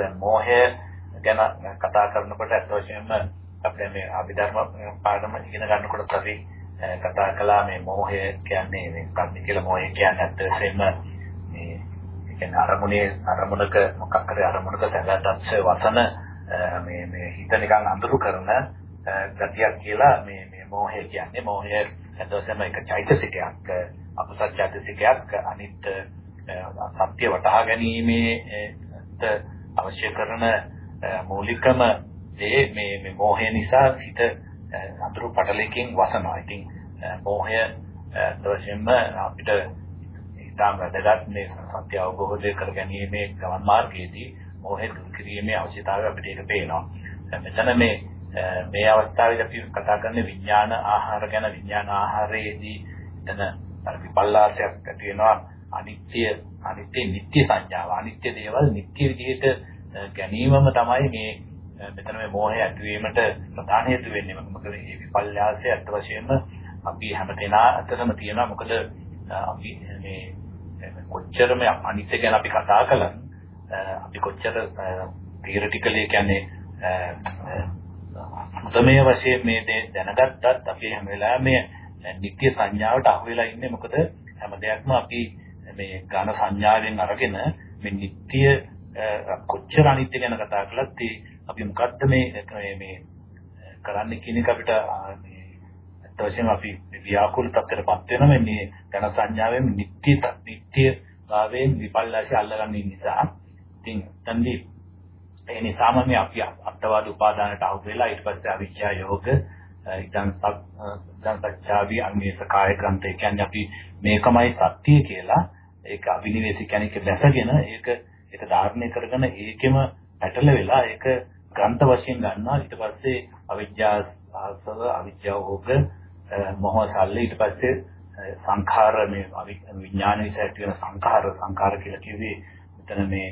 දැන් මෝහය ගැන කතා කරනකොට අත් වශයෙන්ම අපිට මේ අභිධර්ම පාඩම ඉගෙන ගන්නකොට අපි කතා කළා මේ මෝහය කියන්නේ මේ කන්නේ කියලා මෝහය කියන්නේ අත් වශයෙන්ම මේ කියන්නේ අරමුණේ අරමුණක මොකක් හරි අරමුණක දැනගත්ස වසන මේ මේ හිත නිකන් අඳුරු කරන ගතියක් කියලා මේ මේ මෝහය කියන්නේ. මෝහය එතකොටම එක චෛතසිකයක් අකුසල් චෛතසිකයක් අනිත් සත්‍ය වටහා ගැනීමේට අවශ්‍ය කරන මූලිකම දේ මේ මේ මෝහය නිසා හිත අඳුරු පටලයකින් වසනවා. ඉතින් මෝහය දවසින්ම අපිට ඉතාම වැදගත් මේ සත්‍ය අවබෝධය කර ගැනීමේ ගමන් මාර්ගයේදී මෝහය දුරු කිරීමේ අවශ්‍යතාවය අපිට ඒක පේනවා. මෙතන මේ මේ අවස්ථාවේදී අපි කතා කරන්නේ විඥාන ආහාර ගැන විඥාන ආහාරයේදී එතන විපල්ලාසයක් ඇති වෙනවා අනිත්‍ය අනිත්‍ය නිට්ටය සංඥාව අනිත්‍ය දේවල් නිට්ටය විදිහට ගැනීමම තමයි මේ මෙතන මේ මෝහය ඇති වීමට ප්‍රධාන හේතු වෙන්නේ. මොකද මේ විපල්ලාසය අත් වශයෙන්ම අපි හැමදෙනා අතරම තියෙනවා. මොකද අපි මේ කොච්චර මේ අනිත්‍ය ගැන අපි කතා කළත් අපි කොච්චර තියරිටිකලි කියන්නේ මුදමේ වශයෙන් මේ දේ දැනගත්තත් අපි හැම වෙලාවෙම නිත්‍ය සංඥාවට අහු වෙලා ඉන්නේ. මොකද හැම දෙයක්ම අපි මේ ඝන සංඥාවෙන් අරගෙන මේ නිත්‍ය කොච්චර අනිත්‍ය ගැන කතා කළත් අපි මොකද්ද මේ මේ කරන්න කියන එක අපිට මේ අත් වශයෙන්ම අපි ව්‍යාකූල තත්ත්වයටපත් වෙනවා මේ ඝන සංඥාවෙන් නිත්‍ය නිත්‍ය භාවයෙන් විපල්ලාශය අල්ලගන්න නිසා. ඉතින් තන්දි ඒ නිසාම මේ අපි අත්වාද උපාදානට අහු වෙලා ඊට පස්සේ අවිචා යෝග ඉතින් දැන් සත්‍යාවි අන්වේෂ කාය ග්‍රන්ථය. කියන්නේ අපි මේකමයි සත්‍ය කියලා ඒක අභිනිවේෂ කියන්නේ ඒක දැසගෙන ඒක ඒක ධාරණය කරගෙන ඒකෙම පැටල වෙලා ඒක ග්‍රන්ථ වශයෙන් ගන්නවා. ඊට පස්සේ අවිජ්ජා ආසව අවිජ්ජා ඕග මොහ සල්ලි ඊට පස්සේ සංඛාර මේ විඥාන විසය ඇති වෙන සංඛාර සංඛාර කියලා කිව්වේ මෙතන මේ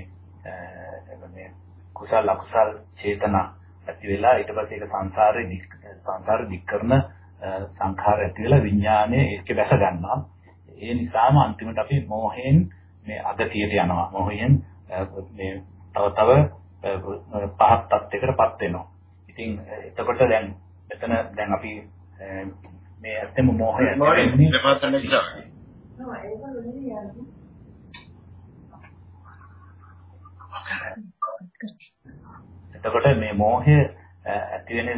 මේ කුසල අකුසල චේතනා ඇති වෙලා ඊට පස්සේ ඒක සංසාරේ සංසාර දික් කරන සංඛාර ඇති වෙලා විඥානය ඒකේ වැස ගන්නවා. ඒ නිසාම අන්තිමට අපි මෝහයෙන් මේ අගතියට යනවා. මෝහයෙන් මේ තව තව පහත් තත්යකටපත් වෙනවා. ඉතින් එතකොට දැන් එතන දැන් අපි මේ ඇත්තම මෝහය එතකොට මේ මෝහය ඇති වෙන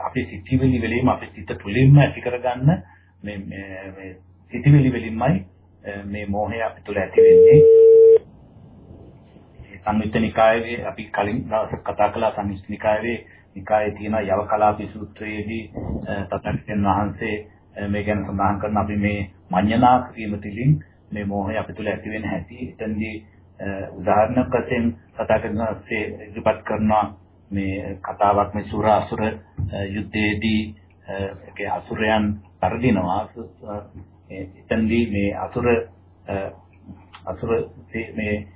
අපි සිතිවිලි වලින්ම අපි සිත තුළින්ම ඇති කරගන්න මේ මේ සිතිවිලි වලින්මයි මේ මෝහය අපි තුළ ඇති වෙන්නේ. සංයුත්ත නිකායේ අපි කලින් දවසක් කතා කළා සංයුත්ත නිකායේ නිකායේ තියෙන යවකලාපි සූත්‍රයේදී තථාගතයන් වහන්සේ මේ ගැන සඳහන් කරන අපි මේ මඤ්ඤණා ක්‍රීම තුළින් මේ මෝහය අපි තුළ ඇති වෙන හැටි එතෙන්දී උදාහරණයක් වශයෙන් තථාගතයන් වහන්සේ ඉදිරිපත් කරනවා මේ කතාවක් මේ සුර අසුර යුද්ධයේදී ඒ අසුරයන් පරදිනවා. එතෙන්දී මේ අසුර අසුර මේ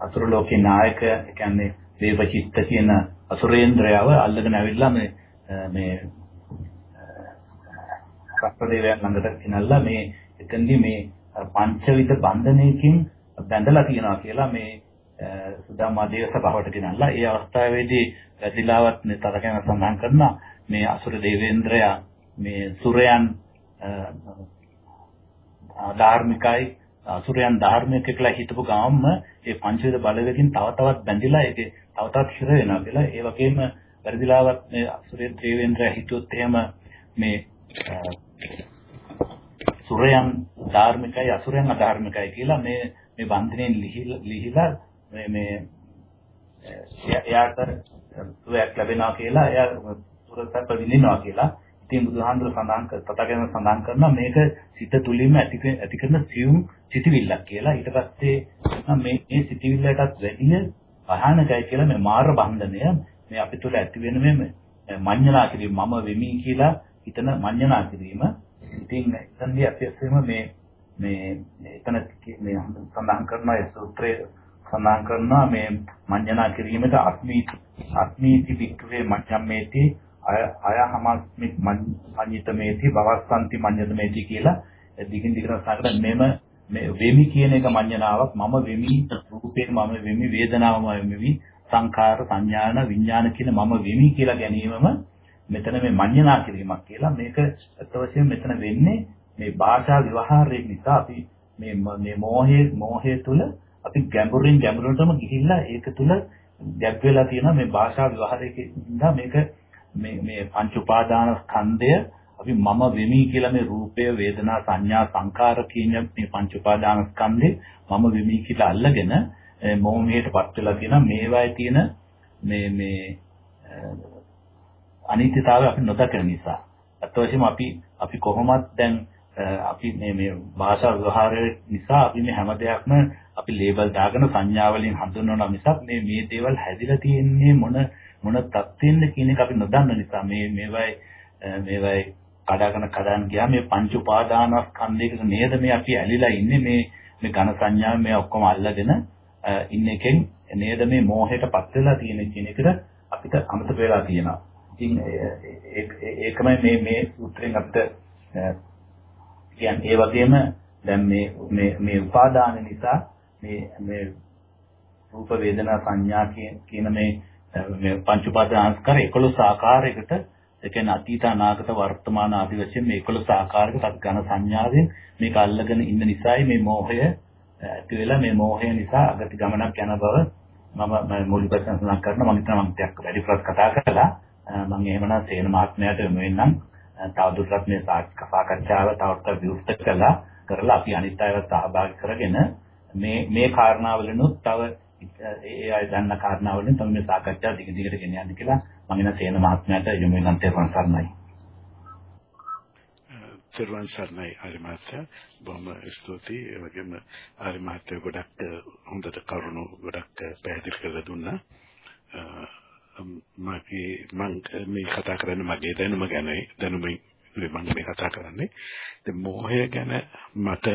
අසුර ලෝකේ නායක කියන්නේ දේවචිත්ත කියන අසුරේන්ද්‍රයව අල්ලගෙන ඇවිල්ලා මේ මේ සක්‍රදේවයන් ළඟට ගෙනල්ලා මේ එතෙන්දී මේ පංචවිධ බන්ධනයකින් බැඳලා තියනවා කියලා මේ සුදාමා දේව සභාවට ගෙනල්ලා ඒ අවස්ථාවේදී වැදිලාවත් තරකයන් සඳහන් කරනවා. මේ අසුර දේවේන්ද්‍රයා මේ සුරයන් ධාර්මිකයි අසුරයන් ධාර්මික කියලා හිතපු ගාමම ඒ පංචවිධ බලවේගකින් තව තවත් බැඳිලා ඒකේ තව තවත් හිර වෙනවා කියලා. ඒ වගේම වැරදිලාවත් මේ අසුරේ ත්‍රිවේන්ද්‍රය හිතුවොත් එහෙම මේ සුරයන් ධාර්මිකයි අසුරයන් අධාර්මිකයි කියලා මේ මේ බන්ධනෙන් ලිහිලා මේ මේ එයාට සුවයක් ලැබෙනවා කියලා එයා සුරසප්ප විඳිනවා කියලා ඉතින් බුදුහාඳුර සඳහන් කර තථාගතයන් සඳහන් කරනවා මේක සිත තුලින්ම ඇති ඇති කරන සියුම් සිටිවිල්ලක් කියලා. ඊට පස්සේ මේ මේ සිටිවිල්ලටත් වැඩිය භයානකයි කියලා මේ මාර බන්ධනය මේ අපි තුල ඇති වෙන මේ මඤ්ඤණා කිරීම මම වෙමි කියලා හිතන මඤ්ඤණා කිරීම ඉතින් එතනදී අපි අස්සෙම මේ මේ එතන මේ සඳහන් කරන ඒ සූත්‍රයේ සඳහන් කරනවා මේ මඤ්ඤණා කිරීමට අස්මී අස්මීති වික්‍රේ මඤ්ඤම්මේති අයහමස්මි මඤ්ඤිතමේති භවස්සන්ති මඤ්ඤතමේති කියලා. දිගින් දිගට සාකච්ඡා මෙම මේ වෙමි කියන එක මඤ්ඤණාවක්. මම වෙමි රූපේ මම වෙමි වේදනාව මම වෙමි සංඛාර සංඥාන විඥාන කියන මම වෙමි කියලා ගැනීමම මෙතන මේ මඤ්ඤණා කිරීමක් කියලා. මේක අත් වශයෙන් මෙතන වෙන්නේ මේ භාෂා විවහාරයේ නිසා අපි මේ මේ මෝහයේ මෝහය තුල අපි ගැඹුරින් ගැඹුරටම ගිහිල්ලා ඒක තුල ගැබ් වෙලා තියෙන මේ භාෂා විවහාරයේ මේක මේ මේ පංච උපාදාන ස්කන්ධය අපි මම වෙමි කියලා මේ රූපය වේදනා සංඥා සංකාර කියන මේ පංච උපාදාන ස්කන්ධේ මම වෙමි කියලා අල්ලගෙන මොහොමේටපත් වෙලා තියෙන මේවායේ තියෙන මේ මේ අනිත්‍යතාවය අපි නොදකින නිසා. අත්වශයෙන්ම අපි අපි කොහොමත් දැන් අපි මේ මේ භාෂා ව්‍යවහාරය නිසා අපි මේ හැම දෙයක්ම අපි ලේබල් දාගෙන සංඥා වලින් හඳුන්වනවා මිසක් මේ මේ දේවල් හැදිලා තියෙන්නේ මොන මොන තත්ත්වෙන්ද කියන එක අපි නොදන්න නිසා මේ මේවයි මේවයි කඩාගෙන කඩන් ගියා මේ පංච උපාදානස්කන්ධයක නේද මේ අපි ඇලිලා ඉන්නේ මේ මේ ඝන සංඥාව මේ ඔක්කොම අල්ලගෙන ඉන්න එකෙන් නේද මේ මෝහයටපත් වෙලා තියෙන කියන එකට අපිට අමතක වෙලා තියෙනවා. ඉතින් ඒකමයි මේ මේ සූත්‍රයෙන් අපිට කියන්නේ ඒ වගේම දැන් මේ මේ මේ උපාදාන නිසා මේ මේ රූප වේදනා සංඥා කියන මේ මේ පංච උපාදානස්කර 11 ආකාරයකට. ඒ කියන්නේ අතීත අනාගත වර්තමාන ආදී වශයෙන් මේ 11 ආකාරයකට අපි ඝන සංඥාවෙන් මේක අල්ලගෙන ඉන්න නිසායි මේ මෝහය ඇති වෙලා මේ මෝහය නිසා අගති ගමනක් යන බව මම මූලික වශයෙන් සඳහන් කරනවා. මම හිතනවා මම ටිකක් වැඩිපුරත් කතා කරලා මම එහෙමනම් සේන මහත්මයාට යොමු වෙන්නම්. තවදුරටත් මේ සාකච්ඡාව තවටත් විවෘත කළා කරලා අපි අනිත් අයව සහභාගී කරගෙන මේ මේ කාරණාවලිනුත් තව ඒ අය දන්න කාරණාවලින් තමයි මේ සාකච්ඡාව දිග දිගට ගෙන යන්න කියලා මම ඉන්න සේන මහත්මයාට යොමු වෙනම් තේරුම් ගන්නයි. තෙරුවන් සරණයි ආරි මහත්තයා. බොහොම ස්තුතියි. ඒ වගේම ආරි මහත්තයා ගොඩක් හොඳට කරුණු ගොඩක් පැහැදිලි කරලා දුන්නා. මගේ මම මේ කතා කරන්නේ මගේ දැනුම ගැනයි දැනුමින් මම මේ කතා කරන්නේ. දැන් මෝහය ගැන මට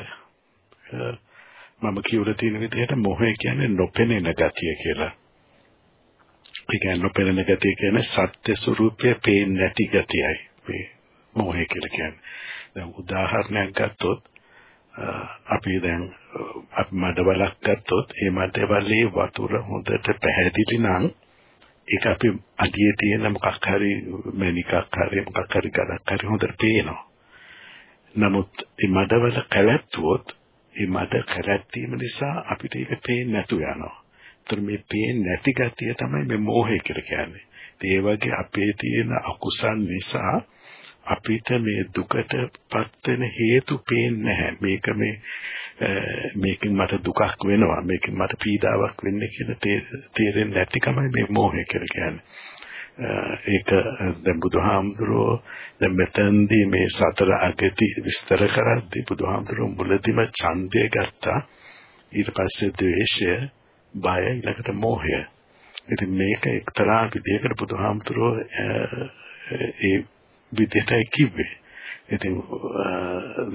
මම කියවලා තියෙන විදිහට මෝහය කියන්නේ නොපෙනෙන ගතිය කියලා. ඒ කියන්නේ නොපෙනෙන ගතිය කියන්නේ සත්‍ය ස්වરૂපය පේන්නේ නැති ගතියයි. මේ මෝහය කියලා කියන්නේ. දැන් උදාහරණයක් ගත්තොත් අපි දැන් මඩවලක් ගත්තොත් ඒ මඩවලේ වතුර හොඳට පැහැදිලි නම් ඒක අපි අඩියේ තියෙන මොකක් හරි මණිකක් හරි මොකක් හරි ගලක් හරි හොඳට පේනවා. නමුත් මේ මඩවල කැලැත්තුවොත් මේ මඩ කැලැත්තීම නිසා අපිට ඒක පේන්නේ නැතු යනවා. ඒතර මේ පේන්නේ නැති ගතිය තමයි මේ මෝහය කියලා කියන්නේ. ඒ වගේ අපේ තියෙන අකුසල් නිසා අපිට මේ දුකටපත් වෙන හේතු පේන්නේ නැහැ. මේක මේ මේකෙන් මට දුකක් වෙනවා. මේකෙන් මට පීඩාවක් වෙන්නේ කියලා තේරෙන්නේ නැතිකමයි මේ මෝහය කියලා කියන්නේ. ඒක දැන් බුදුහාමුදුරුවෝ දැන් මෙතෙන්දී මේ සතර අගති විස්තර කරද්දී බුදුහාමුදුරුවෝ මුලදිම ඡන්දය ගත්තා. ඊට පස්සේ ද්වේෂය, බය, ඊළඟට මෝහය. ඉතින් මේක එක්තරා විදිහකට බුදුහාමුදුරුවෝ ඒ විදිහටයි කිව්වේ. ඉතින්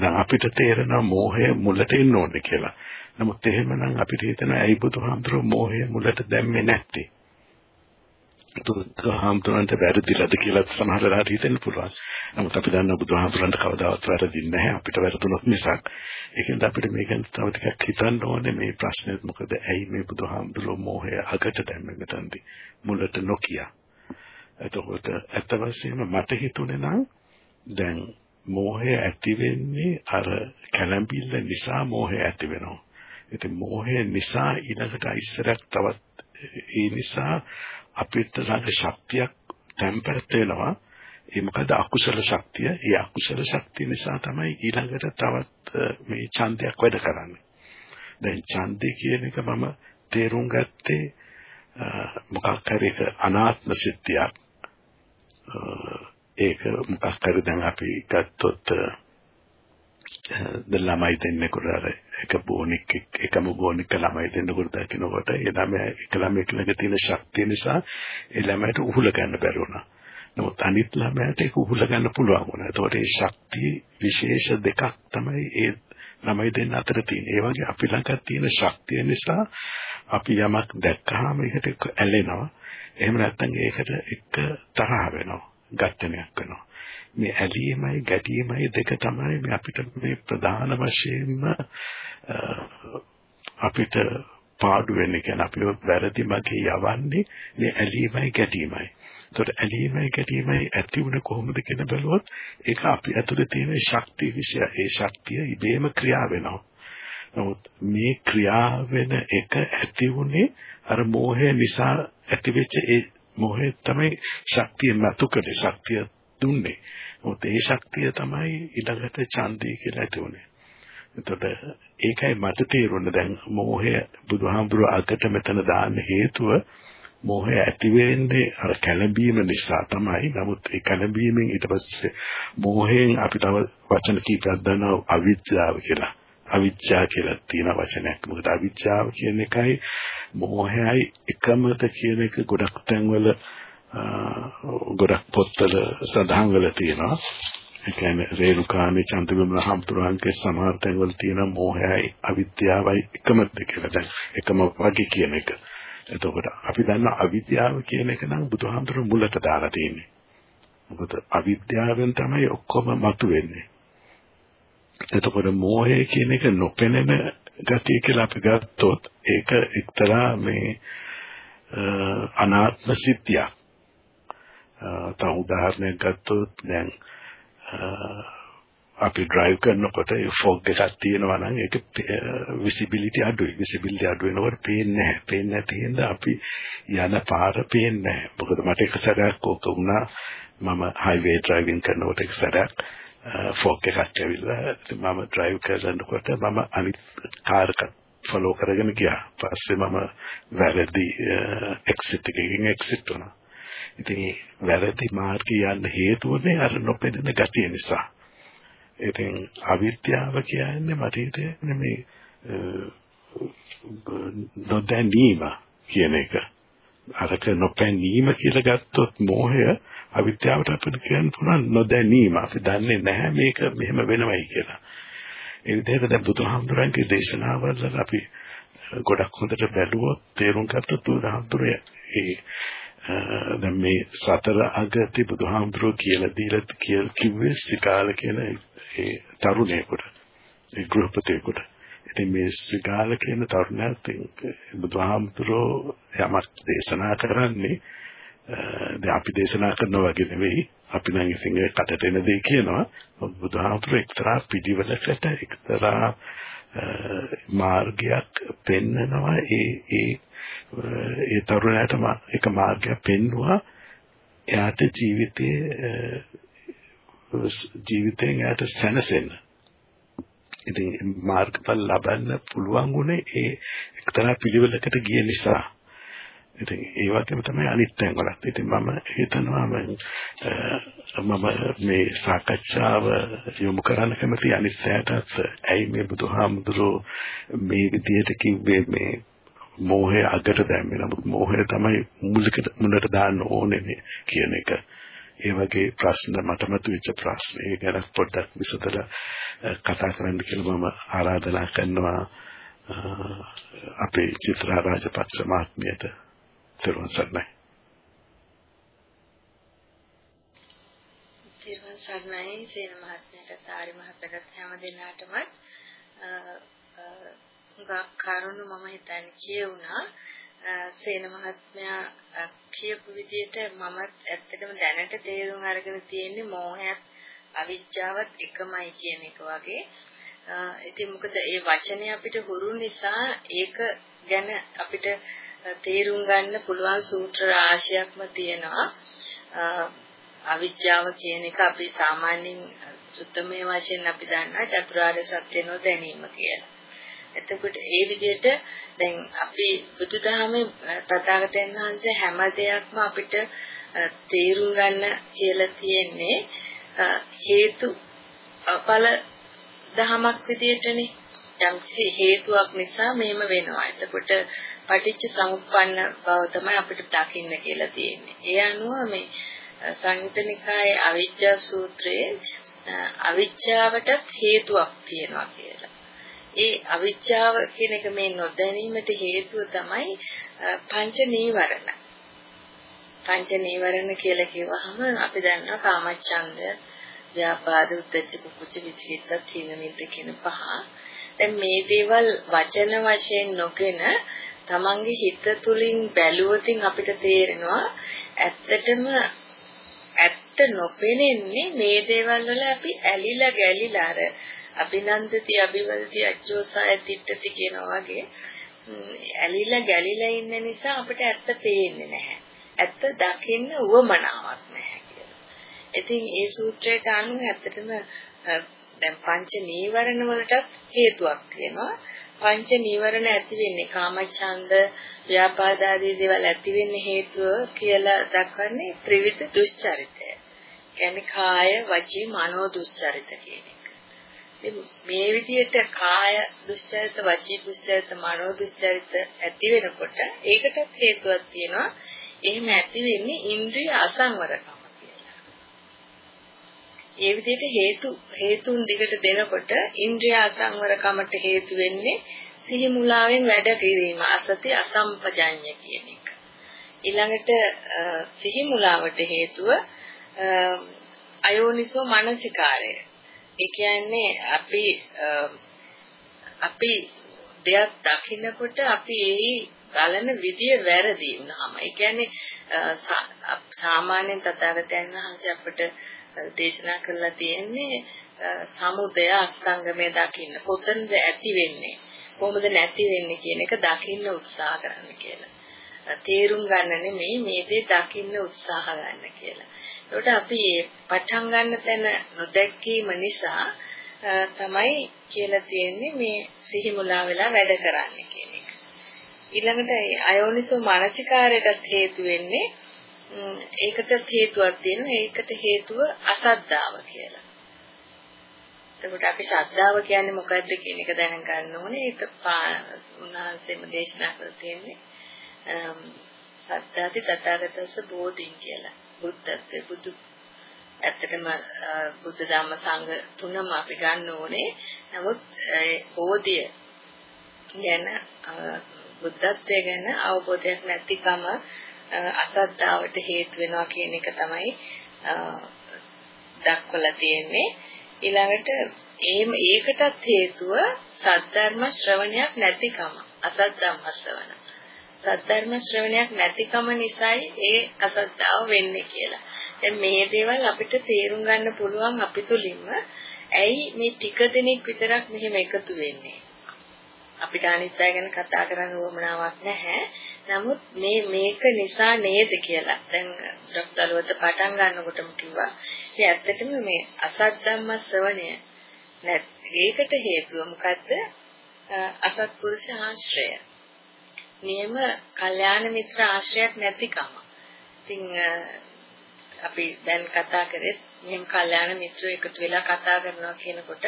දැන් අපිට තේරෙනවා මෝහය මුලට එන්න ඕනේ කියලා. නමුත් එහෙමනම් අපිට හිතෙනවා ඇයි බුදුහාමුදුරුවෝ මෝහය මුලට දැම්මේ නැත්තේ? බුදුහාමුදුරන්ට වැරදිලාද කියලා සමහර වෙලාවට හිතෙන්න පුළුවන්. නමුත් අපි දන්නවා බුදුහාමුදුරන්ට කවදාවත් වැරදින්නේ නැහැ අපිට වැරදුනොත් මිසක්. ඒකෙන්ද අපිට මේක තව ටිකක් හිතන්න ඕනේ මේ ප්‍රශ්නේ මොකද ඇයි මේ බුදුහාමුදුරුවෝ මෝහය අගට දැම්මේ මෙතනදී මුලට නොකිය. එතකොට ඇත්ත වශයෙන්ම මට හිතුනේ නම් දැන් මෝහය ඇති වෙන්නේ අර කැළඹිල්ල නිසා මෝහය ඇති වෙනවා. ඉතින් මෝහය නිසා ඊළඟට ඉස්සරක් තවත් ඒ නිසා අපිට ළඟ ශක්තියක් තැම්පත් වෙනවා. ඒ මොකද අකුසල ශක්තිය. ඒ අකුසල ශක්තිය නිසා තමයි ඊළඟට තවත් මේ ඡන්දයක් වැඩ කරන්නේ. දැන් ඡන්දේ කියන එක මම තේරුම් ගත්තේ මොකක් හරි එක අනාත්ම සිද්ධියක්. ඒක මොකක් හරි දැන් අපි ගත්තොත් ද ළමයි දෙන්නෙකුට අර එක බෝනික් එකම බෝනික ළමයි දෙන්නෙකුට දකින්නකොට ඒ ළමයා එක ළමයෙක් ළඟ තියෙන ශක්තිය නිසා ඒ ළමයට උහුල ගන්න බැරි වුණා. නමුත් අනිත් ළමයාට ඒක උහුල ගන්න පුළුවන් වුණා. ඒතකොට ඒ ශක්තිය විශේෂ දෙකක් තමයි ඒ ළමයි දෙන්න අතර තියෙන. ඒ වගේ අපි ළඟ තියෙන ශක්තිය නිසා අපි යමක් දැක්කහම ඒකට ඇලෙනවා. එහෙම නැත්නම් ඒකට එක තරහ වෙනවා. ඝට්ටනයක් කරනවා. මේ ඇලීමයි ගැටීමයි දෙක තමයි මේ අපිට මේ ප්‍රධාන වශයෙන්ම අපිට පාඩු වෙන්නේ කියන්නේ අපිව වැරදි මගේ යවන්නේ මේ ඇලීමයි ගැටීමයි. ඒතකොට ඇලීමයි ගැටීමයි ඇති වුණ කොහොමද කියන බැලුවොත් ඒක අපි ඇතුලේ තියෙන ශක්තිය විශ්ය ඒ ශක්තිය ඉබේම ක්‍රියා වෙනවා. නමුත් මේ ක්‍රියා වෙන එක ඇති වුණේ අර මෝහය නිසා ඇතිවෙච්ච ඒ මෝහය තමයි ශක්තිය මතු කළේ ශක්තිය දුන්නේ. මොකද ඒ ශක්තිය තමයි ඊළඟට ඡන්දය කියලා ඇති වුණේ. එතකොට ඒකයි මට තේරුණේ දැන් මෝහය බුදුහාමුදුරුව අගට මෙතන දාන්න හේතුව මෝහය ඇති වෙන්නේ අර කැළඹීම නිසා තමයි. නමුත් ඒ කැළඹීමෙන් ඊට පස්සේ මෝහයෙන් අපි තව වචන කීපයක් දන්නවා අවිද්‍යාව කියලා. අවිද්‍යාව කියලා තියෙන වචනයක්. මොකද අවිද්‍යාව කියන එකයි මෝහයයි එකමද කියන එක ගොඩක් තැන්වල ගොඩක් පොත්වල සඳහන් වෙලා තියෙනවා. ඒ කියන්නේ රේරුකාණේ චන්ද්‍රවිමල හම්තුරාන්ගේ සමහර තැන්වල තියෙන මෝහයයි අවිද්‍යාවයි එකමද කියලා දැන් එකම වගේ කියන එක. එතකොට අපි දන්න අවිද්‍යාව කියන එක නම් බුදුහාමුදුරු මුලට දාලා තියෙන්නේ. මොකද අවිද්‍යාවෙන් තමයි ඔක්කොම මතුවෙන්නේ. එතකොට මෝහය කියන එක නොපෙනෙන ගතිය කියලා අපි ගත්තොත් ඒක එක්තරා මේ අනාත්ම සිද්ධියක්. තව උදාහරණයක් ගත්තොත් දැන් අපි drive කරනකොට ඒ fog එකක් තියෙනවා නම් ඒක visibility අඩුයි. visibility අඩු වෙනකොට පේන්නේ නැහැ. පේන්නේ නැති හින්දා අපි යන පාර පේන්නේ නැහැ. මොකද මට එක සැරයක් ඕක වුණා. මම highway driving කරනකොට එක සැරයක් ෆෝක් එකක් ඇවිල්ලා මම drive කරනකොට මම අනිත් කාර් එක ෆලෝ කරගෙන ගියා. පස්සේ මම වැරදි exit එකකින් exit වුණා. ඉතින් වැරදි මාර්ගය යන්න හේතුවනේ අර නොපෙනෙන ගතිය නිසා. ඉතින් අවිද්‍යාව කියන්නේ මට හිතෙන්නේ මේ නොදැනීම කියන එක. අරක නොපැනීම කියලා ගත්තොත් මෝහය අවිද්‍යාවට අපිට කියන්න පුළුවන් නොදැනීම. අපි දන්නේ නැහැ මේක මෙහෙම වෙනවයි කියලා. ඒ විදිහට දැන් බුදුහාමුදුරන්ගේ දේශනාවල අපි ගොඩක් හොඳට බැලුවොත් තේරුම් ගත්තොත් බුදුහාමුදුරේ ඒ දැන් මේ සතර අගති බුදුහාමුදුරුවෝ කියලා දීලා කියලා කිව්වේ සිකාල කියන ඒ තරුණයෙකුට ඒ ගෘහපතියෙකුට. ඉතින් මේ සිකාල කියන තරුණයාට බුදුහාමුදුරුවෝ යමක් දේශනා කරන්නේ දැන් අපි දේශනා කරනවා වගේ නෙවෙයි. අපි නම් ඉතින් කටට එන දේ කියනවා. බුදුහාමුදුරුවෝ එක්තරා පිළිවෙලකට එක්තරා මාර්ගයක් පෙන්නනවා ඒ ඒ ඒ තරුණයාට එක මාර්ගයක් පෙන්වුවා එයාට ජීවිතයේ ජීවිතයෙන් එයාට සැනසෙන්න. ඉතින් මාර්ගඵල ලබන්න පුළුවන් උනේ ඒ එක්තරා පිළිවෙලකට ගිය නිසා. ඉතින් ඒ වගේම තමයි අනිත් තැන් වලත්. ඉතින් මම හිතනවා මම මේ සාකච්ඡාව යොමු කරන්න කැමති අනිත් තැනටත් ඇයි මේ බුදුහාමුදුරෝ මේ විදිහට කිව්වේ මේ මෝහය අගට දැම්මේ නමුත් මෝහය තමයි මුලකට මුලට දාන්න ඕනේ කියන එක. ඒ වගේ ප්‍රශ්න මට මතුවෙච්ච ප්‍රශ්න. ඒ ගැන පොඩ්ඩක් විසඳලා කතා කරන්න කියලා මම ආරාධනා කරනවා අපේ චිත්‍රා රාජපක්ෂ මහත්මියට. තෙරුවන් සරණයි. තෙරුවන් සරණයි සේන මහත්මයාට තාරි මහත්තයාට හැම දිනාටම කරුණු මම හිතන්නේ කියුණා සේන මහත්මයා කියපු විදිහට මමත් ඇත්තටම දැනට තේරුම් අරගෙන තියෙන්නේ මෝහයත් අවිජ්ජාවත් එකමයි කියන එක වගේ. ඉතින් මොකද ඒ වචනේ අපිට හුරු නිසා ඒක ගැන අපිට තේරුම් ගන්න පුළුවන් සූත්‍ර රාශියක්ම තියෙනවා. අවිජ්ජාව කියන එක අපි සාමාන්‍යයෙන් සුත්තමේ වශයෙන් අපි දන්නා චතුරාර්ය සත්‍ය නොදැනීම කියලා. එතකොට ඒ විදිහට දැන් අපි බුදුදහමේ තථාගතයන් වහන්සේ හැම දෙයක්ම අපිට තේරුම් ගන්න කියලා තියෙන්නේ හේතු ඵල දහමක් විදිහටනේ යම් හේතුවක් නිසා මෙහෙම වෙනවා. එතකොට පටිච්ච සමුප්පන්න බව තමයි අපිට දකින්න කියලා තියෙන්නේ. ඒ අනුව මේ සංයුතනිකායේ අවිජ්ජා සූත්‍රයේ අවිජ්ජාවට හේතුවක් තියෙනවා කියලා. ඒ අවිජ්ජාව කියන එක මේ නොදැනීමට හේතුව තමයි පංච නීවරණ. පංච නීවරණ කියලා කිව්වහම අපි දන්නවා කාමච්ඡන්ද, ව්‍යාපාද, උද්දච්ච, කුච්ච, විචිකිච්ඡා, තීන මිද්ද කියන පහ. දැන් මේ දේවල් වචන වශයෙන් නොගෙන තමන්ගේ හිත තුලින් බැලුවොතින් අපිට තේරෙනවා ඇත්තටම ඇත්ත නොපෙනෙන්නේ මේ දේවල් වල අපි ඇලිලා ගැලිලා අර අභිනන්දති අභිවදති අච්චෝසාය තිට්ඨති කියනවා වගේ ඇලිලා ගැලිලා ඉන්න නිසා අපිට ඇත්ත පේන්නේ නැහැ. ඇත්ත දකින්න උවමනාවක් නැහැ කියලා. ඉතින් ඒ සූත්‍රයට අනුව ඇත්තටම දැන් පංච නීවරණ වලටත් හේතුවක් තියෙනවා. පංච නීවරණ ඇති වෙන්නේ කාමච්ඡන්ද, ව්‍යාපාද ආදී දේවල් ඇති වෙන්නේ හේතුව කියලා දක්වන්නේ ත්‍රිවිධ දුස්චරිතය. කියන්නේ කාය, වචී, මනෝ දුස්චරිත කියන එක. මේ විදිහට කාය දුස්චරිත, වචී දුස්චරිත, මනෝ දුස්චරිත ඇති වෙනකොට ඒකටත් හේතුවක් තියෙනවා. එහෙම ඇති වෙන්නේ ඉන්ද්‍රිය අසංවරකම කියලා. ඒ විදිහට හේතු හේතුන් දිගට දෙනකොට ඉන්ද්‍රිය අසංවරකමට හේතු වෙන්නේ සිහි මුලාවෙන් වැඩ කිරීම අසති අසම්පජඤ්ඤ කියන එක. ඊළඟට සිහි මුලාවට හේතුව අයෝනිසෝ මනසිකාරය. ඒ කියන්නේ අපි අපි දෙයක් දකින්නකොට අපි ඒ බලන විදිය වැරදි වුනහම ඒ කියන්නේ සාමාන්‍යයෙන් තථාගතයන් වහන්සේ අපිට දේශනා කරලා තියෙන්නේ සමුදය අස්තංගමය දකින්න කොතනද ඇති වෙන්නේ කොහොමද නැති වෙන්නේ කියන එක දකින්න උත්සාහ කරන්න කියලා. තේරුම් ගන්න නෙමෙයි මේ දේ දකින්න උත්සාහ ගන්න කියලා. ඒකට අපි පටන් ගන්න තැන නොදැක්කීම නිසා තමයි කියලා තියෙන්නේ මේ සිහි මුලා වෙලා වැඩ කරන්නේ කියන එක. ඊළඟට අයෝනිසෝ මානසිකාරයටත් හේතු වෙන්නේ ඒකට හේතුවක් තියෙනවා. ඒකට හේතුව අසද්ධාව කියලා. එතකොට අපි ශ්‍රද්ධාව කියන්නේ මොකද්ද කියන එක දැනගන්න ඕනේ. ඒක උන්වහන්සේම දේශනා කරලා තියෙන්නේ. සත්‍යාති තථාගතස්ස බෝධින් කියලා. බුද්ධත්වයේ බුදු ඇත්තටම බුද්ධ ධම්ම සංඝ තුනම අපි ගන්න ඕනේ. නමුත් බෝධිය ගැන බුද්ධත්වයේ ගැන අවබෝධයක් නැතිකම අසද්ධාවට හේතු වෙනවා කියන එක තමයි දක්වලා තියෙන්නේ. ඊළඟට ඒම ඒකටත් හේතුව සද්ධර්ම ශ්‍රවණයක් නැතිකම අසද්ධම්ම ශ්‍රවණ. සද්ධර්ම ශ්‍රවණයක් නැතිකම නිසායි ඒ අසද්ධාව වෙන්නේ කියලා. දැන් මේ දේවල් අපිට තේරුම් ගන්න පුළුවන් අපි තුලින්ම ඇයි මේ ටික දෙනෙක් විතරක් මෙහෙම එකතු වෙන්නේ? අපිට අනිත් අය ගැන කතා කරන්න උවමනාවක් නැහැ. නමුත් මේ මේක නිසා නේද කියලා. දැන් ඩොක්ටර් ලුවත පටන් ගන්නකොටම කිව්වා. ඒ ඇත්තටම මේ අසත් ධම්ම ශ්‍රවණය නැත්. ඒකට හේතුව මොකද්ද? අසත්පුරුෂ ආශ්‍රය. නියම කල්යාණ මිත්‍ර ආශ්‍රයක් නැතිකම. ඉතින් අපි දැන් කතා කරේ මෙහෙම කල්යාණ මිත්‍රයෝ එකතු වෙලා කතා කරනවා කියනකොට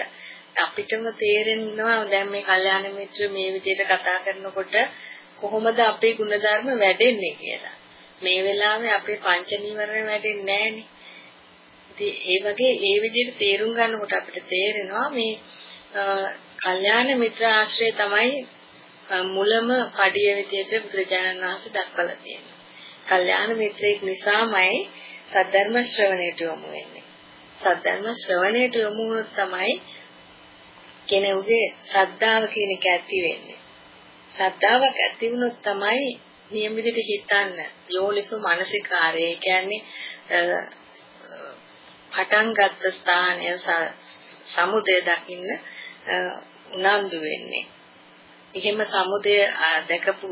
අපිටම තේරෙනවා දැන් මේ කල්යාණ මිත්‍ර මේ විදිහට කතා කරනකොට කොහොමද අපේ ಗುಣධර්ම වැඩෙන්නේ කියලා. මේ වෙලාවේ අපේ පංච නීවරණ වැඩෙන්නේ නැහනේ. ඉතින් ඒ වගේ ඒ විදිහට තේරුම් ගන්නකොට අපිට තේරෙනවා මේ කල්යාණ මිත්‍ර ආශ්‍රය තමයි මුලම පඩිය විදිහට බුදුරජාණන් වහන්සේ දක්වලා තියෙන්නේ. කල්යාණ මිත්‍රයෙක් නිසාමයි සද්ධර්ම ශ්‍රවණයට යොමු වෙන්නේ. සද්ධර්ම ශ්‍රවණයට යොමු වුණොත් තමයි කෙනෙකුගේ ශ්‍රද්ධාව කියන එක ඇති වෙන්නේ. ශ්‍රද්ධාවක් ඇති වුණොත් තමයි නියමිතට හිතන්න යෝනිසු මානසිකාරය කියන්නේ පටන් ගත්ත ස්ථානය සමුදය දකින්න උනන්දු වෙන්නේ. එහෙම සමුදය දැකපු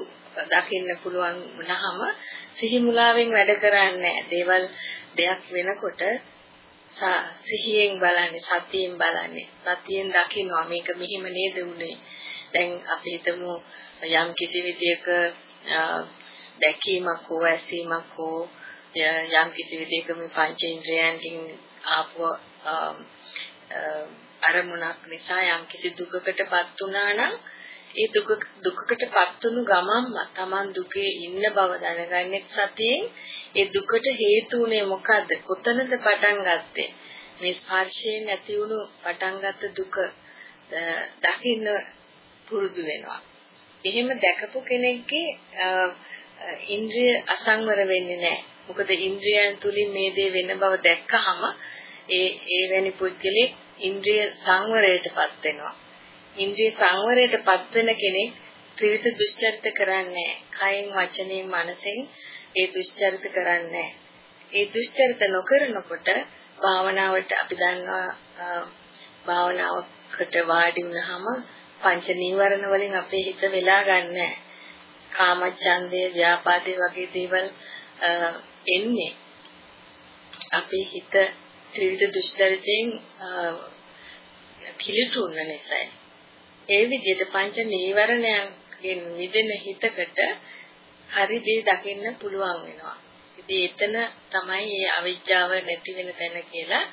දකින්න පුළුවන් වුණාම සිහි මුලාවෙන් වැඩ කරන්නේ දේවල් දෙයක් වෙනකොට සිහියෙන් බලන්නේ සතියෙන් බලන්නේ. සතියෙන් දකින්නවා. මේක මෙහිම නේද උනේ? දැන් අපි හිතමු යම් කිසි විදියක දැකීමක් හෝ ඇසීමක් හෝ යම් කිසි විදියක මේ පංචේන්ද්‍රයන්ගෙන් ආපු අරමුණක් නිසා යම් කිසි දුකකටපත් වුණා නම් ඒ දුක දුකකටපත් වුණු ගමන්ම Taman දුකේ ඉන්න බව දැනගන්නෙත් සතියෙන් ඒ දුකට හේතු උනේ මොකද්ද කොතනද පටන් ගත්තේ මේ ස්පර්ශයෙන් ඇති වුණු පටන් ගත්ත දුක දකින්න පුරුදු වෙනවා එහෙම දැකපු කෙනෙක්ගේ ඉන්ද්‍රිය අසංවර වෙන්නේ නැහැ. මොකද ඉන්ද්‍රියයන් තුලින් මේ දේ වෙන බව දැක්කහම ඒ ඒ වැනි පුද්ගලෙක් ඉන්ද්‍රිය සංවරයටපත් වෙනවා. ඉන්ද්‍රිය සංවරයටපත් වෙන කෙනෙක් ත්‍රිවිධ දුෂ්චරිත කරන්නේ කයෙන් වචනයෙන් මනසෙන් ඒ දුෂ්චරිත කරන්නේ ඒ දුෂ්චරිත නොකරනකොට භාවනාවට අපි දන්නවා භාවනාවකට වාඩි වුණාම පංච නීවරණ වලින් අපේ හිත වෙලා ගන්නෑ. කාමච්ඡන්දය, ව්‍යාපාදේ වගේ දේවල් එන්නේ අපේ හිත ත්‍රිවිධ දුෂ්චරිතයෙන් පිළිතුරුන නිසායි. ඒ විදිහට පංච නීවරණයන්ගෙන් මිදෙන හිතකට හරි දේ දකින්න පුළුවන් වෙනවා. ඉතින් එතන තමයි මේ අවිජ්ජාව නැති වෙන තැන කියලා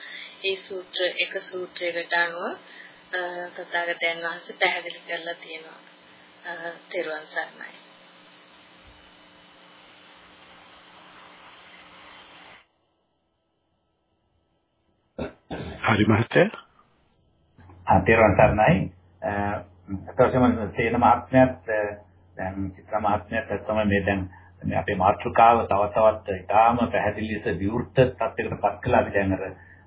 ඒ සූත්‍ර එක සූත්‍රයකට අනුව තථාගතයන් වහන්සේ පැහැදිලි කරලා තියෙනවා. තෙරුවන් සරණයි. හරි මහත්තයා. ආ තෙරුවන් සරණයි. අතවසම තේන මහත්මයාත් දැන් චිත්‍ර මහත්මයාත් තමයි මේ දැන් මේ අපේ මාතෘකාව තව තවත් ඉතාම පැහැදිලි ලෙස විවෘත තත්යකට පත් කළා. අපි දැන් අර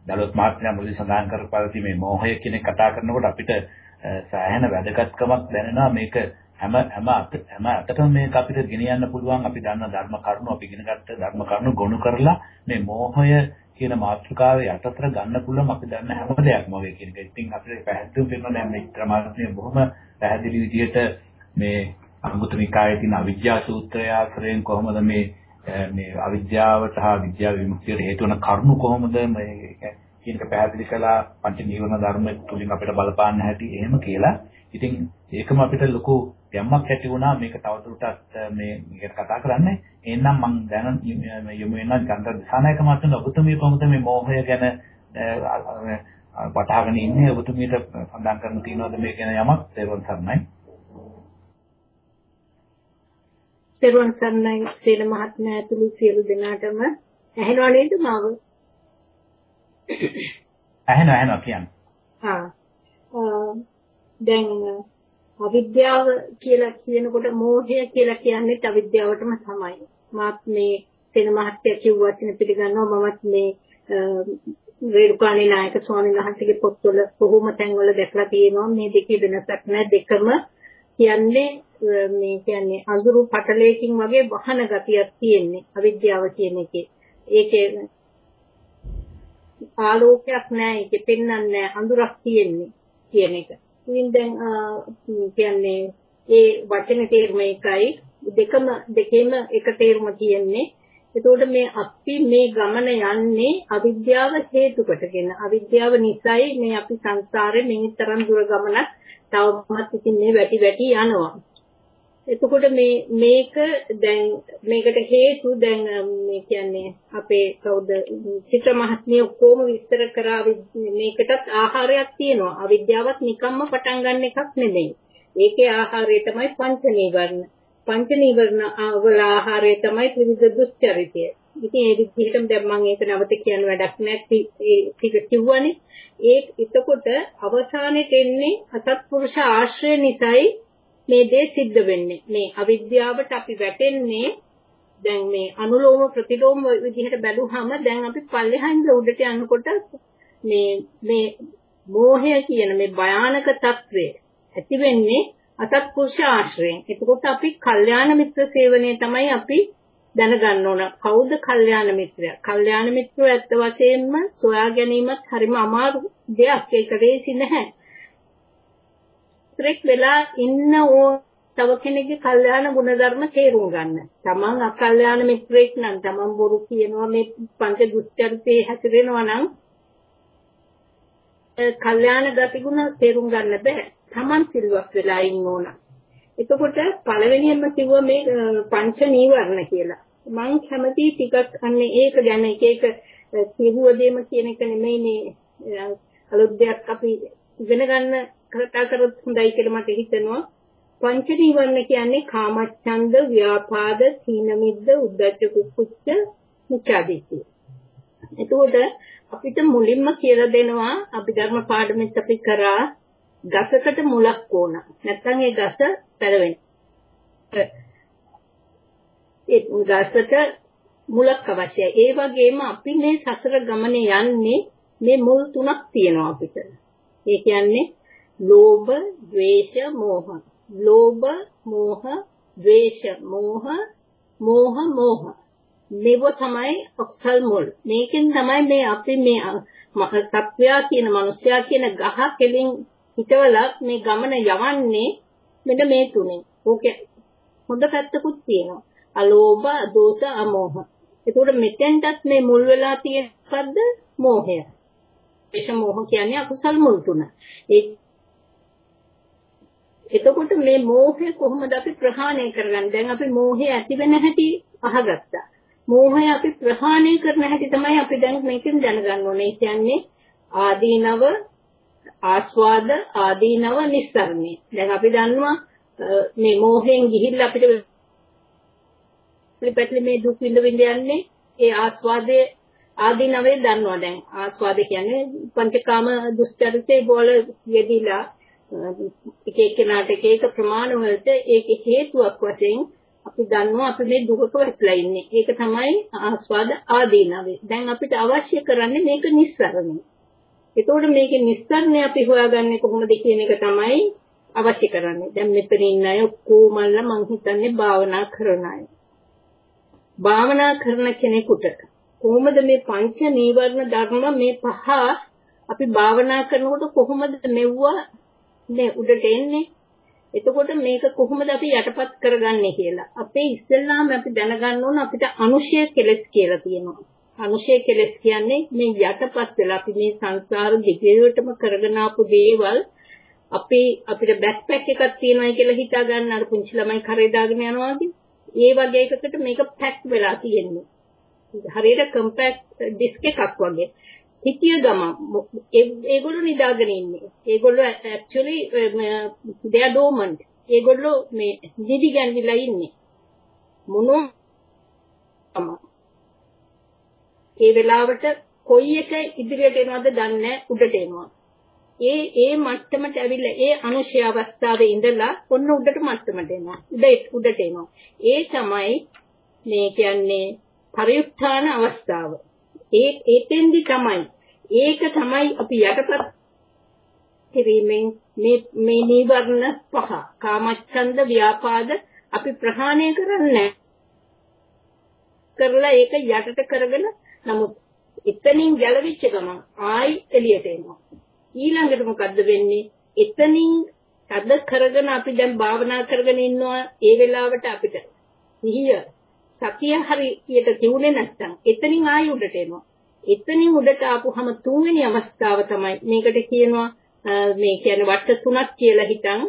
දලොත් මහත්මයා මුලින් සඳහන් කරපු පරිදි මේ මෝහය කියන කතා කරනකොට අපිට සෑහෙන වැදගත්කමක් දැනෙනවා. මේක හැම හැම හැම අතටම මේක අපිට ගෙන යන්න පුළුවන්. අපි දන්න ධර්ම කරුණු අපි ඉගෙන ගත්ත ධර්ම කරුණු ගොනු කරලා මේ මෝහය කියන මාතෘකාවේ යටතර ගන්න පුළුවන් අපි දන්න හැම දෙයක්ම ඔය කියන එක. ඉතින් අපිට පැහැදිලිව වෙනවා දැන් මේ ක්‍රමාර්ථය බොහොම පැහැදිලි විදිහට මේ අංගුත්තර නිකායේ තියෙන අවිද්‍යා සූත්‍රය ආශ්‍රයෙන් කොහොමද මේ මේ අවිද්‍යාවට හා විද්‍යාව විමුක්තියට හේතු වන කරුණු කොහොමද මේ කියන එක පැහැදිලි කළා පංච නීවරණ ධර්ම තුලින් අපිට බලපාන්න හැටි එහෙම කියලා. ඉතින් ඒකම අපිට ලොකු යම්මක් ඇති වුණා මේක තවදුරටත් මේ මේකට කතා කරන්නේ. එහෙනම් මම දැන යමු වෙනවා ගන්ධ දිසානායක මාත්‍රන ඔබතුමිය කොහොමද මේ මෝහය ගැන වටහාගෙන ඉන්නේ ඔබතුමියට සඳහන් කරන්න තියෙනවද මේ ගැන යමක් තේරුම් ගන්නයි. තෙරුවන් සරණයි සීල මහත්මයා ඇතුළු සියලු දෙනාටම ඇහෙනව නේද මාව? ඇහෙනවා ඇහෙනවා කියන්න. ආ දැන් අවිද්‍යාව කියලා කියනකොට මෝහය කියලා කියන්නේ අවිද්‍යාවටම තමයි. මාත් මේ සෙන මහත්තයා කිව්ව වචන පිළිගන්නවා මමත් මේ රේරුකාණී නායක ස්වාමීන් වහන්සේගේ පොත්වල බොහොම තැන්වල දැක්ලා තියෙනවා මේ දෙකේ වෙනසක් නැහැ දෙකම කියන්නේ මේ කියන්නේ අඳුරු පටලයකින් වගේ වහන ගතියක් තියෙන්නේ අවිද්‍යාව කියන එකේ. ඒකේ ආලෝකයක් නැහැ ඒකේ පෙන්වන්නේ නැහැ අඳුරක් තියෙන්නේ කියන එක. ඉතින් දැන් කියන්නේ ඒ වචන තේරුම එකයි දෙකම දෙකේම එක තේරුම තියෙන්නේ. එතකොට මේ අපි මේ ගමන යන්නේ අවිද්‍යාව හේතු කොටගෙන අවිද්‍යාව නිසායි මේ අපි සංසාරේ මේ තරම් දුර ගමනක් තවමත් ඉතින් මේ වැටි වැටි යනවා. එතකොට මේ මේක දැන් මේකට හේතු දැන් මේ කියන්නේ අපේ කවුද චිත්‍ර මහත්මිය ඔක්කොම විස්තර කරා මේකටත් ආහාරයක් තියෙනවා. අවිද්‍යාවත් නිකම්ම පටන් ගන්න එකක් නෙමෙයි. ඒකේ ආහාරය තමයි පංච නීවරණ පංච නීවරණ වල ආහාරය තමයි ත්‍රිවිධ දුස්චරිතය. ඉතින් ඒ විදිහටම දැන් මම ඒක නැවත කියන්න වැඩක් නැති ඒ ටික කිව්වනේ. ඒ එතකොට අවසානයේ එන්නේ අසත්පුරුෂ ආශ්‍රය නිසායි මේ දේ සිද්ධ වෙන්නේ. මේ අවිද්‍යාවට අපි වැටෙන්නේ දැන් මේ අනුලෝම ප්‍රතිලෝම විදිහට බැලුවහම දැන් අපි පල්ලෙහායින්ද උඩට යනකොට මේ මේ මෝහය කියන මේ භයානක తත්වය ඇති වෙන්නේ අසත්පුරුෂ ආශ්‍රයෙන්. එතකොට අපි කල්යාණ මිත්‍ර සේවනයේ තමයි අපි දැනගන්න ඕන. කවුද කල්යාණ මිත්‍රයා? කල්යාණ මිත්‍රෝ ඇත්ත වශයෙන්ම සොයා ගැනීමත් හරිම අමාරු දෙයක්. ඒක ලේසි නැහැ. මිත්‍රෙක් වෙලා ඉන්න ඕ තව කෙනෙක්ගේ කල්යාණ ගුණධර්ම තේරුම් ගන්න. තමන් අකල්යාණ මිත්‍රෙක් නම් තමන් බොරු කියනවා මේ පංච දුස්චරිතේ හැසිරෙනවා නම් කල්යාණ ගතිගුණ තේරුම් ගන්න බෑ. තමන් සිල්වත් වෙලා ඉන්න ඕන. එතකොට පළවෙනියෙන්ම කිව්ව මේ පංච නීවරණ කියලා. මං කැමති ටිකක් අන්නේ ඒක ගැන එක එක කිව්වදේම කියන එක නෙමෙයිනේ අලුත් දෙයක් අපි ඉගෙන ගන්න කතා කරොත් හොඳයි කියලා මට හිතෙනවා. පංච නීවරණ කියන්නේ කාමච්ඡන්ද, ව්‍යාපාද, සීන මිද්ද, උද්ධච්ච කුක්කුච්ච, මුචාදිත්‍ය. එතකොට අපිට මුලින්ම කියලා දෙනවා අපි ධර්ම පාඩමෙත් අපි කරා ගසකට මුලක් ඕන. නැත්නම් ඒ ගස පැලවෙන. ගසට මුලක් අවශ්‍යයි. ඒ වගේම අපි මේ සසර ගමනේ යන්නේ මේ මුල් තුනක් තියෙනවා අපිට. ඒ කියන්නේ ලෝභ, ද්වේෂ, මෝහ. ලෝභ, මෝහ, ද්වේෂ, මෝහ, මෝහ, මෝහ. මේව තමයි අකුසල් මුල්. මේකෙන් තමයි මේ අපි මේ සත්වයා කියන මිනිසයා කියන ගහ කෙලින් හිතවලා මේ ගමන යවන්නේ මෙන්න මේ තුනේ. ඕකේ හොඳ පැත්තකුත් තියෙනවා. අලෝභ, දෝෂ, අමෝහ. ඒකෝට මෙතෙන්ටත් මේ මුල් වෙලා තියෙනකද්ද මෝහය. දේශ මෝහ කියන්නේ අකුසල් මුල් තුන. ඒ එතකොට මේ මෝහය කොහොමද අපි ප්‍රහාණය කරගන්නේ? දැන් අපි මෝහය ඇති වෙන හැටි අහගත්තා. මෝහය අපි ප්‍රහාණය කරන හැටි තමයි අපි දැන් මේකෙන් දැනගන්න ඕනේ. ඒ කියන්නේ ආදීනව ආස්වාද ආදීනව නිස්සරණය. දැන් අපි දන්නවා මේ මෝහයෙන් ගිහිල්ලා අපිට පිළිපැටලි මේ දුක් විඳ විඳ යන්නේ ඒ ආස්වාදයේ ආදීනවේ දන්නවා දැන් ආස්වාද කියන්නේ පංචකාම දුස්චරිතේ බෝල යෙදিলা එක එක්කෙනාට එක එක ප්‍රමාණ වලට ඒක හේතුවක් වශයෙන් අපි දන්නවා අපි මේ දුකක වැටලා ඉන්නේ. ඒක තමයි ආස්වාද ආදීනවේ. දැන් අපිට අවශ්‍ය කරන්නේ මේක නිස්සරණය. එතකොට මේකේ නිස්සරණය අපි හොයාගන්නේ කොහොමද කියන එක තමයි අවශ්‍ය කරන්නේ. දැන් මෙතන ඉන්න අය කොහොමද මං හිතන්නේ භාවනා කරන අය. භාවනා කරන කෙනෙකුට කොහොමද මේ පංච නීවරණ ධර්ම මේ පහ අපි භාවනා කරනකොට කොහොමද මෙව්වා මේ උඩට එන්නේ එතකොට මේක කොහොමද අපි යටපත් කරගන්නේ කියලා. අපේ ඉස්සෙල්ලාම අපි දැනගන්න ඕන අපිට අනුශය කෙලස් කියලා තියෙනවා. අනුශය කෙලස් කියන්නේ මේ යටපත් වෙලා අපි මේ සංසාර දිගටම කරගෙන ආපු දේවල් අපේ අපිට බෑක්පැක් එකක් තියෙනවා කියලා හිතා ගන්න අර පුංචි ළමයි කරේ දාගෙන යනවා වගේ. ඒ වගේ එකකට මේක පැක් වෙලා තියෙන්නේ. හරියට කම්පැක්ට් ඩිස්ක් එකක් වගේ. හිතිය ගම ඒගොල්ලෝ නිදාගෙන ඉන්නේ. ඒගොල්ලෝ ඇක්චුලි they are dormant. ඒගොල්ලෝ මේ නිදි ගැන්විලා ඉන්නේ. මොනෝ ඒ වෙලාවට කොයි එක ඉදිරියට එනවද දන්නේ උඩට එනවා. ඒ ඒ මට්ටමට ඇවිල්ලා ඒ අනුශය අවස්ථාවේ ඉඳලා ඔන්න උඩට මට්ටමට එනවා. උඩ උඩට එනවා. ඒ තමයි මේ කියන්නේ පරිඋත්ථාන අවස්ථාව. ඒ ඒතෙන්දි තමයි. ඒක තමයි අපි යටපත් කිරීමෙන් මේ මේ නීවරණ පහ කාමච්ඡන්ද ව්‍යාපාද අපි ප්‍රහාණය කරන්නේ. කරලා ඒක යටට කරගෙන නමුත් එතනින් ගැලවිච්ච ගමන් ආයි එළියට එනවා. ඊළඟට මොකද්ද වෙන්නේ? එතනින් අද කරගෙන අපි දැන් භාවනා කරගෙන ඉන්නවා ඒ වෙලාවට අපිට. සිහිය සතිය හරියට තියුනේ නැත්නම් එතනින් ආයි උඩට එනවා එතනින් උඩට ආපුහම තුන්වෙනි අවස්ථාව තමයි මේකට කියනවා මේ කියන්නේ වට තුනක් කියලා හිතන්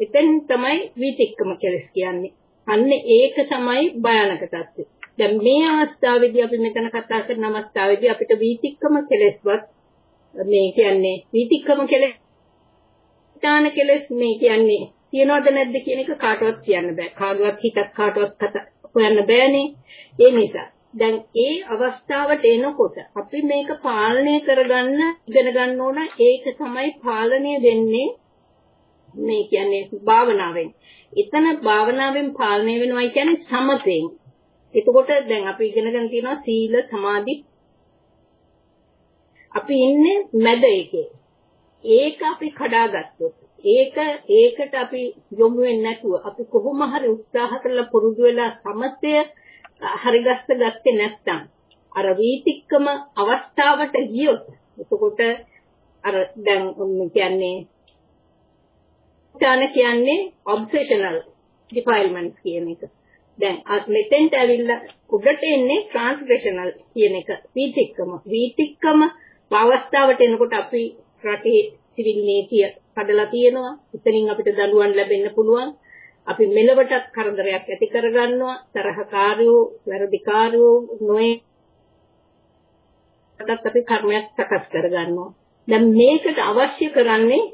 එතෙන් තමයි විතික්කම කෙලස් කියන්නේ. අන්න ඒක තමයි භයානක தත්ත්වය. දැන් මේ අවස්ථාවේදී අපි මෙතන කතා කරන අවස්ථාවේදී අපිට විතික්කම කෙලස්වත් මේ කියන්නේ විතික්කම කෙලස් ඥාන කෙලස් මේ කියන්නේ තියනවද නැද්ද කියන එක කාටවත් කියන්න බෑ. කාගවත් හිතක් කාටවත් කතා හොයන්න බෑනේ. ඒ නිසා දැන් ඒ අවස්ථාවට එනකොට අපි මේක පාලනය කරගන්න ඉගෙන ගන්න ඕන ඒක තමයි පාලනය වෙන්නේ මේ කියන්නේ භාවනාවෙන්. එතන භාවනාවෙන් පාලනය වෙනවා කියන්නේ සමතෙන්. එතකොට දැන් අපි ඉගෙනගෙන තියෙනවා සීල සමාධි අපි ඉන්නේ මැද එකේ. ඒක අපි කඩාගත්තොත් ඒක ඒකට අපි යොමු වෙන්නේ නැතුව අපි කොහොම හරි උත්සාහ කරලා පුරුදු වෙලා සමතය හරිගස්ස ගත්තේ නැත්තම් අර වීතික්කම අවස්ථාවට ගියොත් එතකොට අර දැන් කියන්නේ ඥාන කියන්නේ ඔබ්සෙෂනල් ඩිෆයිල්මන්ට් කියන එක. දැන් මෙතෙන්ට ඇවිල්ලා උඩට එන්නේ ට්‍රාන්ස්ලේෂනල් කියන එක. වීතික්කම. වීතික්කම අවස්ථාවට එනකොට අපි රටේ සිවිල් නීතිය කඩලා තියෙනවා. එතනින් අපිට දඬුවම් ලැබෙන්න පුළුවන්. අපි මෙලවටත් කරදරයක් ඇති කරගන්නවා. තරහකාරයෝ වැරදිකාරයෝ නොයේ ටත් අපි කර්මයක් සකස් කරගන්නවා. දැන් මේකට අවශ්‍ය කරන්නේ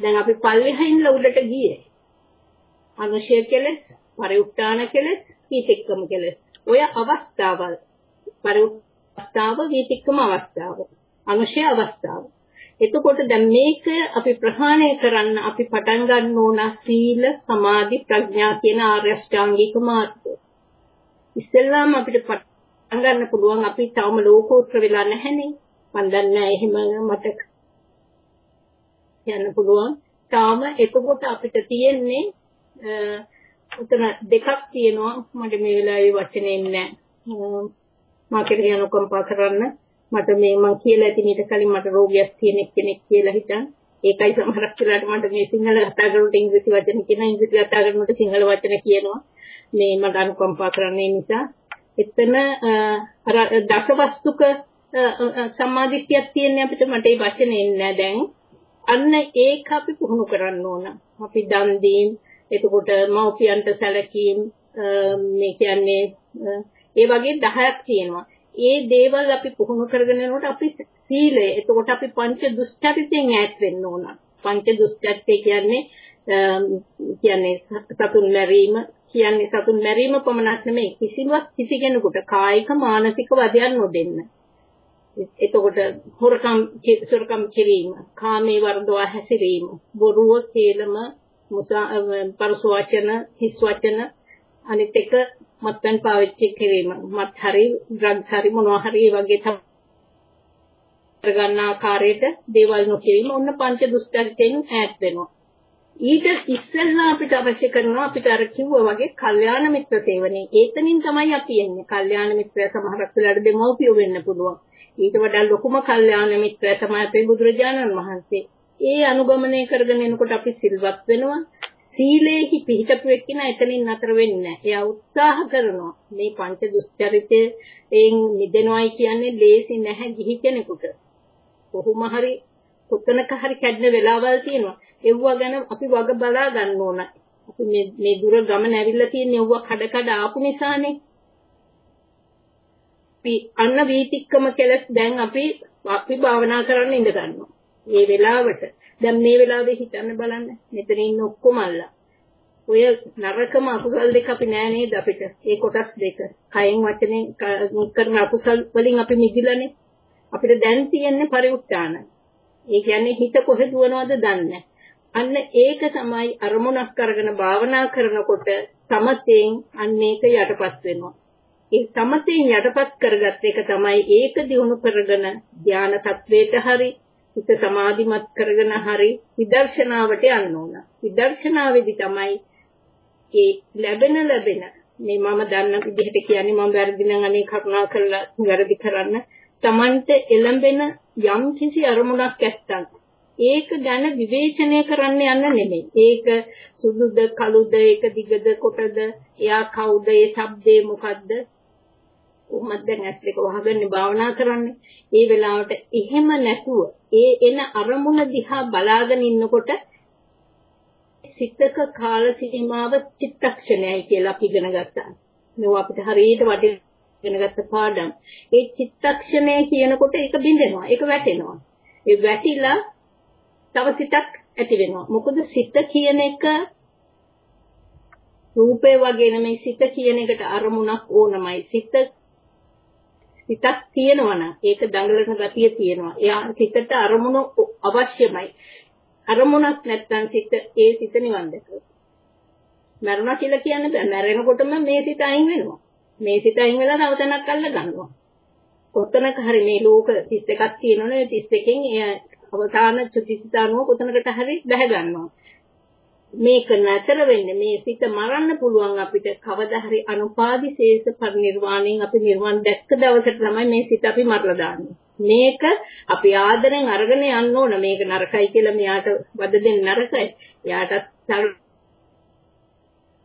දැන් අපි පල්ලෙහින්ල උඩට ගියේ. අනුශය කෙලස් පරිඋත්තාන කෙලස් වීතික්කම කෙලස්. ඔය අවස්ථාවල් පරිඋත්තාව වීතික්කම අවස්ථාව. අනුශය අවස්ථාව. එතකොට දැන් මේක අපි ප්‍රහාණය කරන්න අපි පටන් ගන්න ඕන සීල සමාධි ප්‍රඥා කියන ආර්ය අෂ්ටාංගික මාර්ගය. ඉස්සෙල්ලාම අපිට පටන් ගන්න පුළුවන් අපි තවම ලෝකෝත්තර වෙලා නැහැනේ. මන් දන්නේ එහෙම මට කියන්න පුළුවන්. තාම එතකොට අපිට තියෙන්නේ උතන දෙකක් තියෙනවා මට මේ වෙලාවේ වචනේ නැහැ. මා කෙරේ අනුකම්පා කරන්න මට මේ මං කියලා ඇති ඊට කලින් මට රෝගයක් තියෙන කෙනෙක් කියලා හිතන්. ඒකයි සමහරක් වෙලාවට මට මේ සිංහල කතා කරනකොට ඉංග්‍රීසි වචන කියන ඉංග්‍රීසි කතා කරනකොට සිංහල වචන කියනවා. මේ මට අනුකම්පා කරන්නේ නිසා. එතන අර දසවස්තුක සම්මාදිට්ඨියක් තියෙන්නේ අපිට මට ඒ වචනේ නැහැ දැන් අන්න ඒක අපි පුහුණු කරන්න ඕන. අපි දන් දීම් එතකොට මව්පියන්ට සැලකීම් මේ කියන්නේ ඒ වගේ 10ක් තියෙනවා. ඒ දේවල් අපි පුහුණු කරගෙන යනකොට අපි සීලය එතකොට අපි පංච දුස්චරිතයෙන් ඈත් වෙන්න ඕන. පංච දුස්චරිතය කියන්නේ කියන්නේ සතුන් මැරීම කියන්නේ සතුන් මැරීම පමණක් නෙමෙයි කිසිවක් කිසි කෙනෙකුට කායික මානසික වදයන් නොදෙන්න. එතකොට හොරකම් සොරකම් කිරීම, කාමයේ වර්ධවා හැසිරීම, බොරුව, කේලම, මුසා පරස වචන, හිස් වචන අනිත් එක මත්පැන් පාවිච්චි කිරීම. මත් හරි ඩ්‍රග්ස් හරි මොනවා හරි ඒ වගේ ගන්න ආකාරයට දේවල් නොකිරීම ඔන්න පංච දුස්චරිතයෙන් ඈත් වෙනවා. ඊට ඉස්සෙල්ලා අපිට අවශ්‍ය කරනවා අපිට අර කිව්වා වගේ කල්යාණ මිත්‍ර සේවනයේ. ඒතනින් තමයි අපි එන්නේ. කල්යාණ මිත්‍රය සමහරක් වෙලාවට දෙමව්පියෝ වෙන්න පුළුවන්. ඊට වඩා ලොකුම කල්යාණ මිත්‍රය තමයි අපේ බුදුරජාණන් වහන්සේ. ඒ අනුගමනය කරගෙන එනකොට අපි සිල්වත් වෙනවා. සීලේහි පිහිටපු එක්කිනා එතනින් නතර වෙන්නේ නැහැ. එයා උත්සාහ කරනවා මේ පංච දුස්චරිතයෙන් මිදෙනවයි කියන්නේ ලේසි නැහැ ගිහි කෙනෙකුට. කොහොම හරි කොතනක හරි කැඩෙන වෙලාවල් තියෙනවා. ඒවා ගැන අපි වග බලා ගන්න ඕන. අපි මේ මේ දුර ගමන ඇවිල්ලා තියෙන ඒවා කඩ කඩ ආපු නිසානේ. අපි අන්න වීතික්කම කෙලස් දැන් අපි අපි භාවනා කරන්න ඉඳ ගන්නවා. මේ වෙලාවට දැන් මේ වෙලාවේ හිතන්න බලන්න මෙතන ඉන්න ඔක්කොම අල්ලා. ඔය නරකම අකුසල් දෙක අපි නෑ නේද අපිට? ඒ කොටස් දෙක. කයෙන් වචනෙන් කරන අකුසල් වලින් අපි මිදිලානේ. අපිට දැන් තියෙන්නේ පරිඋත්තාන. ඒ කියන්නේ හිත කොහෙ දුවනවද දන්නේ අන්න ඒක තමයි අරමුණක් කරගෙන භාවනා කරනකොට සමතෙන් අන්න ඒක යටපත් වෙනවා. ඒ සමතෙන් යටපත් කරගත් එක තමයි ඒක දිනු කරගෙන ධානා තත්වයට හරි හිත සමාධිමත් කරගෙන හරි විදර්ශනාවට යන්න ඕන. විදර්ශනාවේදී තමයි ඒ ලැබෙන ලැබෙන මේ මම දන්න විදිහට කියන්නේ මම වැරදි නම් අනේ කරුණා කරලා වැරදි කරන්න. Tamante එළඹෙන යම් කිසි අරමුණක් ඇත්තන් ඒක ගැන විවේචනය කරන්න යන්න නෙමෙයි. ඒක සුදුද කළුද ඒක දිගද කොටද එයා කවුද ඒ શબ્දේ මොකද්ද කොහොමද දැන් ඇස් දෙක වහගෙන භාවනා කරන්නේ ඒ වෙලාවට එහෙම නැතුව ඒ එන අරමුණ දිහා බලාගෙන ඉන්නකොට සිතක කාල සීමාව චිත්තක්ෂණයයි කියලා අපි ඉගෙන ගත්තා. මේව අපිට හරියට වටින ගත්ත පාඩම්. ඒ චිත්තක්ෂණය කියනකොට ඒක බිඳෙනවා. ඒක වැටෙනවා. ඒ වැටිලා තව සිතක් ඇති වෙනවා. මොකද සිත කියන එක රූපේ වගේ නෙමෙයි සිත කියන එකට අරමුණක් ඕනමයි. සිත සිතක් තියෙනවා නම් ඒක දඟලන ගතිය තියෙනවා. එයා සිතට අරමුණු අවශ්‍යමයි. අරමුණක් නැත්නම් සිත ඒ සිත නිවන් දැකලා. මරණ කියලා කියන්නේ බෑ. මැරෙනකොටම මේ සිත අයින් වෙනවා. මේ සිත අයින් වෙලා තව තැනක් අල්ල ගන්නවා. කොතනක හරි මේ ලෝක 31ක් තියෙනවනේ 31කින් එයා අවසාන චුතිසිතානුව කොතනකට හරි බැහැ ගන්නවා. මේක නැතර වෙන්නේ මේ සිත මරන්න පුළුවන් අපිට කවදා හරි අනුපාදි ශේෂ පරිනිර්වාණයෙන් අපි නිර්වාණ දැක්ක දවසට තමයි මේ සිත අපි මරලා දාන්නේ. මේක අපි ආදරෙන් අරගෙන යන්න ඕන. මේක නරකයි කියලා මෙයාට වද දෙන්න නරකයි. එයාටත්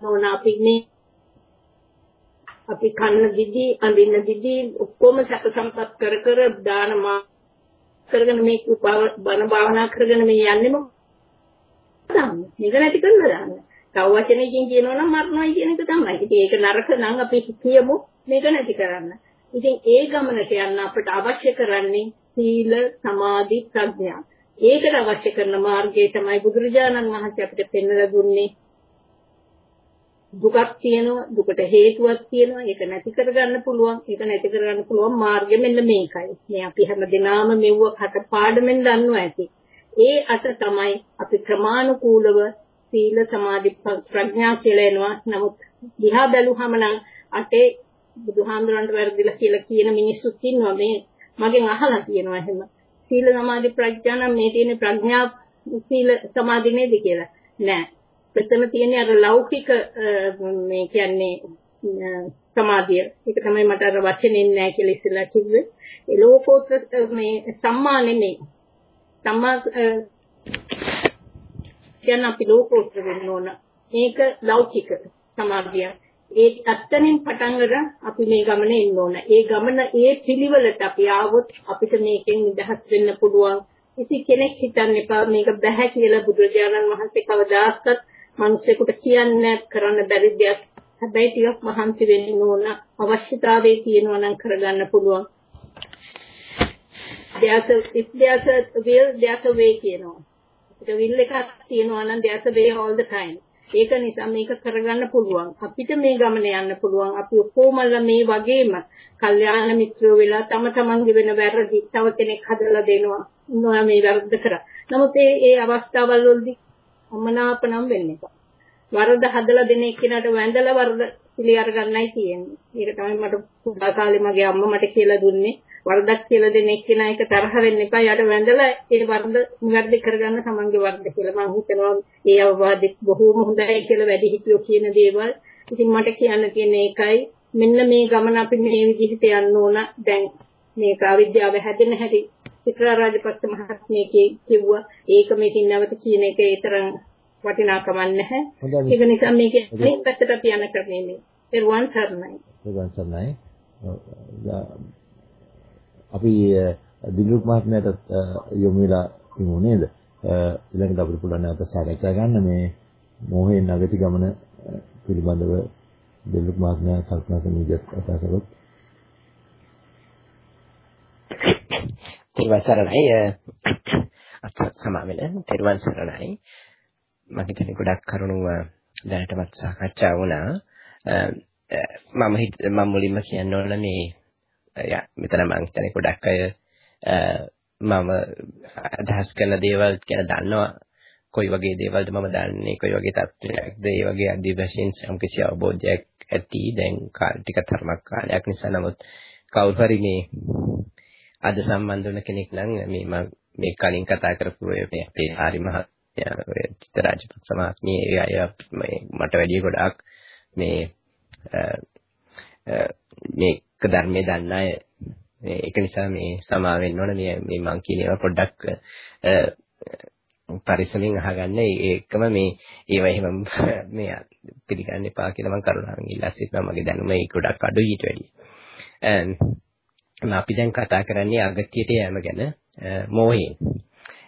ඕන අපි මේ අපි කන්න දිදි අඳින්න දිදි ඔක්කොම සැප සම්පත් කර කර දාන මා කරගෙන මේ බණ භාවනා කරගෙන මේ යන්නේ දාන්න. මේක නැති කරලා දාන්න. තව වචනයකින් කියනවා නම් මරණයි කියන එක තමයි. ඉතින් ඒක නරක නම් අපි කියමු මේක නැති කරන්න. ඉතින් ඒ ගමනට යන්න අපිට අවශ්‍ය කරන්නේ සීල, සමාධි, ප්‍රඥා. ඒකට අවශ්‍ය කරන මාර්ගය තමයි බුදුරජාණන් වහන්සේ අපිට පෙන්වලා දුන්නේ. දුකක් තියෙනවා දුකට හේතුවක් තියෙනවා ඒක නැති කරගන්න පුළුවන් ඒක නැති කරගන්න පුළුවන් මාර්ගය මෙන්න මේකයි මේ අපි හැම දිනාම මෙව්ව කට පාඩමෙන් දන්නවා ඇති ඒ අට තමයි අපි ක්‍රමානුකූලව සීල සමාධි ප්‍රඥා කියලා එනවා. නමුත් දිහා බැලුවම නම් අටේ බුදුහාමුදුරන්ට වැරදිලා කියලා කියන මිනිස්සුත් ඉන්නවා මේ මගෙන් අහලා තියෙනවා එහෙම. සීල සමාධි ප්‍රඥා නම් මේ තියෙන ප්‍රඥා සීල සමාධි නේද කියලා. නෑ. ප්‍රථම තියෙන්නේ අර ලෞකික මේ කියන්නේ සමාධිය. ඒක තමයි මට අර වචනේ නෑ කියලා ඉස්සෙල්ලා කිව්වේ. ඒ ලෝකෝත්තර මේ සම්මා නෙමෙයි. සම්මා කියන අපි ලෝකෝත්තර වෙන්න ඕන. මේක ලෞකික සමාධිය. ඒ අත්තනින් පටන් ගන්න අපි මේ ගමනේ ඉන්න ඕන. ඒ ගමන ඒ පිළිවෙලට අපි ආවොත් අපිට මේකෙන් නිදහස් වෙන්න පුළුවන්. ඉතින් කෙනෙක් හිතන්න එපා මේක බෑ කියලා බුදුරජාණන් වහන්සේ කවදාකවත් මිනිසෙකුට කියන්නේ කරන්න බැරි දෙයක්. හැබැයි ටිකක් මහන්සි වෙන්න ඕන. අවශ්‍යතාවයේ තියෙනවා නම් කරගන්න පුළුවන්. There's a if there's a will there's a way කියනවා. ඒක will එකක් තියෙනවා නම් there's a way all the time. ඒක නිසා මේක කරගන්න පුළුවන්. අපිට මේ ගමන යන්න පුළුවන්. අපි ඔක්කොමලා මේ වගේම කල්යාණ මිත්‍රයෝ වෙලා තම තමන්ගේ වෙන වැරදි තව කෙනෙක් හදලා දෙනවා. උන්වයා මේ වැරද්ද කරා. නමුත් ඒ ඒ අවස්ථාවල් වලදී අමනාප නම් වෙන්න එපා. වරද හදලා දෙන එක්කෙනාට වැඳලා වරද පිළි අරගන්නයි තියෙන්නේ. ඒක තමයි මට පුතා කාලේ මගේ අම්මා මට කියලා දුන්නේ. වරදක් කියලා දෙන එක්කෙනා එක තරහ වෙන්න එපා. යාට වැඳලා ඒ වරද නිවැරදි කරගන්න තමන්ගේ වරද කියලා මම හිතනවා. ඒ අවවාදෙ බොහෝම හොඳයි කියලා වැඩි හිටියෝ කියන දේවල්. ඉතින් මට කියන්න තියෙන එකයි මෙන්න මේ ගමන අපි මේ විදිහට යන්න ඕන. දැන් මේක අවිද්‍යාව හැදෙන හැටි චිත්‍රා රාජපක්ෂ මහත්මිය කිව්වා. ඒක මේකින් නැවත කියන එක ඒ තරම් වටිනාකමක් නැහැ. ඒක නිසා මේක මේ පැත්තට අපි යන ක්‍රමයේ මේ. ඒරුවන් සර්ණයි. ඒරුවන් සර්ණයි. අපි දිලුක් මහත්මයාට යොමු වෙලා ඉමු නේද? ඊළඟට අපිට පුළුවන් නැවත සාකච්ඡා ගන්න මේ මොහේ නගති ගමන පිළිබඳව දිලුක් මහත්මයා කල්පනා කරන විදිහට කතා කරොත්. තෙරුවන් සරණයි. අත් සමාවෙන තෙරුවන් සරණයි. මම හිතන්නේ ගොඩක් කරුණු දැනටමත් සාකච්ඡා වුණා. මම මම මුලින්ම කියන්න ඕන මේ යා මෙතන මම හිතන්නේ ගොඩක් අය මම අදහස් කරන දේවල් ගැන දන්නවා. කොයි වගේ දේවල්ද මම දන්නේ කොයි වගේ තත්ත්වයක්ද ඒ වගේ අධි වශයෙන් සම්කිසි අවබෝධයක් ඇති. දැන් කාල ටික තරමක් කාලයක් නිසා. නමුත් කවුරු හරි මේ අද සම්බන්ධ වෙන කෙනෙක් නම් මේ මම මේ කලින් කතා කරපු මේ අපේ හරි මහත්මයා චිත්‍රාජපක්ෂ මහත්මිය අය මට වැඩිය ගොඩාක් මේ මේක ධර්මයේ දන්න අය. ඒක නිසා මේ සමා වෙන්න ඕන. මේ මේ මං කියන ඒවා පොඩ්ඩක් පරිස්සමින් අහගන්න. ඒකම මේ ඒව එහෙම මේ පිළිගන්න එපා කියලා මම කරුණාවෙන් ඉල්ලා සිටිනවා. මගේ දැනුම ඒක ගොඩක් අඩුයි ඊට වැඩිය. අපි දැන් කතා කරන්නේ අගතියට යෑම ගැන. මෝහයෙන්.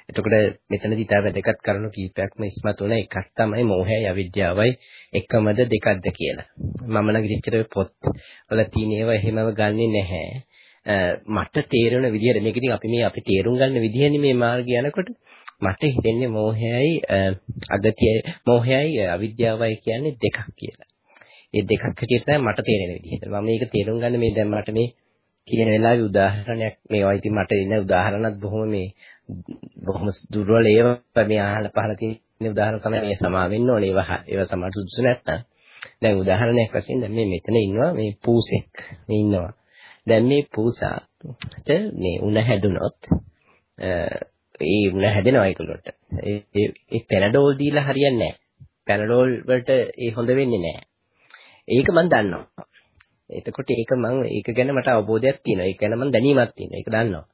එතකොට මෙතනදී තව වැදගත් කරුණු කීපයක්ම ඉස්මතු වෙන එකක් තමයි මෝහයයි අවිද්‍යාවයි එකමද දෙකක්ද කියලා. මම නම් ඉතින් පොත් වල තියෙන ඒවා එහෙමම ගන්නෙ නැහැ. මට තේරෙන විදිහට මේක ඉතින් අපි මේ අපි තේරුම් ගන්න විදිහනේ මේ මාර්ගය යනකොට මට හිතෙන්නේ මෝහයයි අගතියයි මෝහයයි අවිද්‍යාවයි කියන්නේ දෙකක් කියලා. ඒ දෙකක් හැටියට තමයි මට තේරෙන විදිහට. මම මේක තේරුම් ගන්න මේ දැන් මට මේ කියන වෙලාවේ උදාහරණයක් මේවා ඉතින් මට ඉන්න උදාහරණත් බොහොම මේ බොහොම දුර්වල ඒවා මේ අහලා පහලා තියෙන උදාහරණ තමයි මේ සමා වෙන්න ඕනේ. ඒවා ඒවා සමහර සුදුසු නැත්තම් දැන් උදාහරණයක් වශයෙන් දැන් මේ මෙතන ඉන්නවා මේ පූසෙක්. මේ ඉන්නවා. දැන් මේ පූසාට මේ උණ හැදුනොත් ඒ උණ හැදෙනවා ඒකලොට ඒ ඒ පැනඩෝල් දීලා හරියන්නේ නැහැ. පැනඩෝල් වලට ඒ හොඳ වෙන්නේ නැහැ. ඒක මම දන්නවා. එතකොට ඒක මම ඒක ගැන මට අවබෝධයක් තියෙනවා. ඒක ගැන මම දැනීමක් තියෙනවා. ඒක දන්නවා.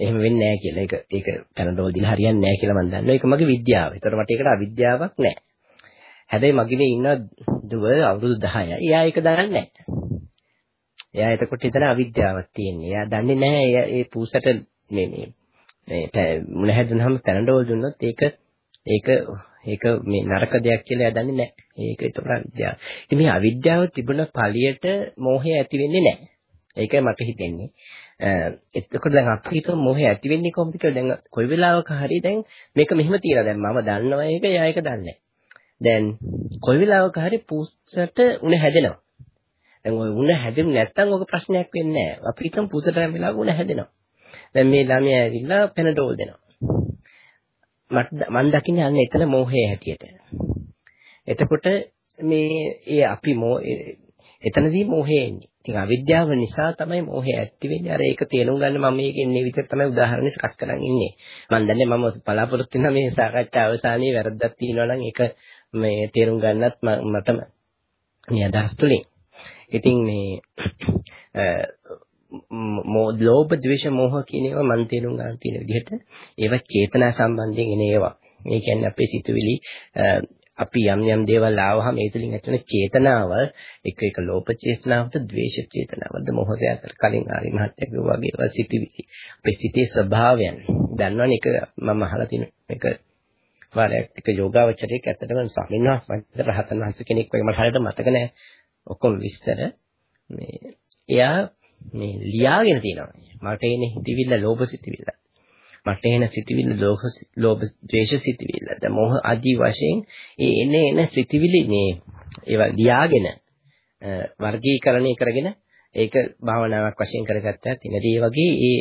එහෙම වෙන්නේ නැහැ කියලා. ඒක ඒක පැනඩෝල් දීලා හරියන්නේ නැහැ කියලා මම දන්නවා. ඒක මගේ විද්‍යාව. ඒතර මට ඒකට අවිද්‍යාවක් නැහැ. හැබැයි මගේ ඉන්න දුව අවුරුදු 10යි. එයා ඒක දන්නේ නැහැ. එයා එතකොට හිතන අවිද්‍යාවක් තියෙන්නේ. එයා දන්නේ නැහැ ඒ පූසට මේ මේ මේ මුණ හැදුනහම පැනඩෝල් දුන්නොත් ඒක ඒක ඒක මේ නරක දෙයක් කියලා එයා දන්නේ නැහැ. ඒක ඒතර අවිද්‍යාව. ඉතින් මේ අවිද්‍යාව තිබුණ පළියට මෝහය ඇති වෙන්නේ නැහැ. ඒකයි මට හිතෙන්නේ. එතකොට දැන් අපි හිතමු මෝහය ඇති වෙන්නේ කොහොමද කියලා දැන් කොයි වෙලාවක හරි දැන් මේක මෙහෙම තියලා දැන් මම දන්නවා ඒක එයා ඒක දන්නේ දැන් කොයි වෙලාවක හරි පූසට උණ හැදෙනවා. දැන් ওই උණ හැදෙන්නේ නැත්නම් ඔක ප්‍රශ්නයක් වෙන්නේ නැහැ. අපි හිතමු පූසට යම් වෙලාවක උණ හැදෙනවා. දැන් මේ ළමයා ඇවිල්ලා පෙනඩෝල් දෙනවා. මට මම දකින්නේ අන්න එතන මෝහය හැටියට. එතකොට මේ ඒ අපි එතනදී මෝහය එන්නේ. ඉතින් අවිද්‍යාව නිසා තමයි මෝහය ඇති වෙන්නේ. අර ඒක තේරුම් ගන්න මම මේක ඉන්නේ විදිහට තමයි උදාහරණ සකස් කරන් ඉන්නේ. මම දන්නේ මම බලාපොරොත්තු වෙන මේ සාකච්ඡා අවසානයේ වැරද්දක් තියෙනවා නම් ඒක මේ තේරුම් ගන්නත් මටම මේ අදහස් තුලින්. ඉතින් මේ මෝ ලෝභ ද්වේෂ මෝහ කියන ඒවා මන් තේරුම් ගන්න තියෙන විදිහට ඒවා චේතනා සම්බන්ධයෙන් එන ඒවා. මේ කියන්නේ අපේ සිතුවිලි අපි යම් යම් දේවල් ආවහම ඒ තුලින් ඇතිවන චේතනාව එක එක ලෝභ චේතනාවද ද්වේෂ චේතනාවද මොහොතේ අතර කලින් ආරි මහත්ය කිව්වා වගේ ඒවා සිටිවිලි අපේ සිටේ ස්වභාවයන්. දන්නවනේ ඒක මම අහලා තියෙන එක වාරයක් එක යෝගාවචරයක ඇත්තටම ස්වාමීන් වහන්සේ රහතන් වහන්සේ කෙනෙක් වගේ මට හරියට මතක නැහැ. ඔක්කොම විස්තර. මේ එයා මේ ලියාගෙන තියෙනවා. මට එන්නේ හිතවිල්ල ලෝභ සිටිවිල්ල මට එන සිතිවිල්ල ලෝභ ද්වේෂ සිතිවිල්ලද මොහ ආදී වශයෙන් ඒ එන එන සිතිවිලි මේ ඒවා ලියාගෙන වර්ගීකරණය කරගෙන ඒක භාවනාවක් වශයෙන් කරගත්තා. තියෙනදී ඒ වගේ ඒ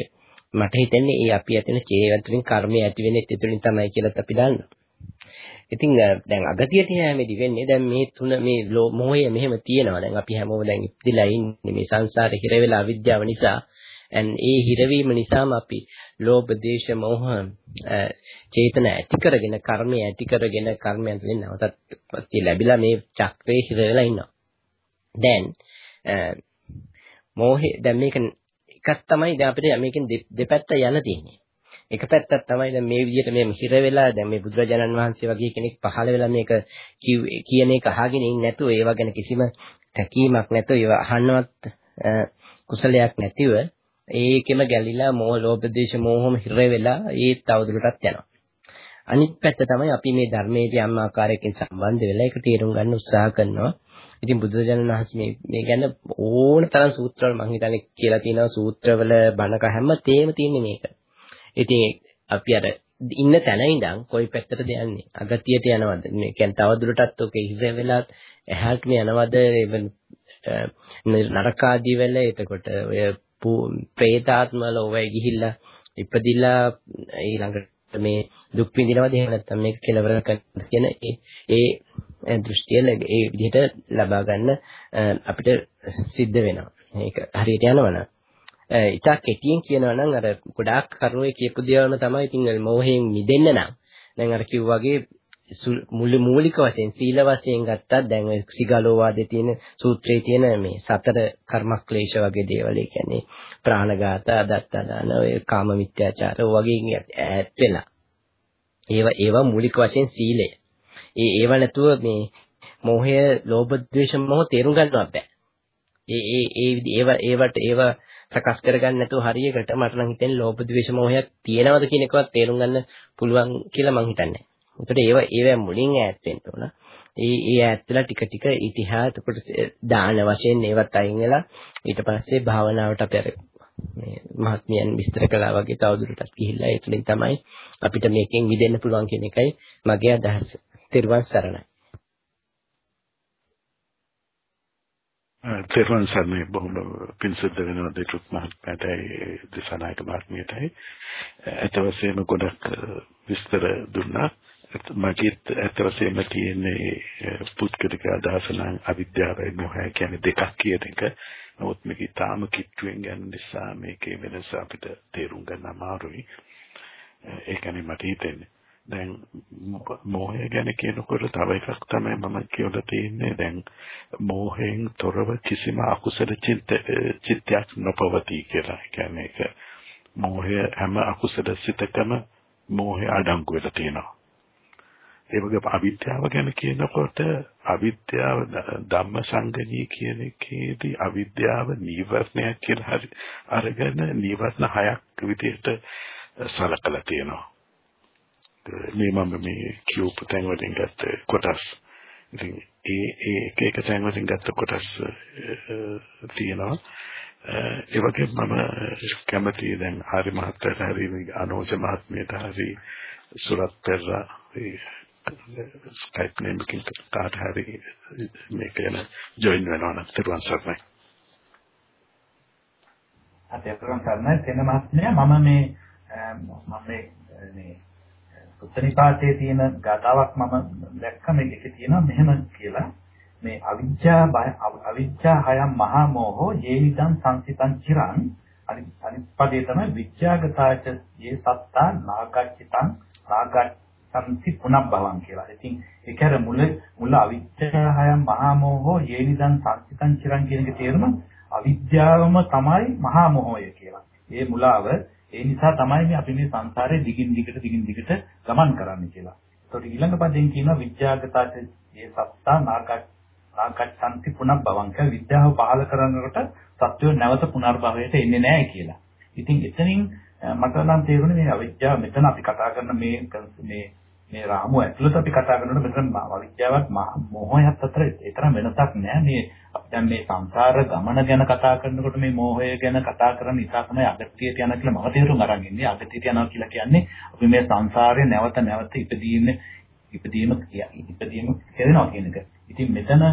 මට හිතෙන්නේ ඒ අපි ඇතින චේතනින් කර්මය ඇති වෙන්නේ එතුලින් තමයි කියලාත් අපි දන්නවා. ඉතින් දැන් අගතියට යෑමේදී වෙන්නේ දැන් මේ තුන මේ මොහය මෙහෙම තියෙනවා. දැන් අපි හැමෝම දැන් ඉපදිලා ඉන්නේ මේ සංසාරේ හිර වෙලා අවිද්‍යාව නිසා and ඒ හිරවීම නිසාම අපි ලෝභ දේශ මොහ චේතන ඇති කරගෙන කර්මය ඇති කරගෙන කර්මයන් තුළින් නැවතත් ලැබිලා මේ චක්‍රේ හිර වෙලා ඉන්නවා. දැන් මොහේ දැන් මේක එකක් තමයි දැන් අපිට මේකෙන් දෙපැත්ත යන තියෙන්නේ. එක පැත්තක් තමයි දැන් මේ විදිහට මේ හිර වෙලා දැන් මේ බුදුරජාණන් වහන්සේ වගේ කෙනෙක් පහළ වෙලා මේක කියන එක අහගෙන ඉන්නේ නැතුව ඒව ගැන කිසිම තැකීමක් නැතුව ඒව අහන්නවත් කුසලයක් නැතිව ඒකෙම ගැලිලා මෝහ ලෝභ දේශ මෝහම හිර වෙලා ඒ තවදුරටත් යනවා. අනිත් පැත්ත තමයි අපි මේ ධර්මයේ යම් ආකාරයකින් සම්බන්ධ වෙලා ඒක තේරුම් ගන්න උත්සාහ කරනවා. ඉතින් බුදුරජාණන් වහන්සේ මේ මේ ගැන ඕන තරම් සූත්‍රවල මම හිතන්නේ කියලා තියෙනවා සූත්‍රවල බණක හැම තේම තියෙන්නේ මේක. ඉතින් අපි අර ඉන්න තැන ඉඳන් කොයි පැත්තටද යන්නේ? අගතියට යනවද? මේ කියන්නේ තවදුරටත් ඔක ඉහිර වෙලා එහාට යනවද? නරකාදී වෙල එතකොට ඔය പ്രേතාත්මවල ඔවයි ගිහිල්ලා ඉපදිලා ඊළඟට මේ දුක් විඳිනවද එහෙම නැත්නම් මේක කෙලවර කරන කියන ඒ ඒ දෘෂ්ටිය ඒ විදිහට ලබා ගන්න අපිට සිද්ධ වෙනවා. ඒක හරියට යනවනම් ඉතා කෙටියෙන් කියනවා නම් අර ගොඩාක් කරුණේ කියපු දේවල්ම තමයි ඉතින් මොහෙන් මිදෙන්න නම්. දැන් අර කිව්වාගේ මුල මූලික වශයෙන් සීල වශයෙන් ගත්තත් දැන් ඔය සිගාලෝ වාදයේ තියෙන සූත්‍රයේ තියෙන මේ සතර කර්මක්ලේශ වගේ දේවල් ඒ කියන්නේ ප්‍රාණඝාත අදත්තාදාන ඔය කාම මිත්‍යාචාර වගේ ඈත් වෙලා. ඒවා ඒවා මූලික වශයෙන් සීලය. ඒ ඒව නැතුව මේ මෝහය ලෝභ ද්වේෂ මොහ තේරුම් ගන්නවත් බෑ. ඒ ඒ ඒ ඒව ඒවට ඒව සකස් කරගන්න නැතුව හරියකට මට නම් හිතෙන්නේ ලෝභ ද්වේෂ මොහයක් තියෙනවද කියන එකවත් තේරුම් ගන්න පුළුවන් කියලා මං හිතන්නේ එතකොට ඒව ඒව මුලින් ඈත් වෙන්න ඕන. ඒ ඒ ඈත් වෙලා ටික ටික ඉතිහාස එතකොට දාන වශයෙන් ඒවත් අයින් වෙලා ඊට පස්සේ භාවනාවට අපි අර මේ මහත්මියන් විස්තර කළා වගේ තවදුරටත් ගිහිල්ලා ඒ තුලින් තමයි අපිට මේකෙන් මිදෙන්න පුළුවන් කියන එකයි මගේ අදහස. ත්‍රිවන් සරණයි. තෙරුවන් සරණයි බොහොම පින්සුද්ධ වෙනවා දෙතුත් මහත්මයාටයි දිසනායක මහත්මියටයි. අත වශයෙන්ම ගොඩක් විස්තර දුන්නා. මගේත් ඇත්ත වශයෙන්ම තියෙන්නේ පුත්කලික අදහස නම් අවිද්‍යාවයි මොහය කියන්නේ දෙකක් කියන එක. නමුත් මේක තාම කිට්ටුවෙන් ගන්න නිසා මේකේ වෙනස අපිට තේරුම් ගන්න අමාරුයි. ඒකනේ මට හිතෙන්නේ. දැන් මෝහය ගැන කියනකොට තව එකක් තමයි මම කියලා තියෙන්නේ දැන් මෝහයෙන් තොරව කිසිම අකුසල චිත්තයක් නොපවතී කියලා. කියන්නේ ඒක මෝහය හැම අකුසල සිතකම මෝහය අඩංගු වෙලා තියෙනවා. ඒ වගේ අවිද්‍යාව ගැන කියනකොට අවිද්‍යාව ධම්ම සංගණී කියන එකේදී අවිද්‍යාව නීවරණයක් කියලා හරි අරගෙන නීවරණ හයක් විදිහට සලකලා තියෙනවා. මේ මම මේ කියූප තැන් වලින් ගත්ත කොටස්. ඉතින් ඒ ඒ එක එක තැන් වලින් ගත්ත කොටස් තියෙනවා. ඒ වගේ මම කැමතියි දැන් ආරි මහත්තයාට හරි අනෝජ මහත්මියට හරි සුරත් පෙරා ස්කයිප් නේමකින් කාට හරි මේක යන ජොයින් වෙනවා නම් තෙරුවන් සරණයි. අතේරුවන් සරණයි තෙන මහත්මයා මම මේ මම මේ මේ සුත්තනිපාතයේ තියෙන ගාතාවක් මම දැක්ක මේකේ තියෙනවා මෙහෙම කියලා මේ අවිජ්ජා අවිජ්ජා හයම් මහා මෝහෝ යේනිදං සංසිතං චිරං අනිත් පදේ තමයි විඥාගතාච යේ සත්තා නාගච්චිතං නාගච්ඡන්ති පුනබ්බවං කියලා. ඉතින් ඒක අර මුල මුල අවිජ්ජා හයම් මහා මෝහෝ යේනිදං සංසිතං චිරං කියන එකේ තේරුම අවිද්‍යාවම තමයි මහා මොහොය කියලා. ඒ මුලාව ඒ නිසා තමයි මේ අපි මේ සංසාරේ දිගින් දිගට දිගින් දිගට ගමන් කරන්නේ කියලා. ඒතකොට ඊළඟ පදයෙන් කියනවා විද්‍යාගතාච ඒ සත්තා නාගච්ඡන්ති පුනබ්බවං කියලා විද්‍යාව පහල කරනකොට සත්‍යය නැවත පුනර්භවයට එන්නේ නැහැ කියලා. ඉතින් එතනින් මට නම් තේරුණේ මේ අවිද්‍යාව මෙතන අපි කතා කරන මේ මේ මේ රාමුව ඇතුළත අපි කතා කරනකොට මෙතන අවිද්‍යාවත් මොහොයත් අතර ඒතරම් වෙනසක් නෑ මේ අපි දැන් මේ සංසාර ගමන ගැන කතා කරනකොට මේ මෝහය ගැන කතා කරන නිසා තමයි අගතියට යන කියලා මම තේරුම් අරන් ඉන්නේ අගතියට යනවා කියලා කියන්නේ අපි මේ සංසාරේ නැවත නැවත ඉපදීම ඉපදීම ඉපදීම කරනවා කියන එක. ඉතින් මෙතන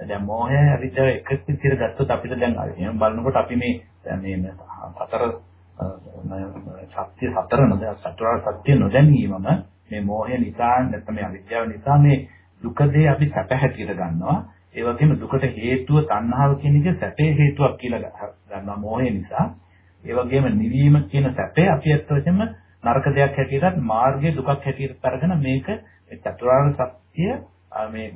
දැන් මෝහය අවිද්‍යාව එක විදිහට ගත්තොත් අපිට දැන් එහෙම බලනකොට අපි මේ මේ හතර සත්‍ය හතර නොද චතුරාර්ය සත්‍ය නොදැනීමම මේ මෝහය නිසා නැත්නම් මේ අවිද්‍යාව නිසා මේ දුක දේ අපි සැප හැටියට ගන්නවා. ඒ වගේම දුකට හේතුව තණ්හාව කියන එක සැපේ හේතුවක් කියලා ගන්නවා මෝහය නිසා. ඒ වගේම නිවීම කියන සැපේ අපි ඇත්ත වශයෙන්ම නරක දෙයක් හැටියට මාර්ගයේ දුකක් හැටියට අරගෙන මේක චතුරාර්ය සත්‍ය මේ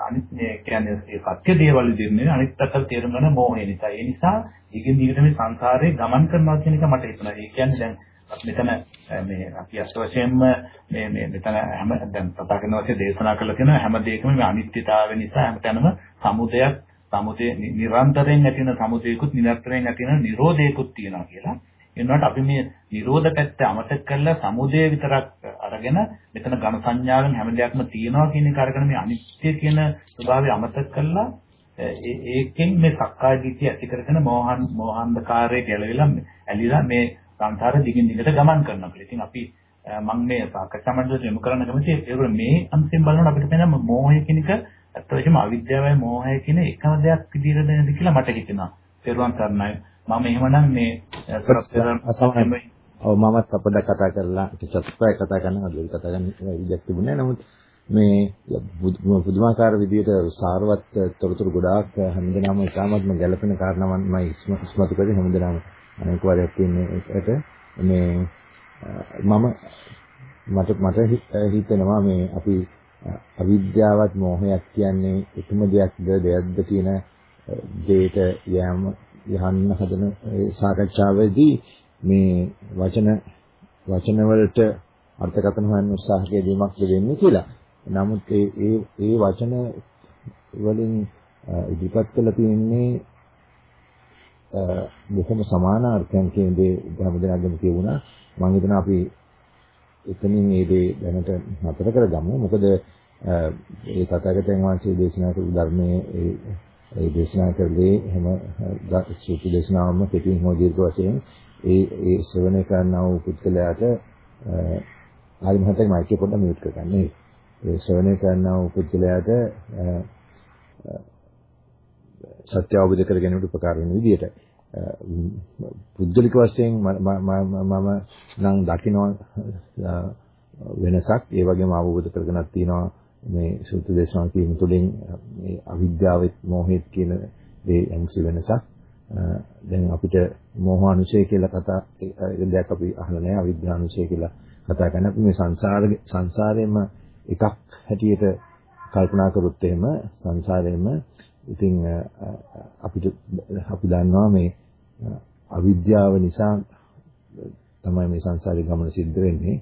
අනිත් මේ කියන්නේ සත්‍ය දේවල් විදිහට අනිත් පැත්තට තේරුම් ගන්න මෝහය නිසා. ඒ නිසා ඊගෙන් ඊට මේ සංසාරේ ගමන් කරනවා කියන එක මට හිතෙනවා. ඒ කියන්නේ දැන් මෙතන මේ අපි අස්ත වශයෙන්ම මේ මේ මෙතන හැම දැන් සතාගෙන වශයෙන් දේශනා කළා කියන හැම දෙයකම මේ අනිත්‍යතාවය නිසා හැමතැනම සමුදයක් සමුදේ නිරන්තරයෙන් ඇති වෙන සමුදේකුත් නිරන්තරයෙන් ඇති වෙන නිරෝධයකුත් තියෙනවා කියලා. එනවාට අපි මේ නිරෝධ පැත්ත අමතක කරලා සමුදේ විතරක් අරගෙන මෙතන ඝන සංඥාවෙන් හැම දෙයක්ම තියෙනවා කියන එක අරගෙන මේ අනිත්‍ය කියන ස්වභාවය අමතක කරලා ඒකෙන් මේ සක්කාය දිට්ඨිය ඇති කරගෙන මෝහන් මෝහන්ධකාරයේ ගැලවිලා ඇලිලා මේ සංසාර දිගින් දිගට ගමන් කරනවා කියලා. ඉතින් අපි මම මේ සාකච්ඡා මණ්ඩලයට යොමු කරන්න කැමති ඒ මේ අංශයෙන් බලනකොට අපිට පේනවා මෝහය කියන එක ඇත්තටම අවිද්‍යාවයි මෝහය කියන එකම දෙයක් විදිහට නේද කියලා මට හිතෙනවා. පෙරුවන් සරණයි. මම එහෙමනම් මේ අසමයි. ඔව් මමත් අපද කතා කරලා චතුස්පය කතා කරනවා අද කතා කරන්න විදියක් තිබුණේ නැහැ. නමුත් මේ පුදුමාකාර විදිහට සාරවත් තොරතුරු ගොඩාක් හැමදෙනාම ඉතාමත්ම ගැළපෙන කාරණාවන් මම ඉස්මතු කරේ හැමදෙනාම අනෙක් වරක් තියෙන එකට මේ මම මට මට හිතෙනවා මේ අපි අවිද්‍යාවත් මෝහයක් කියන්නේ එකම දෙයක්ද දෙයක්ද කියන දෙයට යෑම යහන්න හදන සාකච්ඡාවේදී මේ වචන වචන වලට අර්ථකථන හොයන්න උත්සාහ කිරීමක් වෙන්නේ කියලා. නමුත් ඒ ඒ ඒ වචන වලින් ඉදිරිපත් කළ තියෙන්නේ බොහොම සමානාර්ථයන් කියන දේ හැමදෙනාගේම කියුණා. මම හිතනවා අපි එතනින් මේ දේ දැනට නතර කරගමු. මොකද ඒ තථාගතයන් වහන්සේ දේශනා කරපු ධර්මයේ ඒ දේශනා කරලේ හැම සූත්‍ර දේශනාවම පිටින් හෝ දීර්ඝ වශයෙන් ඒ ඒ ශ්‍රවණය කරනා වූ පුද්ගලයාට ආරි මහත්තයා මයික් එක පොඩ්ඩක් මියුට් කරගන්න. ඒ ශ්‍රවණය කරනා වූ පුද්ගලයාට සත්‍ය අවබෝධ කර ගැනීමට උපකාර වෙන විදිහට පුද්ගලික වශයෙන් මම නම් දකිනවා වෙනසක් ඒ වගේම අවබෝධ කරගෙනක් තියෙනවා. මේ සූත්‍ර දේශනා කීම තුළින් මේ අවිද්‍යාවෙත් මොහෙත් කියන දේ යම්සි වෙනසක්. දැන් අපිට මෝහානුසය කියලා කතා දෙයක් අපි අහලා නැහැ අවිද්‍යානුසය කියලා කතා කරන අපි මේ සංසාර සංසාරෙම එකක් හැටියට කල්පනා කරොත් එහෙම සංසාරෙම ඉතින් අපිට අපි දන්නවා මේ අවිද්‍යාව නිසා තමයි මේ සංසාරේ ගමන සිද්ධ වෙන්නේ.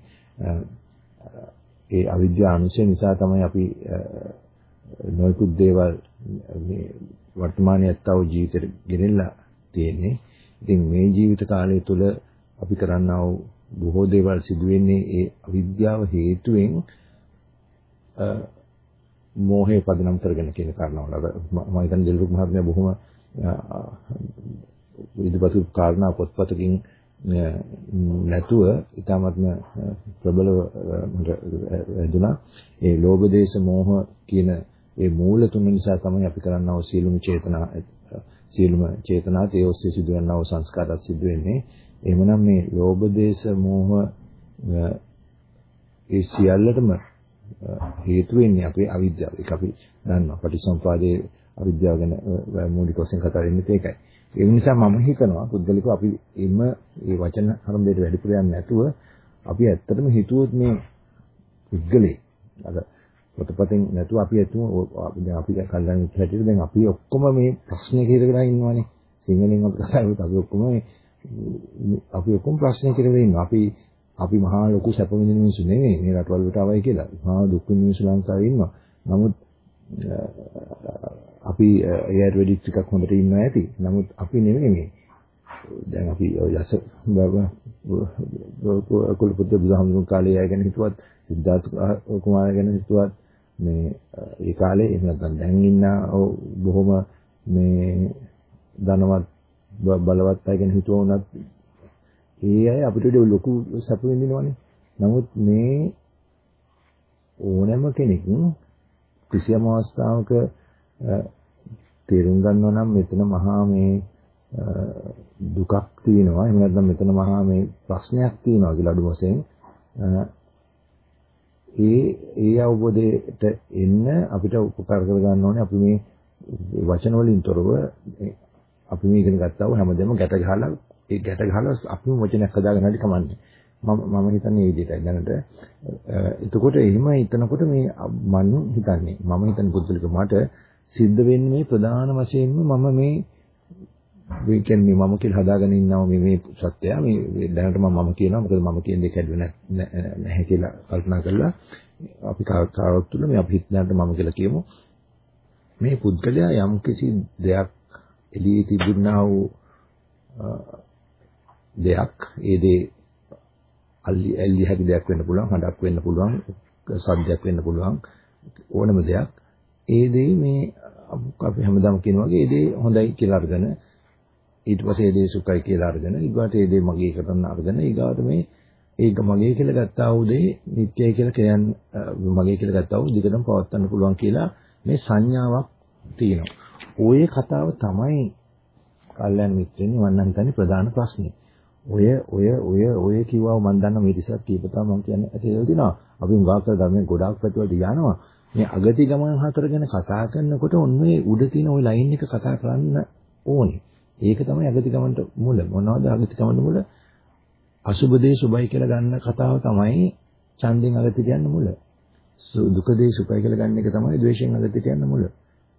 ඒ අවිද්‍යා අනුසය නිසා තමයි අපි නොයෙකුත් දේවල් මේ වර්තමානයේ අත්ව ජීවිතේ ගෙනෙලා තියෙන්නේ. ඉතින් මේ ජීවිත කාලය තුළ අපි කරන්නා වූ බොහෝ දේවල් සිදු වෙන්නේ ඒ අවිද්‍යාව හේතුවෙන් මෝහය පදනම් කරගෙන කියන කාරණාවල. මම හිතන්නේ දිලුක් මහත්මයා බොහොම විදුපතු කාරණා පොත්පතකින් නැතුව ඊටමත්ම ප්‍රබලව වැදුනා ඒ ලෝභ දේශ මෝහ කියන ඒ මූල තුන නිසා තමයි අපි කරන්නා වූ සීලුම චේතනා සීලුම චේතනාත් ඒ ඔස්සේ සිදුවන්නා වූ සංස්කාරات සිදු වෙන්නේ එහෙමනම් මේ ලෝභ දේශ මෝහ ඒ සියල්ලටම හේතු වෙන්නේ අපේ අවිද්‍යාව. ඒක අපි දන්නවා. පටිසම්පාදයේ අවිද්‍යාව ගැන මූලික වශයෙන් කතා වෙන්නේ ඒකයි. ඒ නිසා මම හිතනවා පුද්ගලිකව අපි එම මේ වචන හරඹේට වැඩිපුර යන්නේ නැතුව අපි ඇත්තටම හිතුවොත් මේ පුද්ගලේ අර පොතපතෙන් නැතුව අපි හිතමු දැන් අපි කල්ලාන හැටියට දැන් අපි ඔක්කොම මේ ප්‍රශ්නේ කියලා ඉන්නවානේ සිංහලෙන් අපි කතා කරලා අපි ඔක්කොම අපි ඔක්කොම ප්‍රශ්නේ කියලා ඉන්නවා අපි අපි මහා ලොකු සැප විඳින මිනිස්සු නෙමෙයි මේ රටවල් වලට ආවයි කියලා මහා දුක් විඳින මිනිස්සු ලංකාවේ ඉන්නවා නමුත් අපි එයාට වැඩි ටිකක් හොඳට ඉන්නවා ඇති. නමුත් අපි නෙමෙයි මේ. දැන් අපි යස කුලපුත්‍ර බුදුහාමුදුරුවෝ කාලේ අය ගැන හිතුවත් සිද්ධාර්ථ කුමාරයා ගැන හිතුවත් මේ ඒ කාලේ එහෙම නැත්නම් දැන් ඉන්න බොහොම මේ ධනවත් බලවත් අය ගැන හිතුවා උනත් ඒ අය අපිට ලොකු සැප විඳිනවනේ. නමුත් මේ ඕනෑම කෙනෙක් කිසියම් අවස්ථාවක තේරුම් ගන්නවා නම් මෙතන මහා මේ දුකක් තියෙනවා. එහෙම නැත්නම් මෙතන මහා මේ ප්‍රශ්නයක් තියෙනවා කියලා අඩු වශයෙන්. ඒ ඒ අවබෝධයට එන්න අපිට උපකාර කර ගන්න ඕනේ. අපි මේ වචන වලින් තොරව අපි මේ ඉගෙන ගත්තා වූ හැමදේම ගැට ගහලා ඒ ගැට ගහලා අපිම වචනයක් හදාගන්න හරි කමන්නේ. මම මම හිතන්නේ මේ විදිහටයි. දැනට එතකොට එහෙම හිතනකොට මේ මම හිතන්නේ මම හිතන පුදුලික මට සිද්ධ වෙන්නේ මේ ප්‍රධාන වශයෙන්ම මම මේ මේ කියන්නේ මම කියලා හදාගෙන ඉන්නවා මේ මේ සත්‍යය. මේ දැනට මම මම කියනවා. මොකද මම කියන දේ කැඩුවේ නැහැ කියලා කල්පනා කරලා අපි කාවක් තුල මේ අපි හිතනට මම කියලා කියමු. මේ පුද්ගලයා යම් කිසි දෙයක් එළියේ තිබුණා වූ දෙයක් ඒ දේ අල්ලි ඇල්ලි හැකි දෙයක් වෙන්න පුළුවන් හඬක් වෙන්න පුළුවන් සද්දයක් වෙන්න පුළුවන් ඕනම දෙයක් ඒ දේ මේ අපි හැමදාම කියන වගේ ඒ දේ හොඳයි කියලා අරගෙන ඊට පස්සේ ඒ දේ සුඛයි කියලා අරගෙන ඊගාට ඒ දේ මගේ කරන්න අරගෙන ඊගාට මේ ඒක මගේ කියලා ගත්තා වූ දේ නිත්‍යයි කියලා කියන්න මගේ කියලා ගත්තා වූ දිගටම පවත්වන්න පුළුවන් කියලා මේ සංඥාවක් තියෙනවා. ওই කතාව තමයි කල්යන මිත්‍රෙනි මම හිතන්නේ ප්‍රධාන ප්‍රශ්නේ. ඔය ඔය ඔය ඔය කිව්වව මම දන්නා මේ ටිකක් කීපතා මම කියන්නේ ඇති දේවල් දිනවා. අපි උගා කර ධර්මයෙන් ගොඩාක් පැතිවලට යනවා. මේ අගති ගමන හතර ගැන කතා කරනකොට ඔන්නේ උඩ තියෙන ওই ලයින් එක කතා කරන්න ඕනේ. ඒක තමයි අගති ගමනට මුල. මොනවද අගති ගමන මුල? අසුබ දේ සුබයි කියලා ගන්න කතාව තමයි ඡන්දෙන් අගති කියන්න මුල. දුක දේ සුඛයි කියලා ගන්න එක තමයි ද්වේෂයෙන් අගති කියන්න මුල.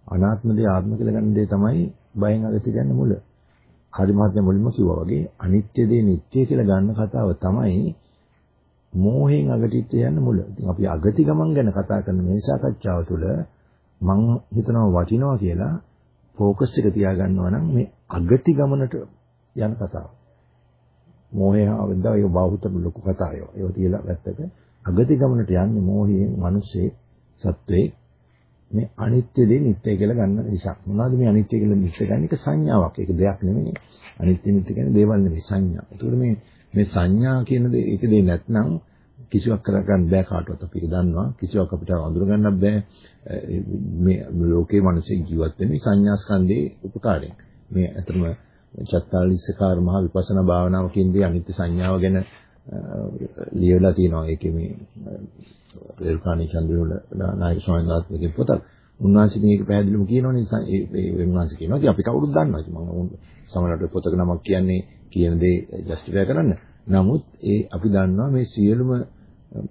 අනාත්ම දේ ආත්ම කියලා ගන්න දේ තමයි බයෙන් අගති කියන්න මුල. හරි මහත්මයා මුලින්ම කිව්වා වගේ අනිත්‍ය දේ නිට්ටය කියලා ගන්න කතාව තමයි මෝහයෙන් අගටිට යන මුල. ඉතින් අපි අගති ගමන් ගැන කතා කරන මේ සාකච්ඡාව තුළ මම හිතනවා වටිනවා කියලා ફોකස් එක තියාගන්නවා නම් මේ අගති ගමනට යන කතාව. මෝහය ආවද ඒක බාහුතම ලොකු කතාවක්. ඒක තියලා වැත්තක අගති ගමනට යන්නේ මෝහයෙන් මිනිස්සේ සත්වේ මේ අනිත්‍ය දේ නිත්‍ය කියලා ගන්න නිසා. මොනවද මේ අනිත්‍ය කියලා නිත්‍ය ගන්න එක සංඥාවක්. ඒක දෙයක් නෙමෙයි. අනිත්‍ය නිත්‍ය කියන්නේ දේවල් නෙමෙයි සංඥා. ඒකට මේ මේ සංඥා කියන දේ ඒක දෙයක් නැත්නම් කිසිවක් කරගන්න බෑ කාටවත් අපි ඒක දන්නවා කිසිවක් අපිට අඳුර ගන්නත් බෑ මේ ලෝකේ මිනිස්සු ජීවත් වෙන්නේ සංඥා ස්කන්ධේ උපකාරයෙන් මේ අතරම චත්තාලිස්සකාර මහ විපස්සනා භාවනාව කියන්නේ අනිත්‍ය සංඥාව ගැන ලියවලා තියෙනවා ඒකේ මේ රේරුකාණී චන්ද්‍රවල නායක ස්වාමීන් වහන්සේගේ පොතක් උන්වහන්සේ මේක පැහැදිලිවම කියනවනේ ඒ උන්වහන්සේ කියනවා ඉතින් අපි කවුරුත් දන්නවා ඉතින් මම සමහරවිට පොතක නමක් කියන්නේ කියන දේ ජස්ටිෆයි කරන්න. නමුත් ඒ අපි දන්නවා මේ සියලුම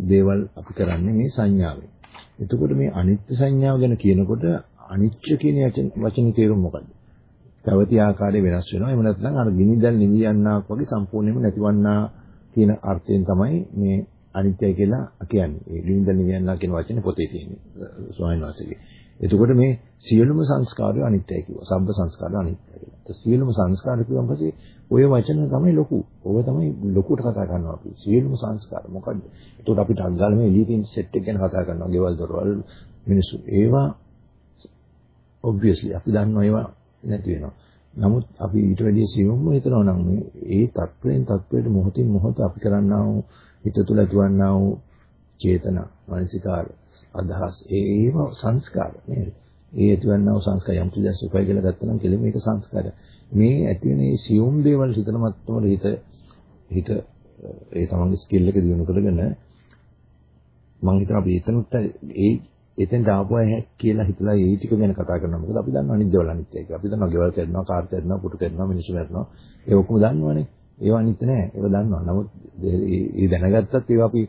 දේවල් අපි කරන්නේ මේ සංඥාවෙන්. එතකොට මේ අනිත්‍ය සංඥාව ගැන කියනකොට අනිච්ච කියන වචනේ තේරුම මොකද්ද? පැවති ආකාරය වෙනස් වෙනවා. එහෙම නැත්නම් අර ගිනිදල් නිවි යන්නාක් වගේ සම්පූර්ණයෙන්ම නැතිවන්නා කියන අර්ථයෙන් තමයි මේ අනිත්‍යයි කියලා කියන්නේ. ඒ ගිනිදල් නිවි යන්නා කියන වචනේ පොතේ තියෙන්නේ ස්වාමීන් වහන්සේගේ. එතකොට මේ සියලුම සංස්කාරය අනිත්‍යයි කිව්වා. සබ්බ සංස්කාරය අනිත්‍යයි කියලා. සියලුම සංස්කාර කිව්වම පස්සේ ওই වචන තමයි ලොකු. ඔය තමයි ලොකුට කතා කරනවා අපි. සියලුම සංස්කාර මොකද්ද? එතකොට අපිට අග්ගාල මේ එළියෙන් සෙට් එක ගැන කතා කරනවා. ගෙවල් දොරවල් මිනිස්සු. ඒවා obviously අපි දන්නවා ඒවා නැති වෙනවා. නමුත් අපි ඊට වැඩිය සියුම්ව හිතනවා නම් මේ ඒ තත්වයෙන් තත්වයට මොහොතින් මොහොත අපි කරන්නා වූ හිත තුළ ඇතිවන්නා වූ චේතනා, මානසිකාර, අදහස් ඒ ඒව සංස්කාර නේද? ඒ ඇතිවන්නා වූ සංස්කාර යම් කිසි සුඛය කියලා ගත්තනම් කෙලිම ඒක සංස්කාර. මේ ඇති වෙන මේ සියුම් දේවල් හිතන මත්තමට හිත හිත ඒ තමන්ගේ ස්කිල් එක දිනු කරගෙන මම හිතනවා අපි එතනට ඒ එතෙන්ට ආපුවා කියලා හිතලා ඒ ටික ගැන කතා කරනවා. මොකද අපි දන්නවා අනිත්‍යවල අනිත්‍යයි කියලා. අපි දන්නවා ගෙවල් කරනවා, කාර් කරනවා, පුටු කරනවා, මිනිස්සු කරනවා. ඒ ඔක්කොම දන්නවනේ. ඒවා අනිත්‍ය නෑ. ඒවා දන්නවා. නමුත් ඒ දැනගත්තත් ඒවා අපි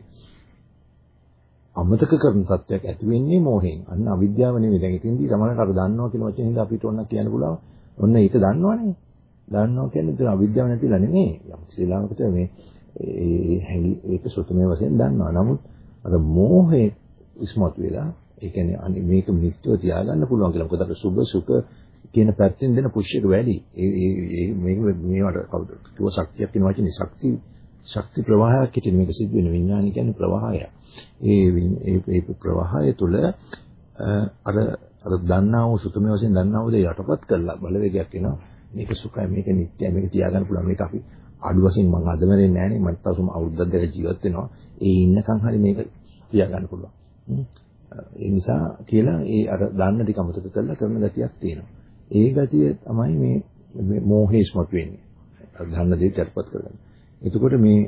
අමතක කරන තත්වයක් ඇති වෙන්නේ මෝහයෙන්. අන්න අවිද්‍යාව නෙවෙයි. දැන් ඉතින්දී සමහරවිට අර දන්නවා කියන වචනේ හින්දා අපිට ඕන කියන්න පුළුවන්. ඔන්න ඒක දන්නවනේ. දන්නවා කියන්නේ ඒක අවිද්‍යාව නැතිලා නෙමෙයි. යම් ශ්‍රීලාංකත මේ ඒ හැඟි ඒක සුතමේ වශයෙන් දන්නවා. නමුත් අර මෝහේ ඉස්මතු වෙලා ඒ කියන්නේ අනේ මේක නිත්‍යව තියාගන්න පුළුවන් කියලා. මොකද අර සුභ සුඛ කියන පැත්තෙන් දෙන පුෂ් එක වැඩි. ඒ ඒ මේක මේවට කවුද? කිව්ව ශක්තියක් කියන වචනේ ශක්ති ශක්ති ප්‍රවාහයක් කියන මේක සිද්ධ වෙන විඥානය කියන්නේ ප්‍රවාහය. ඒ ඒ ප්‍රවාහය තුළ අර අර දන්නා වූ සුතමේ වශයෙන් දන්නා වූ දේ යටපත් කරලා බලවේගයක් එනවා. මේක සුඛයි මේක නිත්‍යයි මේක තියාගන්න පුළුවන් මේක අපි අඩු වශයෙන් මම අද මරෙන්නේ නැහැ නේ මට තවසම අවුරුද්දක් දෙක ජීවත් වෙනවා. ඒ ඉන්නකම් හරි මේක තියාගන්න පුළුවන්. ඒ නිසා කියලා ඒ අර දන්න ටික අමතක කරලා කරන ගතියක් තියෙනවා. ඒ ගතිය තමයි මේ මෝහේ ස්මතු වෙන්නේ. දන්න දේ යටපත් කරගන්න. එතකොට මේ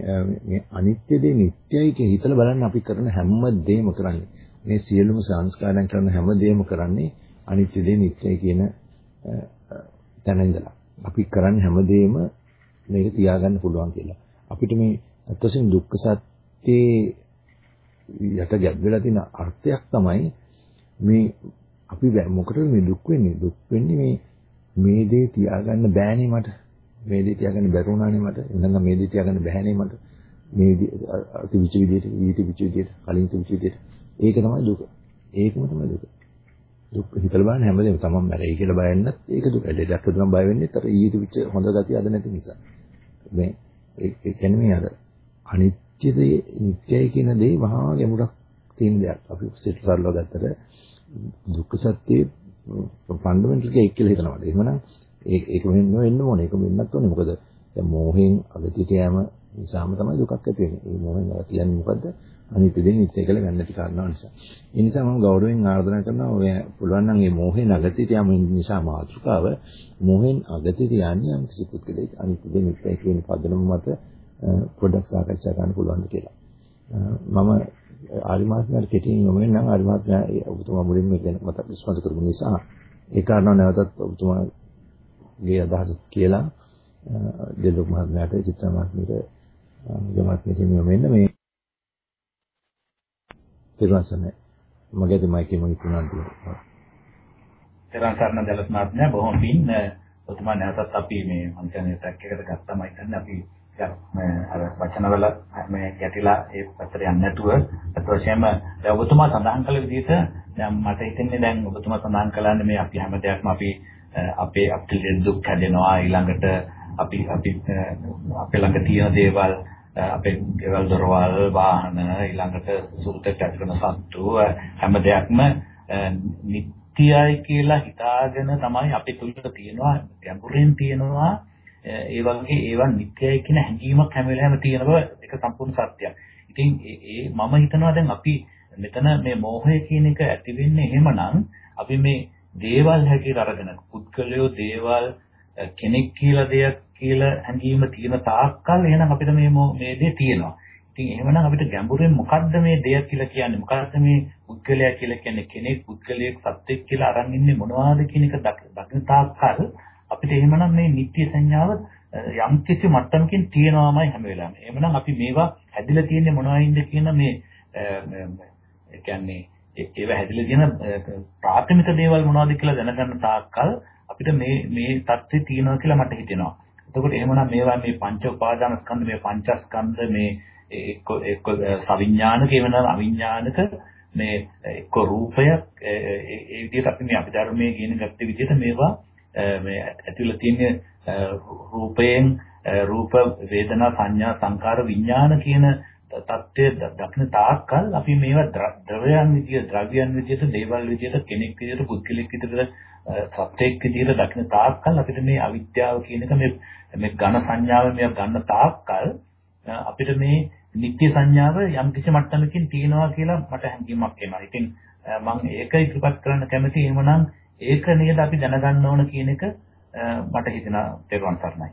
මේ අනිත්‍ය දේ නිට්ටයයි කියලා හිතලා බලන්න අපි කරන හැම දෙයක්ම කරන්නේ. මේ සියලුම සංස්කාරයන් කරන හැම දෙයක්ම කරන්නේ අනිත්‍ය දේ නිට්ටයයි කියන තැන ඉඳලා. අපි කරන්නේ හැම දෙයක්ම මේක තියාගන්න පුළුවන් කියලා. අපිට මේ අත්වසින් දුක්ඛ සත්‍යේ යට ගැබ් වෙලා තියෙන අර්ථයක් තමයි මේ අපි මොකටද මේ දුක් වෙන්නේ? දුක් වෙන්නේ මේ මේ දේ තියාගන්න බෑනේ මට. මේ දේ තියාගන්න බැරුණානේ මට. එහෙනම් මේ දේ තියාගන්න බෑනේ මට. මේ තිවිච විදියට, වීති විච විදියට, කලින් තිවිච විදියට. ඒක තමයි දුක. ඒකම තමයි දුක. දුක් හිතලා බලන්න හැමදේම තමන් මැරෙයි කියලා බය වෙන්නත් ඒක දුක. ලෙඩක් හදුනම් බය වෙන්නේ අර ඊට විච හොඳ ගතිය අද නැති නිසා. මේ ඒ කියන්නේ මේ අර අනිත්‍යද නිට්ටයයි කියන දේ මහා ගැඹුරක් තියෙන දෙයක්. අපි සිත සරලව ගත්තට දුක්ඛ සත්‍යයේ ෆන්ඩමෙන්ටල් එක කියලා හිතනවා. එහෙමනම් ඒක ඒක වෙන්න වෙන්න ඕනේ. ඒක වෙන්නත් ඕනේ. මොකද දැන් මෝහයෙන් අගතියට යෑම නිසාම තමයි දුකක් ඇති වෙන්නේ. මේ මෝහෙන් කියන්නේ මොකද්ද? අනිත්‍ය දෙන්නේ නිත්‍ය කියලා ගන්න නැති කාරණාව නිසා. ඒ නිසා මම ගෞරවයෙන් ආරාධනා කරනවා ඔය පුළුවන් නම් මේ මෝහෙන් අගතියට යෑම නිසා මාතෘකාව මෝහෙන් අගතියට යන්නේ යම් කිසි පුද්ගලෙක් අනිත්‍ය දෙන්නේ නිත්‍ය කියන පදනම මත පොඩ්ඩක් සාකච්ඡා කරන්න පුළුවන්ද කියලා. මම ආරි මාත්මයාට කෙටියෙන් යොමු වෙනම් ආරි මාත්මයා ඔබතුමා මුලින්ම කියන මතක් ඉස්මතු කරපු නිසා ඒ කාරණා නැවතත් ඔබතුමාගේ අදහස කියලා දෙලොක් මහත්මයාට චිත්‍ර මහත්මියට යමත්මියට යොමු වෙන්න මේ තිරසන මගේ මයිකේ මම ඉක්ුණාන් තියෙනවා. තිරසන දලත් මහත්මයා බොහොම පින් ඔබතුමා නැවතත් අපි මේ මම කියන්නේ ට්‍රැක් එකට ගත්තමයි හිතන්නේ අපි අර වචනවල මේ ගැටිලා ඒ පැත්තට යන්නේ නැතුව අත් වශයෙන්ම දැන් ඔබතුමා සඳහන් කළ විදිහට දැන් මට හිතෙන්නේ දැන් ඔබතුමා සඳහන් කළානේ මේ අපි හැම දෙයක්ම අපි අපේ අපිට දුක් හැදෙනවා. ඊළඟට අපි අපි අපේ ළඟ තියෙන දේවල් අපේ ගෙවල් දොරවල් වාහන ඊළඟට සුරුතට ඇතිවන සත්තු හැම දෙයක්ම නිත්‍යයි කියලා හිතාගෙන තමයි අපි තුල තියෙනවා ගැඹුරින් තියෙනවා. ඒ වගේ ඒවා නිත්‍යයි කියන හැඟීමක් හැම වෙලාවෙම තියෙන බව ඒක සම්පූර්ණ සත්‍යයක්. ඉතින් ඒ මම හිතනවා දැන් අපි මෙතන මේ මෝහය කියන එක ඇති වෙන්නේ එහෙමනම් අපි මේ දේවල් හැටියට අරගෙන පුද්ගලයෝ දේවල් කෙනෙක් කියලා දෙයක් කියලා හැඟීම තියෙන තාක්කල් එහෙනම් අපිට මේ මේ දේ තියෙනවා. ඉතින් එහෙමනම් අපිට ගැඹුරෙන් මොකද්ද මේ දෙයක් කියලා කියන්නේ? මොකද්ද මේ පුද්ගලයා කියලා කියන්නේ කෙනෙක් පුද්ගලයෙක් සත්වෙක් කියලා අරන් ඉන්නේ මොනවද කියන එක දකින තාක්කල් අපිට එහෙමනම් මේ නිත්‍ය සංඥාව යම් කිසි මට්ටමකින් තියෙනවාමයි හැම වෙලාවෙම. එහෙමනම් අපි මේවා හැදිලා තියෙන්නේ මොනවයින්ද කියන මේ ඒ කියන්නේ ඒව හැදිලා තියෙන ප්‍රාථමික දේවල් මොනවද කියලා දැනගන්න තාක්කල් අපිට මේ මේ தත්ත්වය තියෙනවා කියලා මට හිතෙනවා. එතකොට එහෙමනම් මේවා මේ පංච උපාදාන ස්කන්ධ මේ පංචස්කන්ධ මේ එක්ක එක්ක සවිඥානික වෙන අවිඥානික මේ එක්ක රූපය ඒ විදිහට අපි මේ අභිධර්මයේ කියන ගත්ත විදිහට මේවා මේ ඇතුළේ තියෙන රූපයෙන් රූප වේදනා සංඥා සංකාර විඥාන කියන தත්ත්වය දක්න තාක්කල් අපි මේවා ද්‍රවයන් විදියට ද්‍රව්‍යයන් විදියට දේවල් විදියට කෙනෙක් විදියට පුද්ගලෙක් විදියට සත්‍යයක් විදියට දක්න තාක්කල් අපිට මේ අවිද්‍යාව කියන එක මේ මේ ඝන සංඥාව මේ ගන්න තාක්කල් අපිට මේ නිත්‍ය සංඥාව යම් කිසි මට්ටමකින් තියෙනවා කියලා මට හැඟීමක් එනවා. ඉතින් මම ඒක ඉදිරිපත් කරන්න කැමතියි. එහෙමනම් ඒක නේද අපි දැනගන්න ඕන කියන එක මට හිතෙනවා තේරුම් ගන්නයි.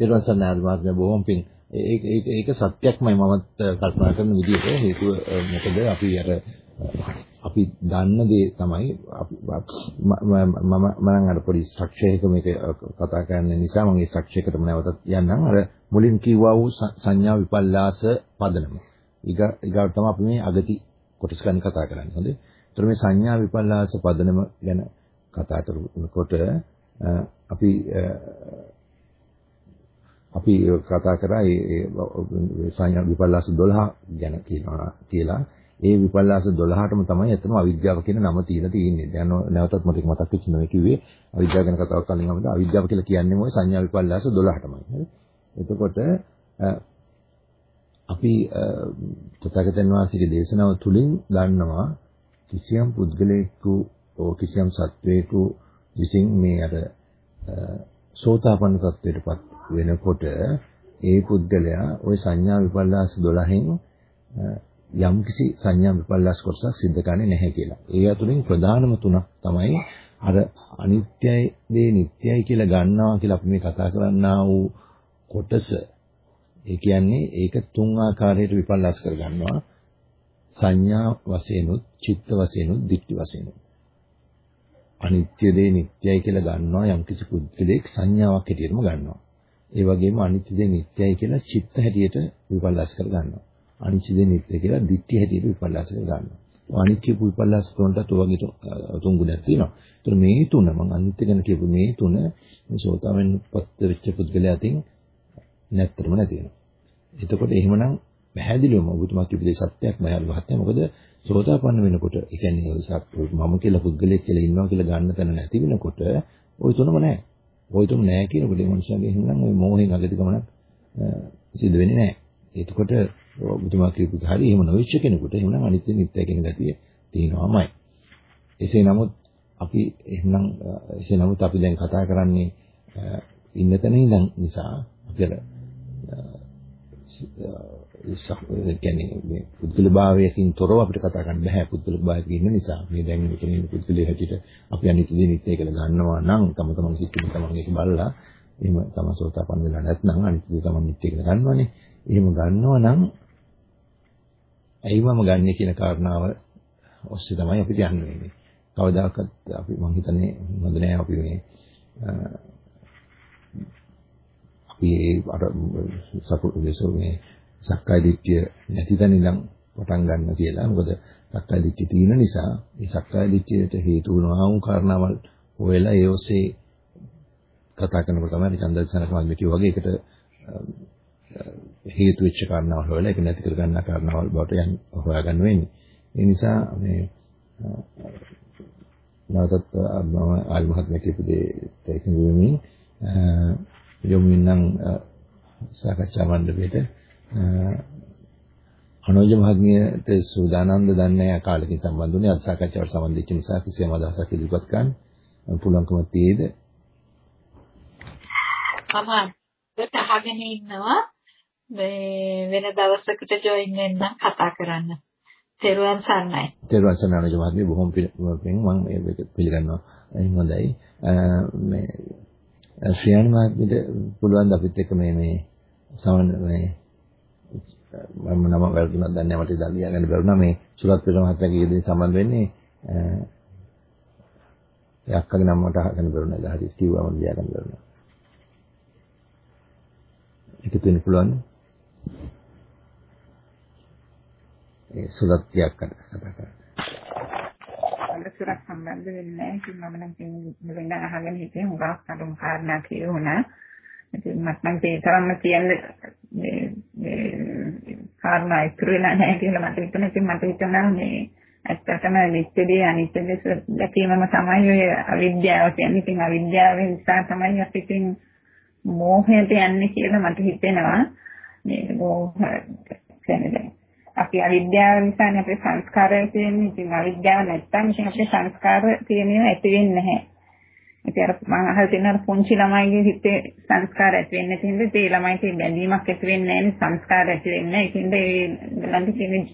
තේරුම් ගන්න ආත්මය බොහොම පිං. ඒක ඒක ඒක සත්‍යක්මයි මමත් කල්පනා කරන විදිහට. හේතුව මොකද අපි අර අපි දන්න දේ තමයි මම මම අර පොඩි ස්ට්‍රක්චර් එක මේක කතා කරන්න නිසා මම ඒ ස්ට්‍රක්චර් එකටම නැවතත් යන්නම්. අර මුලින් කිව්වා වූ සංඥා විපල්ලාස පදනම. ඊග ඊගාට තමයි අපි මේ අගති කොටස් ගන්න කතා කරන්නේ. හොඳේ? ඒතර මේ සංඥා විපල්ලාස පදනම ගැන කතා කරනකොට අපි අපි කතා කරා ඒ සංඥා විපල්ලාස 12 ගැන කියනවා කියලා ඒ විපල්ලාස 12ටම තමයි එතන අවිද්‍යාව කියන නම තියලා තියෙන්නේ. දැන් නැවතත් මට මතක් වෙච්ච නම කිව්වේ අවිද්‍යාව ගැන කතාවක් කලින් අපිට අවිද්‍යාව කියලා කියන්නේ මොකද සංඥා විපල්ලාස 12ටමයි. හරි. එතකොට අපි තථාගතයන් වහන්සේගේ දේශනාව තුළින් ගන්නවා කිසියම් පුද්ගලයෙකු කිසියම් සත්වයෙකු විසින් මේ අර සෝතාපන්න තත්වයටපත් වෙනකොට ඒ පුද්ගලයා ওই සංඥා විපල්ලාස 12න් යම්කිසි සංඥා විපල්ලාස කොටසක් සිද්ධ කරන්නේ නැහැ කියලා. ඒ අතුරින් ප්‍රධානම තුනක් තමයි අර අනිත්‍යයි දේ නිට්ටයයි කියලා ගන්නවා කියලා අපි මේ කතා කරන්නා වූ කොටස. ඒ කියන්නේ ඒක තුන් ආකාරයට විපල්ලාස කර ගන්නවා. සංඥා වශයෙන්ුත්, චිත්ත වශයෙන්ුත්, දික්ටි වශයෙන්ුත්. අනිත්‍ය දේ නිට්ටයයි කියලා ගන්නවා යම්කිසි පුද්ගලෙක් සංඥාවක් හැටියටම ගන්නවා. ඒ වගේම අනිත්‍ය දේ නිට්ටයයි කියලා චිත්ත හැටියට විපල්ලාස කර ගන්නවා. අනිත්‍ය දේ නිට්ටය කියලා දිට්ඨිය හැටියට විපල්ලාස කර ගන්නවා. අනිත්‍ය විපල්ලාස තුනට ඔයගේ තුන් ගුණයක් තියෙනවා. ඒතර මේ තුන මම අනිත්‍ය ගැන කියපු මේ තුන මේ සෝතාවෙන් පත් වෙච්ච පුද්ගලයා අතින් නැත්තරම නැති වෙනවා. එතකොට එහෙමනම් පැහැදිලිවම ඔබතුමා කියපු දේ සත්‍යයක් මයල් මහත්මයා මොකද සෝතාපන්න වෙනකොට ඒ කියන්නේ මම කියලා පුද්ගලයෙක් කියලා ඉන්නවා කියලා ගන්න තැන නැති වෙනකොට ওই තුනම නැහැ. ওই තුන නැහැ කියනකොට මේ මනුස්සයාගේ එහෙනම් ওই මෝහෙන් අගති ගමනක් සිද්ධ වෙන්නේ නැහැ. එතකොට ඔබතුමා කියපු හරි එහෙම නොවිච්ච කෙනෙකුට එහෙනම් අනිත්‍ය නිත්‍ය කියන ගතිය තියෙනවාමයි. එසේ නමුත් අපි එහෙනම් එසේ නමුත් අපි දැන් කතා කරන්නේ ඉන්න තැන ඉඳන් නිසා අපිට කියන්නේ මේ පුද්ගල භාවයකින් තොරව අපිට කතා කරන්න බෑ. පුද්ගල භාවයක ඉන්න නිසා මේ දැන් මෙතන ඉන්න පුද්ගලයා හැටියට අපි අනිත් දේ නිත්‍ය කියලා ගන්නවා නම් තම තමන් සිත්තුම තමන් ඒක බලලා එහෙම තම සෝතාපන්න වෙලා නැත්නම් අනිත් දේ තමන් නිත්‍ය කියලා ගන්නවනේ. එහෙම ගන්නවා නම් ඇයි මම ගන්නෙ කියන කාරණාව ඔස්සේ තමයි අපිට යන්න වෙන්නේ. කවදාකවත් අපි මම හිතන්නේ හොඳ නෑ අපි මේ අපි අර සපුරු දේශෝ මේ සක්කාය දිට්ඨිය නැති තැන ඉඳන් පටන් ගන්න කියලා. මොකද සක්කාය දිට්ඨිය තියෙන නිසා මේ සක්කාය දිට්ඨියට හේතු වුණා වූ කාරණාවල් හොයලා ඒ ඔස්සේ කතා කරනකොට තමයි චන්දසනක මම කිව්වා වගේ ඒකට හේතු වෙච්ච කාරණාවල් හොයලා ඒක නැති කර ගන්න කාරණාවල් බවට යන් හොයාගන්න වෙන්නේ. ඒ නිසා මේ නැවතත් මම ආල් මහත්මයා කියපු දේ තේරුම් ගනිමින් යොමු වෙනම් සාකච්ඡා මණ්ඩපයේට අනෝජ මහත්මියට සූදානම්ද දන්නේ කාලෙකින් සම්බන්ධ වුණේ අද සාකච්ඡාවට සම්බන්ධ වෙච්ච නිසා කිසියම් අදහසක් ඉදිරිපත් කරන්න පුළුවන්කම තියෙද මම අදට අහගෙන ඉන්නවා මේ වෙන දවසකට ජොයින් වෙන්න කතා කරන්න. තෙරුවන් සරණයි. තෙරුවන් සරණයි අනෝජ මහත්මිය බොහොම පින් මම මේක පිළිගන්නවා. එහෙනම් හොඳයි. මේ ශ්‍රියානි මහත්මියට පුළුවන් ද අපිත් එක්ක මේ මේ සමන් මේ මම නම වැරදුනක් දන්නේ නැහැ මට ඉතින් ලියාගන්න බැරුණා මේ සුරත් පිළ මහත්තයාගේ යෙදෙන සම්බන්ධ වෙන්නේ ඒ අක්කගේ නම මට අහගන්න බැරුණා ඉතින් හරි කිව්වම ලියාගන්න බැරුණා එකතු වෙන්න පුළුවන්. ඒ සුරත් කියක්කට කතා කරන්න. සුරත් සම්බන්ධ වෙන්නේ නැහැ ඉතින් මම නම් ඉතින් අහගෙන හිටියේ හුඟක් අඳුම් කාරණා කියුණා ඉතින් මට නම් ඒ තරම්ම කියන්න මේ මේ කාරණා ඉතුරු වෙලා නැහැ කියලා මට හිතෙනවා. ඉතින් මට හිතෙනවා මේ ඇත්තටම නිත්‍යදී අනිත්‍යදී දැකීමම තමයි ඔය අවිද්‍යාව කියන්නේ. ඉතින් අවිද්‍යාව නිසා තමයි අපි ඉතින් මෝහයට යන්නේ කියලා මට හිතෙනවා. මේ මෝහ කියන්නේ අපි අවිද්‍යාව නිසානේ අපේ සංස්කාරය තියෙන්නේ. ඉතින් අවිද්‍යාව නැත්තම් ඉතින් අපේ සංස්කාර තියෙනව ඇති වෙන්නේ නැහැ. ඉතින් අර මම අහලා තියෙන අර පුංචි ළමයිගේ හිතේ සංස්කාර ඇති වෙන්නේ නැති හින්දා ඒ ළමයිට බැඳීමක් ඇති වෙන්නේ නැහැ සංස්කාර ඇති වෙන්නේ නැහැ. ඒකින්ද ඒ ළඟ තියෙන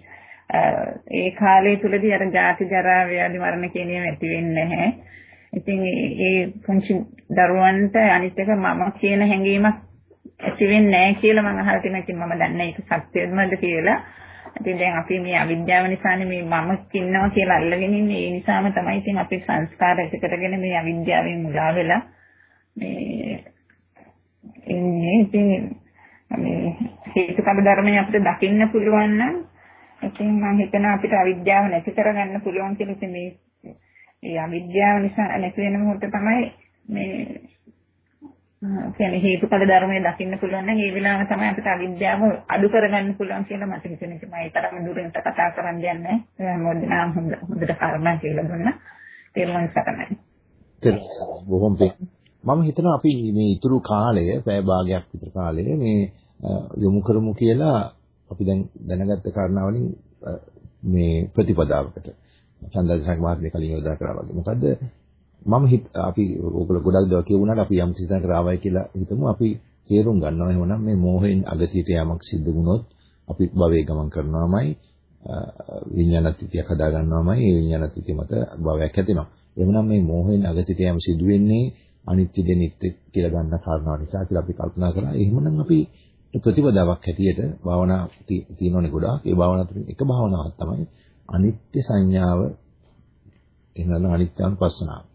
ඒ කාලය තුලදී අර ජාති ජරා ව්‍යාධි මරණ කියන ඒවා ඇති වෙන්නේ නැහැ. ඉතින් ඒ පුංචි දරුවන්ට අනිත් එක මම කියන හැඟීමක් ඇති වෙන්නේ නැහැ කියලා මම අහලා තියෙනවා. ඉතින් මම දන්නේ ඒක සත්‍යමද කියලා. ඉතින් දැන් අපි මේ අවිද්‍යාව නිසානේ මේ මම ඉන්නවා කියලා අල්ලගෙන ඉන්නේ. ඒ නිසාම තමයි ඉතින් අපි සංස්කාර ඇති කරගෙන මේ අවිද්‍යාවෙන් මුලා වෙලා මේ ඉන්නේ. ඉතින් මේ හේතුඵල ධර්මය අපිට දකින්න පුළුවන් නම් ඉතින් මම හිතනවා අපිට අවිද්‍යාව නැති කරගන්න පුළුවන් කියලා ඉතින් මේ ඒ අවිද්‍යාව නිසා නැති වෙන මොහොත තමයි මේ කියන්නේ හේතුඵල ධර්මයේ දකින්න පුළුවන් නම් ඒ වෙලාව තමයි අපිට අවිද්‍යාව අඩු කරගන්න පුළුවන් කියලා මට හිතෙන එක. මම ඒ තරම් දුරින්ට කතා කරන්න යන්නේ නැහැ. මොකද හොඳ හොඳට කර්මා කියලා දුන්නා. තේරුම් ගන්නයි. බොහොම මම හිතනවා අපි මේ ඉතුරු කාලය පැය භාගයක් විතර කාලය මේ යොමු කරමු කියලා අපි දැන් දැනගත්ත කාරණාවලින් මේ ප්‍රතිපදාවකට චන්දරසංග මහත්මිය කලින් යොදා කරා වගේ. මොකද මම හිත අපි ඕගොල්ලෝ ගොඩක් දේවල් කියුණාට අපි යම් කිසි තැනකට ආවයි කියලා හිතමු අපි තේරුම් ගන්නවා එහෙනම් මේ මෝහයෙන් අගතියට යamak සිද්ධ වුණොත් අපි භවයේ ගමන් කරනවාමයි විඥානත්‍ත්‍යයක් හදා ගන්නවාමයි ඒ විඥානත්‍ත්‍ය මත භවයක් ඇතිවෙනවා. එහෙනම් මේ මෝහයෙන් අගතියට යම සිදු වෙන්නේ අනිත්‍ය දෙ නිත්‍ය කියලා ගන්න කාරණාව නිසා කියලා අපි කල්පනා කරා. එහෙමනම් අපි ප්‍රතිපදාවක් හැටියට භාවනා තියෙනවනේ ගොඩාක්. ඒ භාවනා තුලින් එක භාවනාවක් තමයි අනිත්‍ය සංඥාව එනන අනිත්‍යානුපස්සනාව.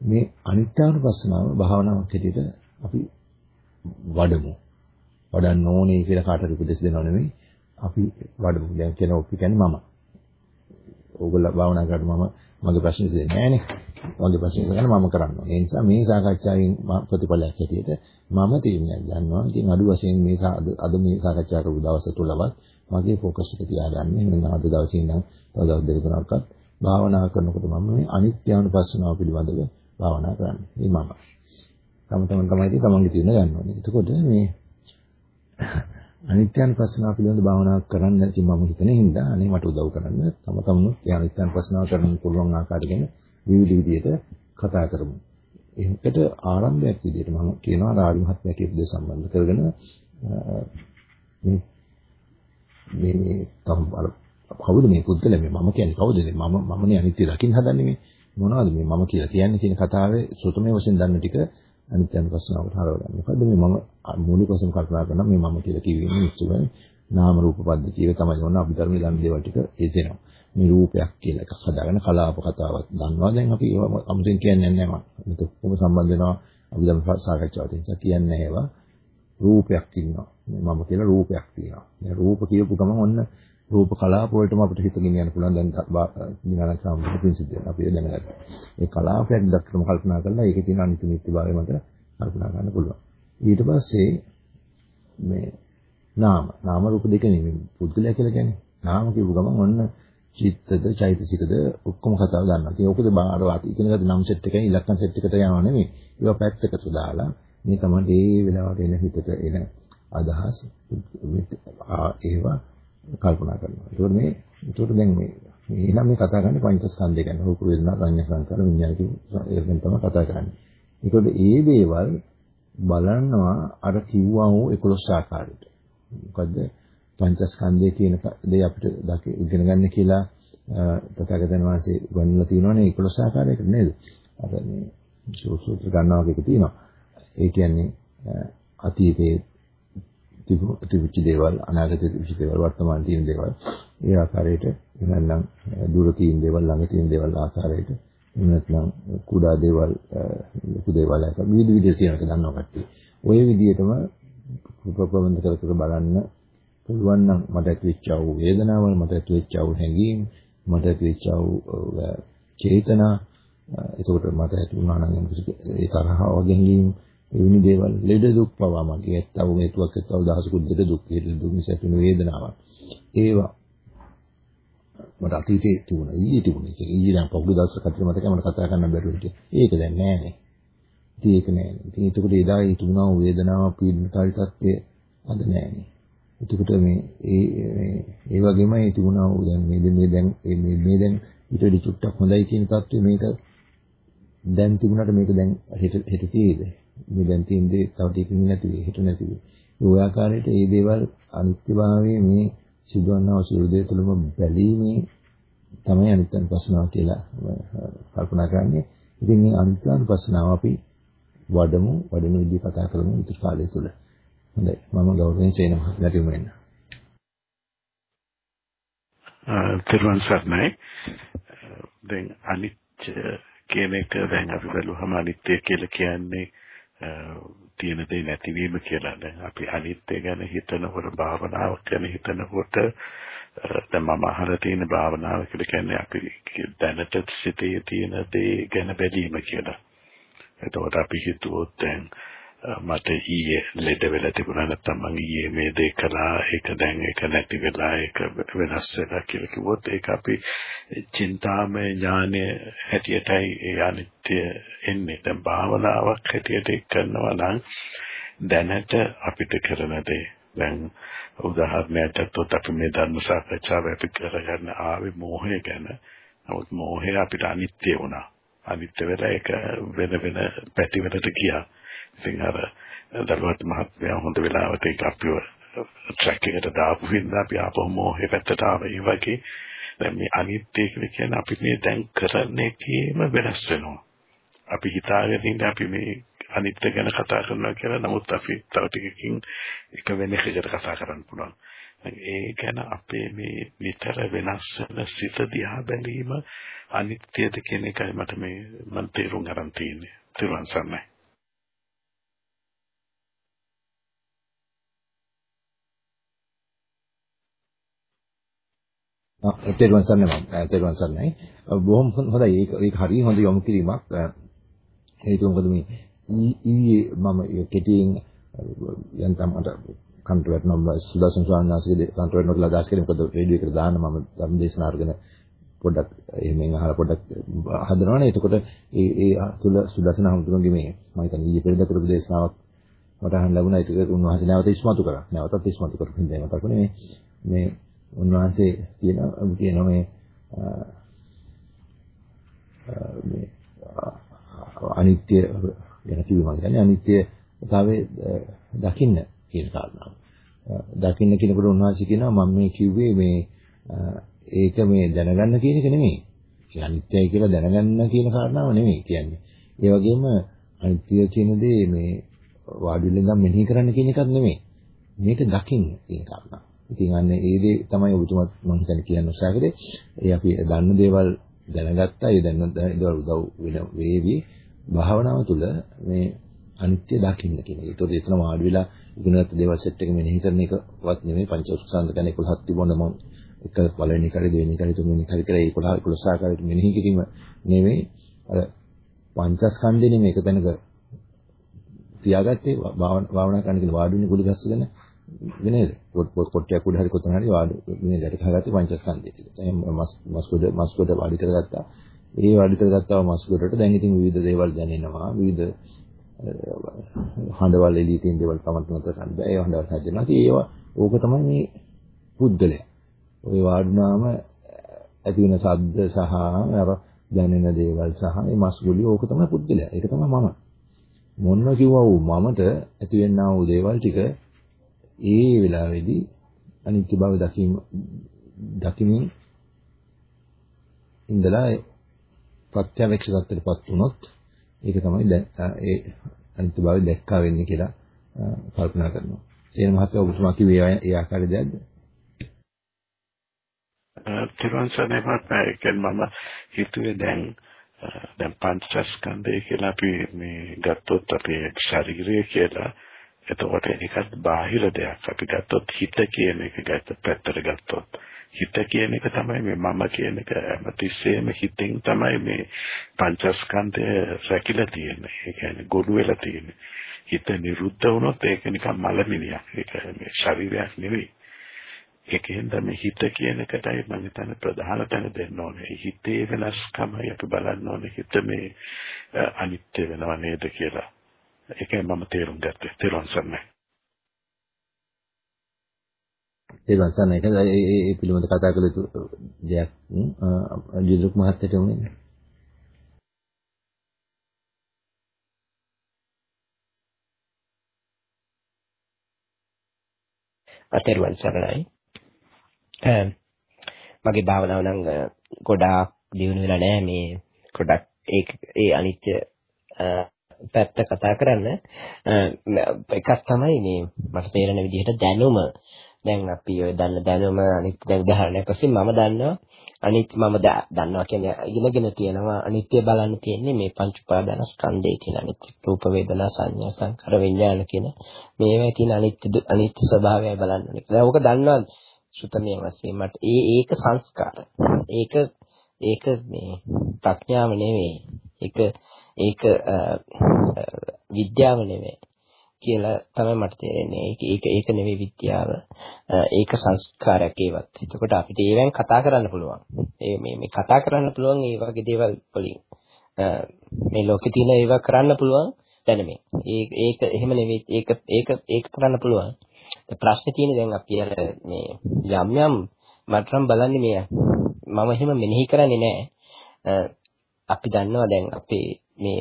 මේ අනිත්‍යානුපස්සනාව භාවනාවක් හැටියට අපි වඩමු. වඩන්න ඕනේ කියලා කාටද උපදෙස් දෙනව නෙමෙයි. අපි වඩමු. දැන් කියන ඔපි කියන්නේ මම. ඕගොල්ලෝ භාවනා කරලා මම මගේ ප්‍රශ්නේ දෙන්නේ නැහනේ. මගේ ප්‍රශ්නේ ගන්න මම කරනවා. ඒ නිසා මේ සාකච්ඡාවෙන් ප්‍රතිඵලයක් හැටියට මම තීරණයක් ගන්නවා. ඉතින් අඩු වශයෙන් මේ අද මේ සාකච්ඡා කරපු දවස තුලවත් මගේ ફોකස් එක තියාගන්නේ මෙන්න අද දවසේ ඉඳන් තව දවස් දෙක තුනක්වත් භාවනා කරනකොට මම මේ අනිත්‍යානුපස්සනාව පිළිබඳව භාවනා කරන්නේ. මේ මම. තම තමන් තමයි ඉතින් තමන්ගේ තියෙන ගන්න ඕනේ. එතකොට මේ අනිත්‍යානුපස්සනාව පිළිබඳව භාවනා කරන්න නැති මම හිතන හින්දා අනේ මට උදව් කරන්න තම තමනුත් ඒ අනිත්‍යානුපස්සනාව කරන්න පුළුවන් ආකාරය ගැන විවිධ විදිහට කතා කරමු. ඒකට ආරම්භයක් විදිහට මම කියනවා රාජ මහත්මයා කියපු දේ සම්බන්ධ කරගෙන මේ මේ තම කවුද මේ පුද්ගලයා මේ මම කියන්නේ කවුද මේ මම මමනේ අනිත්‍ය දකින්න හදන්නේ මේ මොනවද මේ මම කියලා කියන්නේ කියන කතාවේ සුතමේ වශයෙන් දන්න ටික අනිත්‍යන ප්‍රශ්නාවට හරවගන්න. මොකද මේ මම මූලික වශයෙන් කල්පනා කරනවා මේ මම කියලා කිව්වේ නිශ්චයයි නාම රූප පද්ධතියේ තමයි ඕන අභිධර්මයේ දන්න දේවල් ටික හේතෙනවා. මේ රූපයක් කියලා එකක් හදාගෙන කලාප කතාවක් දන්නවා. දැන් අපි ඒවා අමුතෙන් කියන්නේ නැහැ මම. මේක කොහොම සම්බන්ධ වෙනවා අභිධර්ම සාකච්ඡාවට. ඒක කියන්නේ ඒවා රූපයක් ඉන්නවා. මම කියලා රූපයක් තියෙනවා. මේ රූප කියපු ගමන් ඔන්න රූප කලාප වලටම අපිට හිත ගෙනියන්න පුළුවන් දැන් විඥාන සාමෘත ප්‍රින්සිපල් අපි දැනගත්තා. ඒ කලාපයක් දැක්කම කල්පනා කරලා ඒකේ තියෙන අනිත්‍ය නිත්‍යභාවය මත කල්පනා කරන්න පුළුවන්. ඊට පස්සේ මේ නාම නාම රූප දෙක නෙමෙයි පුද්ගලයා කියලා කියන්නේ. නාම කියපු ගමන් ඔන්න චිත්තද චෛතසිකද ඔක්කොම කතාව ගන්නවා. ඉතින් ඕකද බාරවත් ඉගෙන ගන්න නම් සෙට් එකයි ඉලක්කම් සෙට් එකට යනවා නෙමෙයි. ඒවා පැත්තකට දාලා මේ තමයි ඒ වෙලාවට එන හිතට එන අදහස් ඒවා කල්පනා කරනවා. ඒකෝට මේ ඒකෝට දැන් මේ එහෙනම් මේ කතා කරන්නේ පංචස්කන්ධය ගැන. රූප වේදනා සංඥා සංකාර විඥාන කියන ඒකෙන් තමයි කතා කරන්නේ. ඒකෝට ඒ දේවල් බලනවා අර කිව්වා වූ 11 ආකාරයට. මොකද පංචස්කන්ධය කියන දේ අපිට ඉගෙන ගන්න කියලා තථාගතයන් වහන්සේ ගන්නලා තියෙනවනේ 11 ආකාරයකට නේද? අර මේ සූත්‍ර ගන්නවා වගේ තියෙනවා. ඒ කියන්නේ අතීතයේ තිබුච්ච දේවල් අනාගතයේ තිබුච්ච දේවල් වර්තමාන තියෙන දේවල් ඒ ආකාරයට එහෙනම් දුර තියෙන දේවල් ළඟ තියෙන දේවල් ආකාරයට එහෙම නැත්නම් කුඩා දේවල් ලොකු දේවල් ආකාර විවිධ විදිහට තියෙනක දන්නවා කට්ටිය. ওই විදිහටම ප්‍රබන්ධ කර කර බලන්න පුළුවන් නම් මට ඇතිවෙච්ච වූ වේදනාවල් මට ඇතිවෙච්ච වූ හැඟීම් මට ඇතිවෙච්ච වූ චේතනා එතකොට මට ඇති වුණා නම් ඒ තරහ වගේ හැඟීම් එවැනි දේවල් ලෙඩ දුක් පවා මගේ ඇත්තව හේතුවක් ඇත්තව දහසකුත් දෙද දුක් හේතු දුක් නිසා තියෙන වේදනාවක්. ඒවා මට අතීතයේ තිබුණා ඊයේ තිබුණා. ඒක ඊයේ දැන් පොඩි දවසක් අතර මතකයි මට කතා කරන්න බැරුව හිටියේ. ඒක දැන් නෑනේ ඉතින් ඒක නෑනේ ඉතින් ඒකට එදා ඒ තිබුණා වේදනාව පීඩනකාරී තත්ත්වය අද නෑනේ එතකොට මේ ඒ ඒ වගේම ඒ තිබුණා දැන් මේ මේ දැන් මේ මේ දැන් ඊට වඩා චුට්ටක් හොඳයි කියන තත්ත්වය මේක දැන් තිබුණාට මේක දැන් හෙට හෙට තියෙයිද මේ දැන් තියෙන දේ තව ටිකකින් නැති වෙයි හිත නැති වෙයි. ඒ ඔය ආකාරයට මේ දේවල් අනිත්‍යභාවයේ මේ සිදුවන්නා සියලු දේ තුළම බැලීමේ තමයි අනිත්‍යනුපස්සනාව කියලා කල්පනා කරන්නේ. ඉතින් මේ අනිත්‍යනුපස්සනාව අපි වඩමු වඩන විදිහ කතා කරමු ඉතිරි කාලය තුල. හොඳයි. මම ගෞරවයෙන් සේන මහත්මයාට යොමු වෙනවා. තිරුවන් සරණයි. දැන් අනිත්‍ය කියන එක දැන් අපි බලුවහම අනිත්‍ය කියලා කියන්නේ තියෙන දේ නැතිවීම කියලා. දැන් අපි අනිත්‍ය ගැන හිතනකොට භාවනාවක් ගැන හිතනකොට දැන් මම අහලා තියෙන භාවනාව කියලා කියන්නේ අපි දැනට සිතේ තියෙන දේ ගැන බැලීම කියලා. එතකොට අපි හිතුවොත් දැන් මට ඊයේ ලෙඩ වෙලා තිබුණා. නැත්නම් මං ඊයේ මේ දේ කළා. ඒක දැන් ඒක නැති වෙලා ඒක වෙනස් වෙලා කියලා කිව්වොත් ඒක අපි චින්තාමය ඥානය හැටියටයි ඒ අනිත්‍ය එන්නේ. දැන් භාවනාවක් හැටියට කරනවා නම් දැනට අපිට කරන දේ. දැන් උදාහරණයක් ගත්තොත් අපි මේ ධර්ම සාකච්ඡාව අපි කරගන්න ආවේ මෝහය ගැන. නමුත් මෝහය අපිට අනිත්‍ය වුණා. අනිත්‍ය වෙලා ඒක වෙන වෙන පැතිවලට ගියා. ඉතින් අර දරුවත් මහත්මයා හොඳ වෙලාවට ඒක අපිව ට්‍රැක් එකට දාපු හින්දා අපි ආපහු මොහේ පැත්තට ආවා. ඒ වගේ දැන් මේ අනිත්‍ය කියලා කියන්නේ අපි මේ දැන් කරන එකේම වෙනස් වෙනවා. අපි හිතාගෙන ඉන්නේ අපි මේ අනිත්‍ය ගැන කතා කරනවා කියලා. නමුත් අපි තව ටිකකින් එක වෙන එකකට කතා කරන්න පුළුවන්. ඒ ගැන අපේ මේ නිතර වෙනස් වෙන සිත දිහා බැලීම අනිත්‍යද කියන එකයි මට මේ මන් තේරුම් ගන්න තියෙන්නේ. තිරුවන් සරණයි. තෙරුවන් සරණයි මම. තෙරුවන් සරණයි. බොහොම හොඳයි. ඒක ඒක හරිය හොඳ යොමු කිරීමක්. හේතුව මොකද මේ ඊයේ මම කෙටියෙන් යන්තම් මට කන්ට වැටෙනවා. සුදර්ශන ස්වාමීන් වහන්සේගේ කන්ට වැටෙනවා කියලා අදහස් කරේ. මොකද රේඩියෝ එකට දාන්න මම ධර්ම දේශනා අරගෙන පොඩ්ඩක් එහෙමෙන් අහලා පොඩ්ඩක් හදනවනේ. එතකොට ඒ ඒ තුල සුදර්ශන හමුදුරන්ගේ මේ මම හිතන්නේ ඊයේ පෙරේද කරපු දේශනාවක් මට අහන්න ලැබුණා. ඒක උන්වහන්සේ නැවත ඉස්මතු කරා. නැවතත් ඉස්මතු කරපු හින්දා මතක් වුණේ මේ මේ උන්වහන්සේ කියන කියන මේ මේ අනිත්‍ය ගැන කිව්වම කියන්නේ අනිත්‍යතාවයේ දකින්න කියන කාරණාව. දකින්න කියනකොට උන්වහන්සේ කියනවා මම මේ කිව්වේ මේ ඒක මේ දැනගන්න කියන එක නෙමෙයි. ඒ අනිත්‍යයි කියලා දැනගන්න කියන කාරණාව නෙමෙයි කියන්නේ. ඒ වගේම අනිත්‍ය කියන දේ මේ වාඩි වෙලා ඉඳන් මෙනෙහි කරන්න කියන එකක් නෙමෙයි. මේක දකින්න කියන කාරණාව. ඉතින් අන්න ඒ දේ තමයි ඔබතුමත් මම හිතන්නේ කියන්න උත්සාහ කරේ. ඒ අපි දන්න දේවල් දැනගත්තා. ඒ දන්න දේවල් උදව් වෙන වේවි. භාවනාව තුළ මේ අනිත්‍ය දකින්න කියන එක. ඒතකොට එතන වාඩි වෙලා ඉගෙනගත්ත දේවල් සෙට් එක මෙනෙහි කරන එකවත් නෙමෙයි පංචස්කන්ධ ගැන 11ක් තිබුණ මම එක පළවෙනි කරේ දෙවෙනි කරේ තුන්වෙනි කරේ කරේ 11 11 ආකාරයට මෙනෙහි කිරීම නෙමෙයි අර පංචස්කන්ධේ නෙමෙයි එක තැනක තියාගත්තේ භාවනා කරන්න කියලා වාඩි වෙන්නේ කුලි ගස්සගෙන නේද? පොත් පොත් පොට්ටියක් උඩ හරි කොතන හරි වාඩි මේ ගැට ගහගත්තේ පංචස්කන්ධය ටික. දැන් මස් මස් කොට මස් කොට වාඩි කරගත්තා. ඒ වාඩි කරගත්තා මස් කොටට දැන් ඉතින් විවිධ දේවල් දැනෙනවා. විවිධ හඬවල් එළියේ තියෙන දේවල් තමයි නතර කරන්න බෑ. ඒ හඬවල් හැදෙනවා. ඉතින් ඒවා ඕක තමයි මේ පුද්ගලයා. ඔය වාඩුනාම ඇති වෙන ශබ්ද සහ අර දැනෙන දේවල් සහ මේ මස් ගුලිය ඕක තමයි පුද්ගලයා. ඒක තමයි මම. මොනවා කිව්වා වූ මමට ඇති වෙන්නා වූ දේවල් ටික ඒ වෙලාවේදී අනිත්‍ය බව දකීම දකිමින් ඉඳලා ප්‍රත්‍යවේක්ෂ தත්ත්වයටපත් වුණොත් ඒක තමයි ඒ අනිත්‍ය බව දැක්කා වෙන්නේ කියලා කල්පනා කරනවා. සේන මහත්තයා ඔබතුමා කිව්වේ ඒ ආකාරය දෙයක්ද? තිරුවන්සනේ මහත්මයා ඒ කියන්නේ මම හිතුවේ දැන් දැන් පංචස්කන්ධය කියලා අපි මේ ගත්තොත් අපේ ශරීරය කියලා එතකොට ඒකත් බාහිර දෙයක්. අපි ගත්තොත් හිත කියන එක ගත්ත පැත්තට ගත්තොත් හිත කියන එක තමයි මේ මම කියන එක හැමතිස්සෙම හිතෙන් තමයි මේ පංචස්කන්ධය රැකිලා තියෙන්නේ. ඒ කියන්නේ ගොනු වෙලා තියෙන්නේ. හිත නිරුද්ධ වුණොත් ඒක නිකන් මලමිනියක්. ඒක මේ ශරීරයක් නෙවෙයි. ඒකෙන් තමයි හිත කියන එකටයි මම හිතන්නේ ප්‍රධාන තැන දෙන්න ඕනේ. හිතේ වෙනස්කමයි අපි බලන්න ඕනේ. හිත මේ අනිත්‍ය වෙනව නේද කියලා. ඒකයි මම තේරුම් ගත්තේ. තේරුම් ගන්නයි. තේරුම් ගන්න එක ඒ ඒ පිළිබඳ කතා කළ යුතු දෙයක් ජීදුක් මහත්තයට උනේ. අතේරුවන් සරණයි. මගේ භාවනාව නම් ගොඩාක් දියුණු වෙලා නැහැ මේ ගොඩක් ඒ ඒ අනිත්‍ය පැත්ත කතා කරන්න. එකක් තමයි මේ මට තේරෙන විදිහට දැනුම. දැන් අපි ඔය දන්න දැනුම අනිත් දැන් උදාහරණයක් වශයෙන් මම දන්නවා. අනිත් මම දන්නවා කියන්නේ ඉගෙනගෙන තියෙනවා. අනිත්‍ය බලන්න තියෙන්නේ මේ පංච උපාදාන ස්කන්ධය කියන අනිත්‍ය රූප වේදනා සංඥා සංකාර විඥාන කියන මේවා තියෙන අනිත්‍ය අනිත්‍ය ස්වභාවය බලන්න ඕනේ. දැන් ඕක දන්නවා සුතමිය වශයෙන් මට. ඒ ඒක සංස්කාර. ඒක ඒක මේ ප්‍රඥාව නෙවෙයි. ඒක ඒක විද්‍යාව නෙවෙයි. කියලා තමයි මට තේරෙන්නේ. ඒක ඒක ඒක නෙවෙයි විද්‍යාව. ඒක සංස්කාරයක් ඒවත්. එතකොට අපිට ඒවෙන් කතා කරන්න පුළුවන්. ඒ මේ මේ කතා කරන්න පුළුවන් ඒ වගේ දේවල් වලින්. මේ ලෝකේ තියෙන ඒවා කරන්න පුළුවන් දැනුමේ. ඒක ඒක එහෙම නෙවෙයි. ඒක ඒක ඒක කරන්න පුළුවන්. ප්‍රශ්නේ තියෙන්නේ දැන් අපි අර මේ යම් යම් මට නම් බලන්නේ මේ මම එහෙම මෙනෙහි කරන්නේ නැහැ. අපි දන්නවා දැන් අපේ මේ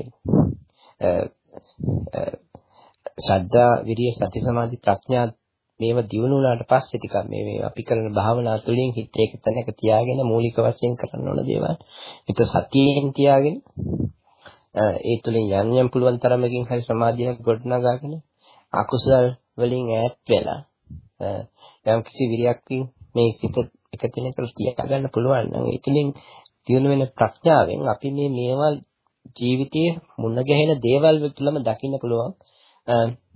ශ්‍රද්ධා, විරිය, සති, සමාධි, ප්‍රඥා මේව දියුණු වුණාට පස්සේ ටිකක් මේ මේ අපි කරන භාවනා තුළින් හිත එක තැනක තියාගෙන මූලික වශයෙන් කරන්න ඕන දේවල්. හිත සතියෙන් තියාගෙන ඒ තුළින් යම් යම් පුළුවන් තරමකින් හරි සමාධියක් ගොඩනගාගෙන අකුසල් වලින් ඈත් වෙලා යම් කිසි විරියක්කින් මේ සිත එක තැනකට තියාගන්න පුළුවන් නම් ඒ තුළින් දිනු වෙන ප්‍රඥාවෙන් අපි මේ මේවල් ජීවිතයේ මුණ ගැහෙන දේවල් තුළම දකින්න පුළුවන්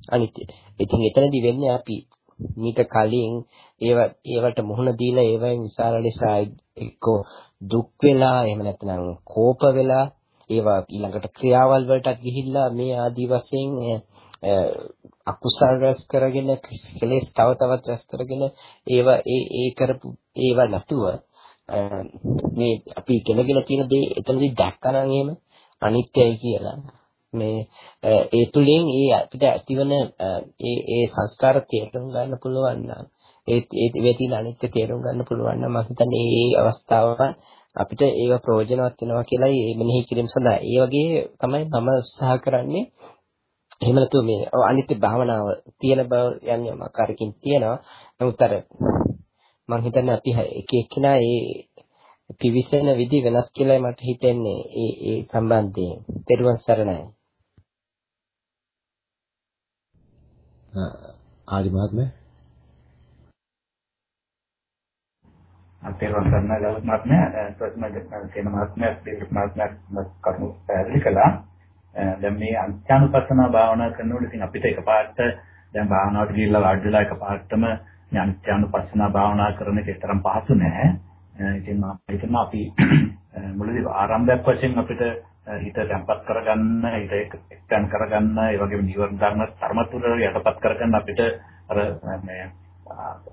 අනිත්‍ය. ඉතින් එතනදී වෙන්නේ අපි මීට කලින් ඒව ඒවට මුහුණ දීලා ඒවෙන් විශාල ලෙස එක්ක දුක් වෙලා එහෙම නැත්නම් කෝප වෙලා ඒවා ඊළඟට ක්‍රියාවල් වලටත් ගිහිල්ලා මේ ආදි වශයෙන් අකුසල් රැස් කරගෙන කෙලෙස් තව තවත් රැස් කරගෙන ඒවා ඒ ඒ කරපු ඒවා නැතුව මේ අපි ඉගෙනගෙන තියෙන දේ එතනදී දැක්කනම් එහෙම අනිත්‍යයි කියලා මේ ඒ තුලින් ඒ අපිට ඇතිවන ඒ ඒ සංස්කාර තේරුම් ගන්න පුළුවන් නම් ඒ ඒ තියෙන අනිත්‍ය තේරුම් ගන්න පුළුවන් නම් මම හිතන්නේ මේ අවස්ථාව අපිට ඒව ප්‍රයෝජනවත් වෙනවා කියලායි මෙනෙහි කිරීම සඳහා. ඒ වගේ තමයි මම උත්සාහ කරන්නේ. එහෙම නැතුව මේ අනිත්‍ය භාවනාව තියෙන බව යන්නේ ආකාරකින් තියෙනවා. නමුත් අර මම හිතන්නේ අපි එක එක්කිනා ඒ පිවිසෙන විදි වෙනස් කියලා මට හිතෙන්නේ ඒ ඒ සම්බන්ධයෙන්. ත්වන් සරණයි. ආදි මහත්මයා අතේරුම් ගන්න ගලක් මහත්මයා ප්‍රශ්න දෙන මහත්මයා දෙවිත් මහත්මයා කරුණු පැහැදිලි කළා. දැන් මේ අන්ත්‍යානුපස්සන භාවනා කරනකොට ඉතින් අපිට එකපාරට දැන් භාවනාවට ගිහිල්ලා වාඩි වෙලා එකපාරටම මේ අන්ත්‍යානුපස්සන භාවනා කරන එක තරම් පහසු නෑ. ඉතින් මම හිතනවා අපි මුලදී ආරම්භයක් වශයෙන් අපිට හිත තැම්පත් කරගන්න, හිත එක්තැන් කරගන්න, ඒ වගේම නිවර්ණ ධර්ම ධර්මතුර යටපත් කරගන්න අපිට අර මේ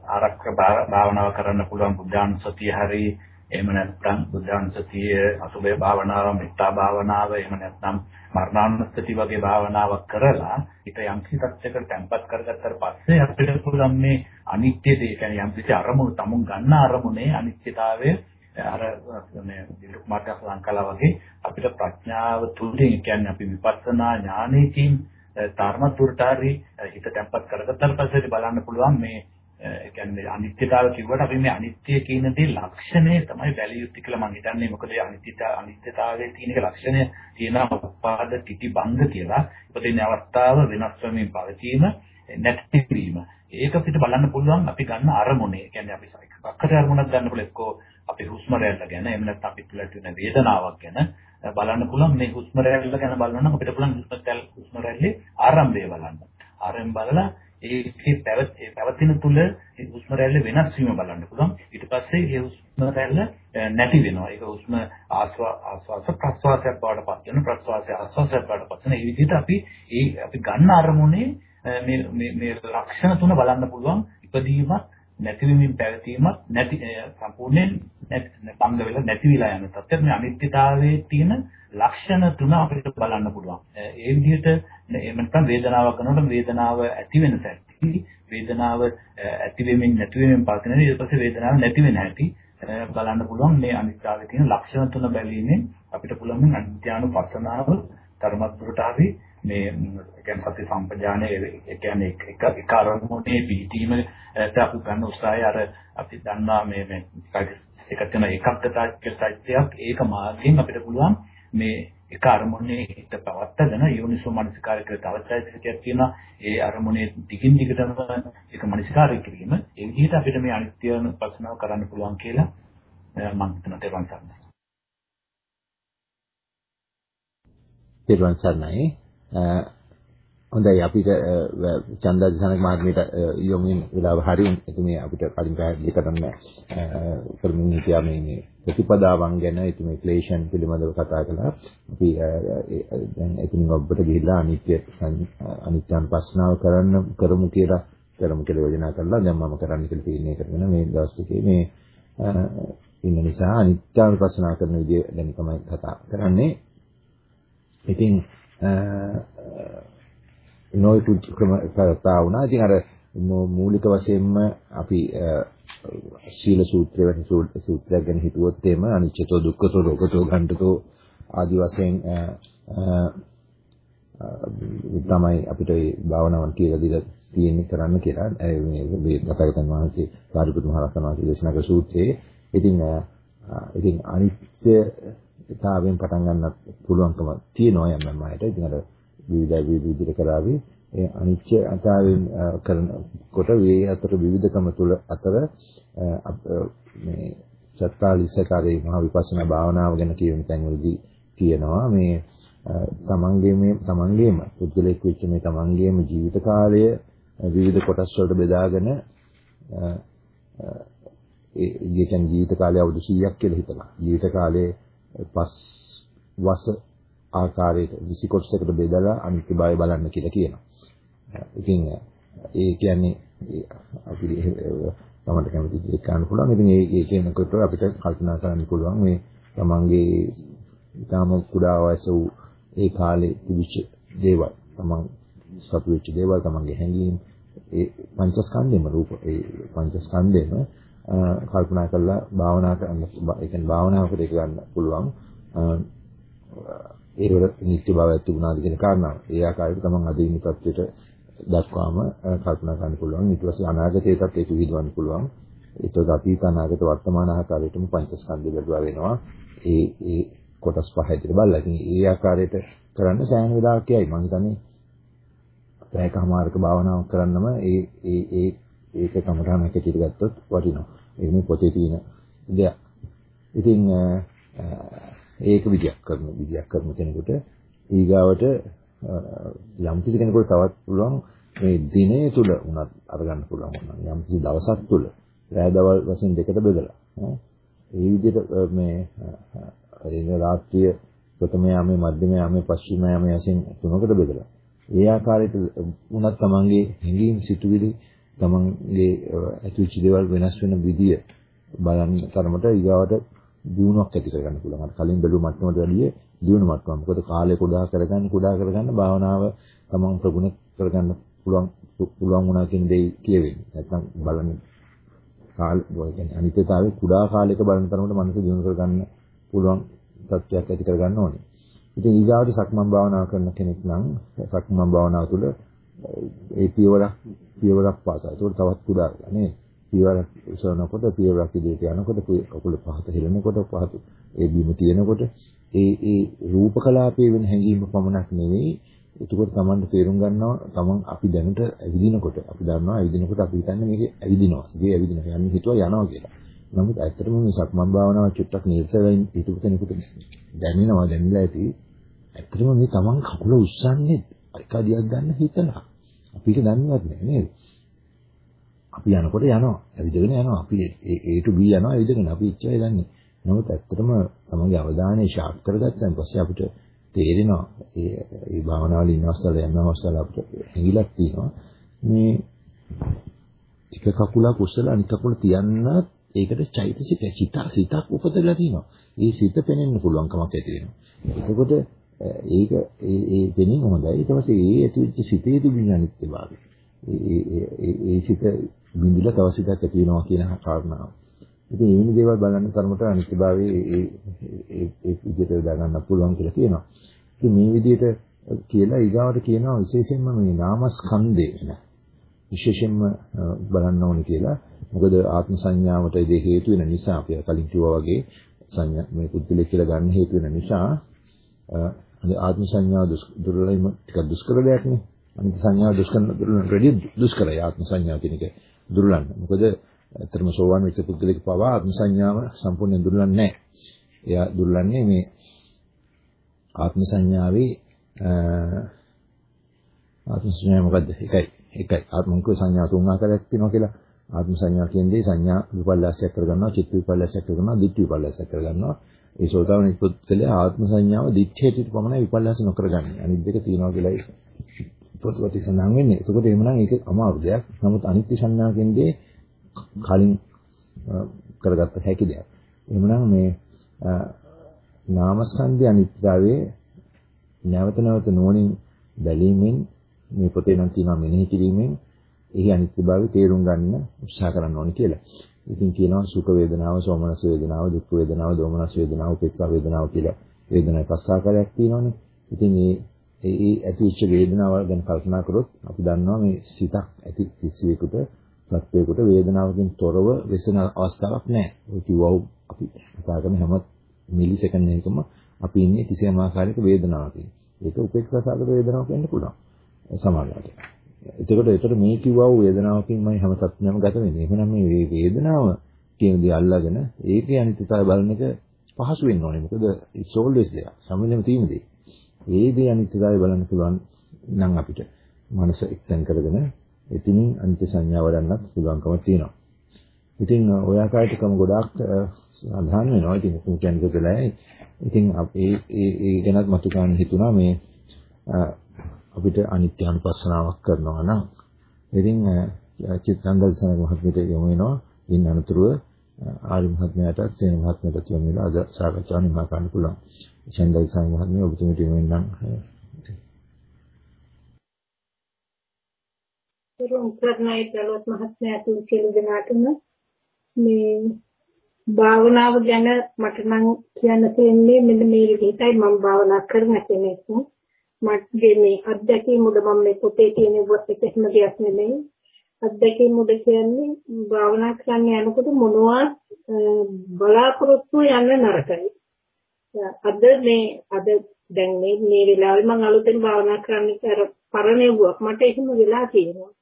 ආරක්ෂක භාවනාව කරන්න පුළුවන් බුද්ධානුස්සතිය හරි එහෙම නැත්නම් බුද්ධානුස්සතිය අසුබේ භාවනාව, මෙත්තා භාවනාව, එහෙම නැත්නම් මරණානුස්සති වගේ භාවනාවක් කරලා හිත යම්කිසි තත්යකට තැම්පත් කරගත්තට පස්සේ අපිට පුළුවන් මේ අනිත්‍ය දේ කියන්නේ යම්කිසි අරමුණු තමුන් ගන්න අරමුණේ අනිත්‍යතාවය අර මේ දිලුක් මාර්ග ලංකාව වගේ අපිට ප්‍රඥාව තුලින් කියන්නේ අපි විපස්සනා ඥානයකින් තරමතුරට හරි හිත තැම්පත් කරගත්තාට පස්සේ බලන්න පුළුවන් මේ ඒ කියන්නේ අනිත්‍යතාව කිව්වට අපි මේ අනිත්‍ය කියන දේ ලක්ෂණය තමයි බැලිය යුත්තේ කියලා මම හිතන්නේ මොකද අනිත්‍යතාව අනිත්‍යතාවයේ තියෙන ලක්ෂණය තියෙනවා උපාද කිටි බංග කියලා. ඉතින් අවස්ථාව වෙනස් වෙමින් පවතීම නැතිවීම. ඒක අපිට බලන්න පුළුවන් අපි ගන්න අරමුණේ. කියන්නේ අපි එකකට අරමුණක් ගන්න පුළුවන් එක්කෝ අපි හුස්ම රැල්ල ගැන එහෙම නැත්නම් අපි තුළට වෙන වේදනාවක් ගැන බලන්න පුළුවන් මේ හුස්ම රැල්ල ගැන බලනවා නම් අපිට පුළුවන් හුස්ම රැල්ලේ ආරම්භය බලන්න. ආරම්භ බලලා ඒකේ පැවතින තුල හුස්ම රැල්ල වෙනස් වීම බලන්න පුළුවන්. ඊට පස්සේ ඒ හුස්ම රැල්ල නැති වෙනවා. ඒක හුස්ම ආස්වාස ප්‍රස්වාසයක් බවට පත් වෙන ප්‍රස්වාසය ආස්වාසයක් බවට පත් වෙන. මේ විදිහට අපි ඒ අපි ගන්න අරමුණේ මේ මේ ලක්ෂණ තුන බලන්න පුළුවන්. ඉපදීමත් නැතිවීමෙන් පැවතීමක් නැති සම්පූර්ණයෙන් බංග වෙලා නැති වෙලා යන තත්ත්වයක් මේ අනිත්‍යතාවයේ තියෙන ලක්ෂණ තුන අපිට බලන්න පුළුවන්. ඒ විදිහට එහෙම නැත්නම් වේදනාවක් කරනකොට වේදනාව ඇති වෙන තැටි වේදනාව ඇති වෙමින් නැති වෙමින් පවතින ඊට පස්සේ වේදනාව නැති වෙන හැටි බලන්න පුළුවන් මේ අනිත්‍යතාවයේ තියෙන ලක්ෂණ තුන බැලීමෙන් අපිට පුළුවන් අනිත්‍යානුපස්සනාව තරමත් දුරට හරි මේ කියන්නේ සති සම්පජානයේ ඒ කියන්නේ එක එක අරමුණේ පිටීමට අපි ගන්න උත්සාහය අර අපි දන්නා මේ මේ එක තියෙන එකක්කතාවක් ඒක මාර්ගයෙන් අපිට පුළුවන් මේ එක අරමුණේ හිත පවත්තගෙන යෝනිසෝ මනසිකාරය කියලා තවත් චෛතසිකයක් තියෙනවා. ඒ අරමුණේ දිගින් දිගටම ඒක මනසිකාරය කිරීම. ඒ විදිහට අපිට මේ අනිත්‍ය අනුපස්සනාව කරන්න පුළුවන් කියලා මම හිතනවා තේරුම් ගන්න. තේරුම් ගන්නයි. හොඳයි අපිට චන්දාදිසනක මහත්මියට යොමුින් වෙලාව හරින් එතුමිය අපිට කලින් පැහැදිලි කරන්න කරමින් හිටියා මේ ප්‍රතිපදාවන් ගැන එතුමිය ක්ලේශන් පිළිබඳව කතා කළා. අපි දැන් එතුමිය ඔබට ගිහිල්ලා අනිත්‍ය අනිත්‍යන් පස්නාව කරන්න කරමු කියලා කරමු කියලා යෝජනා කරලා දැන් මම කරන්න කියලා තීරණය කරගෙන මේ දවස් ටිකේ මේ ඉන්න නිසා අනිත්‍යන් පස්නාව කරන විදිය දැන් තමයි කතා කරන්නේ. ඉතින් නොයෙකුත් ක්‍රම කරතා වුණා. ඉතින් අර මූලික වශයෙන්ම අපි ශීල සූත්‍රය වැනි සූත්‍රයක් ගැන හිතුවොත් එimhe අනිච්චතෝ දුක්ඛතෝ රෝගතෝ ගණ්ඨතෝ ආදි වශයෙන් තමයි අපිට මේ භාවනාවන් කියලා දීලා තියෙන්නේ කරන්න කියලා මේ බතගතන් වහන්සේ සාරිපුත් මහ රහතන් වහන්සේ දේශනා කළ සූත්‍රයේ ඉතින් ඉතින් අනිත්‍යතාවයෙන් පටන් ගන්නත් පුළුවන්කම තියෙනවා යම් යම් අයට. ඉතින් අර විවිධ විවිධ කරાવી ඒ අනිත්‍යතාවයෙන් කරන කොට වේ අතර විවිධකම තුල අතර මේ චත්තාලිසකාරී මහ විපස්සනා භාවනාව ගැන කියන තැන්වලදී කියනවා. මේ තමන්ගේ මේ තමන්ගේම පුද්ගලික වෙච්ච මේ තමන්ගේම ජීවිත කාලය විවිධ කොටස් වලට බෙදාගෙන ඒ කියන්නේ ජීවිත කාලය අවුරුදු 100ක් කියලා හිතලා ජීවිත කාලයේ පස් වස ආකාරයට 20 කොටසකට බෙදලා අනිත්‍යභාවය බලන්න කියලා කියනවා. ඉතින් ඒ කියන්නේ අපි තමන්ට කැමති දෙයක් ගන්න පුළුවන්. ඉතින් ඒ ඒ කියනකොට අපිට කල්පනා කරන්න පුළුවන් මේ තමන්ගේ ඊටම කුඩා වයස වූ ඒ කාලේ තිබිච්ච දේවල්, තමන් සතු වෙච්ච දේවල්, තමන්ගේ හැඟීම් ඒ පංචස්කන්ධෙම රූප ඒ පංචස්කන්ධෙම කල්පනා කරලා භාවනා කරන්න ඒ කියන්නේ භාවනාවකට ඒක ගන්න පුළුවන්. ඒවල නිත්‍ය භාවයක් තිබුණාද කියන කාරණාව. ඒ ආකාරයට තමන් අද ඉන්න තත්ත්වයට දක්වාම කල්පනා කරන්න පුළුවන්. ඊට පස්සේ අනාගතයටත් ඒක විහිදවන්න පුළුවන්. ඒකත් අතීත අනාගත වර්තමාන ආකාරයටම පංචස්කන්ධය බෙදුවා වෙනවා. ඒ ඒ කොටස් පහ හැටියට බලලා. ඉතින් ඒ ආකාරයට කරන්න සෑහෙන වෙලාවක් යයි. මම හිතන්නේ පැයකමාරක භාවනාවක් කරන්නම ඒ ඒ ඒ ඒක කමරාම හැටියට ගත්තොත් වටිනවා. ඒක මේ පොතේ තියෙන දෙයක්. ඉතින් ඒක විදියක් කරන විදියක් කරන කෙනෙකුට ඊගාවට යම් කිසි කෙනෙකුට තවත් පුළුවන් මේ දිනේ තුල උනත් අරගන්න පුළුවන් වුණා. යම් කිසි දවසක් තුල රෑ දවල් වශයෙන් දෙකට බෙදලා. ඒ විදිහට මේ එන රාත්‍රිය ප්‍රථම යාමේ මධ්‍යම යාමේ පස්චිම යාමේ වශයෙන් තුනකට බෙදලා. ඒ ආකාරයට උනත් තමන්ගේ හැඟීම් සිතුවිලි තමන්ගේ ඇතුල්ච දේවල් වෙනස් වෙන විදිය බලන්න තරමට ඊගාවට දියුණුවක් ඇති කරගන්න පුළුවන්. අර කලින් බැලු මට්ටමට වැඩිය දියුණු මට්ටම. මොකද කාලය කුඩා කරගන්න කුඩා කරගන්න භාවනාව තමන් ප්‍රගුණ කරගන්න පුළුවන් පුළුවන් වුණා කියන දේ කියවෙන්නේ. නැත්නම් බලන්න කාල කියන්නේ අනිත්‍යතාවයේ කුඩා කාලයක බලන තරමට මනස දියුණු කරගන්න පුළුවන් තත්ත්වයක් ඇති කරගන්න ඕනේ. ඉතින් ඊගාවට සක්මන් භාවනාව කරන කෙනෙක් නම් සක්මන් භාවනාව තුළ ඒ පියවරක් පියවරක් පාසා. ඒක තවත් කුඩා නේද? පියවරක් උසවනකොට පියවරක් ඉදිරියට යනකොට කකුල පහත හෙලනකොට පහත ඒ බිම තියෙනකොට ඒ ඒ රූප කලාපයේ වෙන හැඟීම පමණක් නෙවෙයි එතකොට Tamanට තේරුම් ගන්නවා Taman අපි දැනට ඇවිදිනකොට අපි දන්නවා ඇවිදිනකොට අපි හිතන්නේ මේක ඇවිදිනවා. ඒක ඇවිදිනවා. යන්නේ හිතුවා යනවා කියලා. නමුත් ඇත්තටම මේ සක්මන් භාවනාව චුට්ටක් නිරතවයින් හිතපු කෙනෙකුට දැනෙනවා දැනෙලා ඇති. ඇත්තටම මේ Taman කකුල උස්සන්නේ එක දියක් ගන්න හිතලා. අපිට දන්නවත් නෑ නේද? අපි යනකොට යනවා. ඇවිදගෙන යනවා. අපි A to B යනවා ඇවිදගෙන. අපි ඉච්චයි දන්නේ. නමුත් ඇත්තටම තමන්ගේ අවධානය ශාර්ප් කරගත්තන් පස්සේ අපිට තේරෙනවා ඒ ඒ භාවනාවල ඉන්න අවස්ථාවල යන අවස්ථාවල අපිට හැඟිලක් තියෙනවා මේ එක කකුලක් උස්සලා අනිත් කකුල තියන්නත් ඒකට චෛතසික සිත සිතක් උපදලා තියෙනවා. ඒ සිත පෙනෙන්න පුළුවන්කමක් ඇති වෙනවා. එතකොට ඒක ඒ ඒ පෙනීම හොඳයි. ඊට පස්සේ ඒ ඇතිවෙච්ච සිතේ තිබෙන අනිත්‍යභාවය. ඒ ඒ ඒ සිත බින්දුලා තව සිතක් ඇති වෙනවා කියන කාරණාව. ඉතින් මේ වෙන දේවල් බලන්න තරමට අනිත්‍යභාවයේ ඒ ඒ ඒ විදිහට දාගන්න පුළුවන් කියලා කියනවා. ඉතින් මේ විදිහට කියලා ඊගාවට කියනවා විශේෂයෙන්ම මේ නාමස්කන්ධය න විශේෂයෙන්ම බලන්න ඕනේ කියලා. මොකද ආත්ම සංඥාවට ඒ හේතු වෙන නිසා අපි කලින් කිව්වා වගේ සංඥා මේ පුද්ගලෙක් කියලා ගන්න හේතු වෙන නිසා ආත්ම සංඥාව දුර්වලයි ටිකක් දුෂ්කර දෙයක් නේ. අනිත් සංඥාව දුෂ්කර දුර්වලට වැඩි දුෂ්කරයි ආත්ම සංඥාව කියන එක දුර්ලන්න. මොකද ඇත්තටම සෝවාන් වෙච්ච පුද්ගලෙක් පවා ආත්ම සංඥාව සම්පූර්ණයෙන් දුර්ලන්නේ නැහැ. එයා දුර්ලන්නේ මේ ආත්ම සංඥාවේ ආත්ම සංඥා මොකද්ද? එකයි. එකයි. ආත්මික සංඥා තුන් ආකාරයක් තියෙනවා කියලා. ආත්ම සංඥා කියන්නේ සංඥා විපල්ලාසයක් කරගන්නවා, චිත්ත විපල්ලාසයක් කරගන්නවා, දිට්ඨි විපල්ලාසයක් කරගන්නවා. ඒ සෝතාවන පුද්ගලයා ආත්ම සංඥාව දිට්ඨියට පමණයි විපල්ලාස නොකරගන්නේ. අනිත් දෙක තියෙනවා කියලායි පොත්වලට සඳහන් වෙන්නේ. එතකොට එහෙමනම් ඒක අමාරු දෙයක්. නමුත් අනිත්‍ය සංඥා කියන්නේ කලින් කරගත්ත හැකි දෙයක්. එහෙමනම් මේ නාමස්කන්ධය අනිත්‍යතාවයේ නැවත නැවත නෝනින් බැලීමෙන් මේ පොතේ නම් තියෙනවා මෙනෙහි කිරීමෙන් එහි අනිත්‍යභාවය තේරුම් ගන්න උත්සාහ කරන්න ඕනේ කියලා. ඉතින් කියනවා සුඛ වේදනාව, සෝමනස් වේදනාව, දුක් වේදනාව, දෝමනස් වේදනාව, උපේක්ඛා වේදනාව කියලා වේදනාවේ පස් ආකාරයක් තියෙනවානේ. ඉතින් මේ ඒ ඇතිවෙච්ච වේදනාවල් ගැන කල්පනා කරොත් අපි දන්නවා මේ සිතක් ඇති කිසියෙකුට සත්‍යයකට වේදනාවකින් තොරව වෙසෙන අවස්ථාවක් නැහැ. ඔය කිව්වව අපි කතා කරන හැම මිලි සෙකන්ඩ් එකකම අපි ඉන්නේ කිසියම් ආකාරයක වේදනාවකින්. ඒක උපේක්ෂා සාගත වේදනාවක් වෙන්න පුළුවන්. සමානවට. එතකොට ඒතර මේ කිව්වා වූ වේදනාවකින්මයි හැම සත්‍යයක්ම ගත වෙන්නේ. එහෙනම් මේ වේදනාව කියන දේ අල්ලාගෙන ඒකේ අනිත්‍යතාවය බලන එක පහසු වෙන්න ඕනේ. මොකද it's always there. සම්මෙලම තියෙන දේ. ඒ දේ අනිත්‍යතාවය බලන්න පුළුවන් නම් අපිට මනස එක්තෙන් කරගෙන එතිනින් අනිත්‍ය සංඥාව වඩන්නත් පුළුවන්කම තියෙනවා. ඉතින් ඔය ආකාරයටකම ගොඩාක් සාධාරණ වෙනවා. ඉතින් කියන්නේ කියලා ඉතින් අපි ඒ ඒ ගැනත් මතු ගන්න හිතුණා මේ අපිට අනිත්‍ය අනුපස්සනාවක් කරනවා නම් ඉතින් චිත්තන්දල්සන මහත්මියට යොමු වෙනවා. ඉන් අනතුරුව ආරි මහත්මයාටත් සේන මහත්මයාටත් යොමු වෙලා අද සාකච්ඡාව නිමා ගන්න පුළුවන්. චන්දල්සන මහත්මිය ඔබතුමීට යොමු වෙනනම් රුම් කරනයි දලොත් මහත්මයා තුන් සියලු දෙනාටම මේ භාවනාව ගැන මට නම් කියන්න තියෙන්නේ මෙන්න මේ විදිහටයි මම භාවනා කරන කෙනෙක්. මගේ මේ අත්දැකීම් උඩ මම මේ පොතේ තියෙන වත් එක එහෙම දෙයක් නෙමෙයි. අත්දැකීම් උඩ කියන්නේ භාවනා කරන්න යනකොට මොනවා බලාපොරොත්තු යන්න නරකයි. අද මේ අද දැන් මේ මේ වෙලාවේ මම අලුතෙන් භාවනා කරන්න අර පරණෙව්වක් මට එහෙම වෙලා තියෙනවා.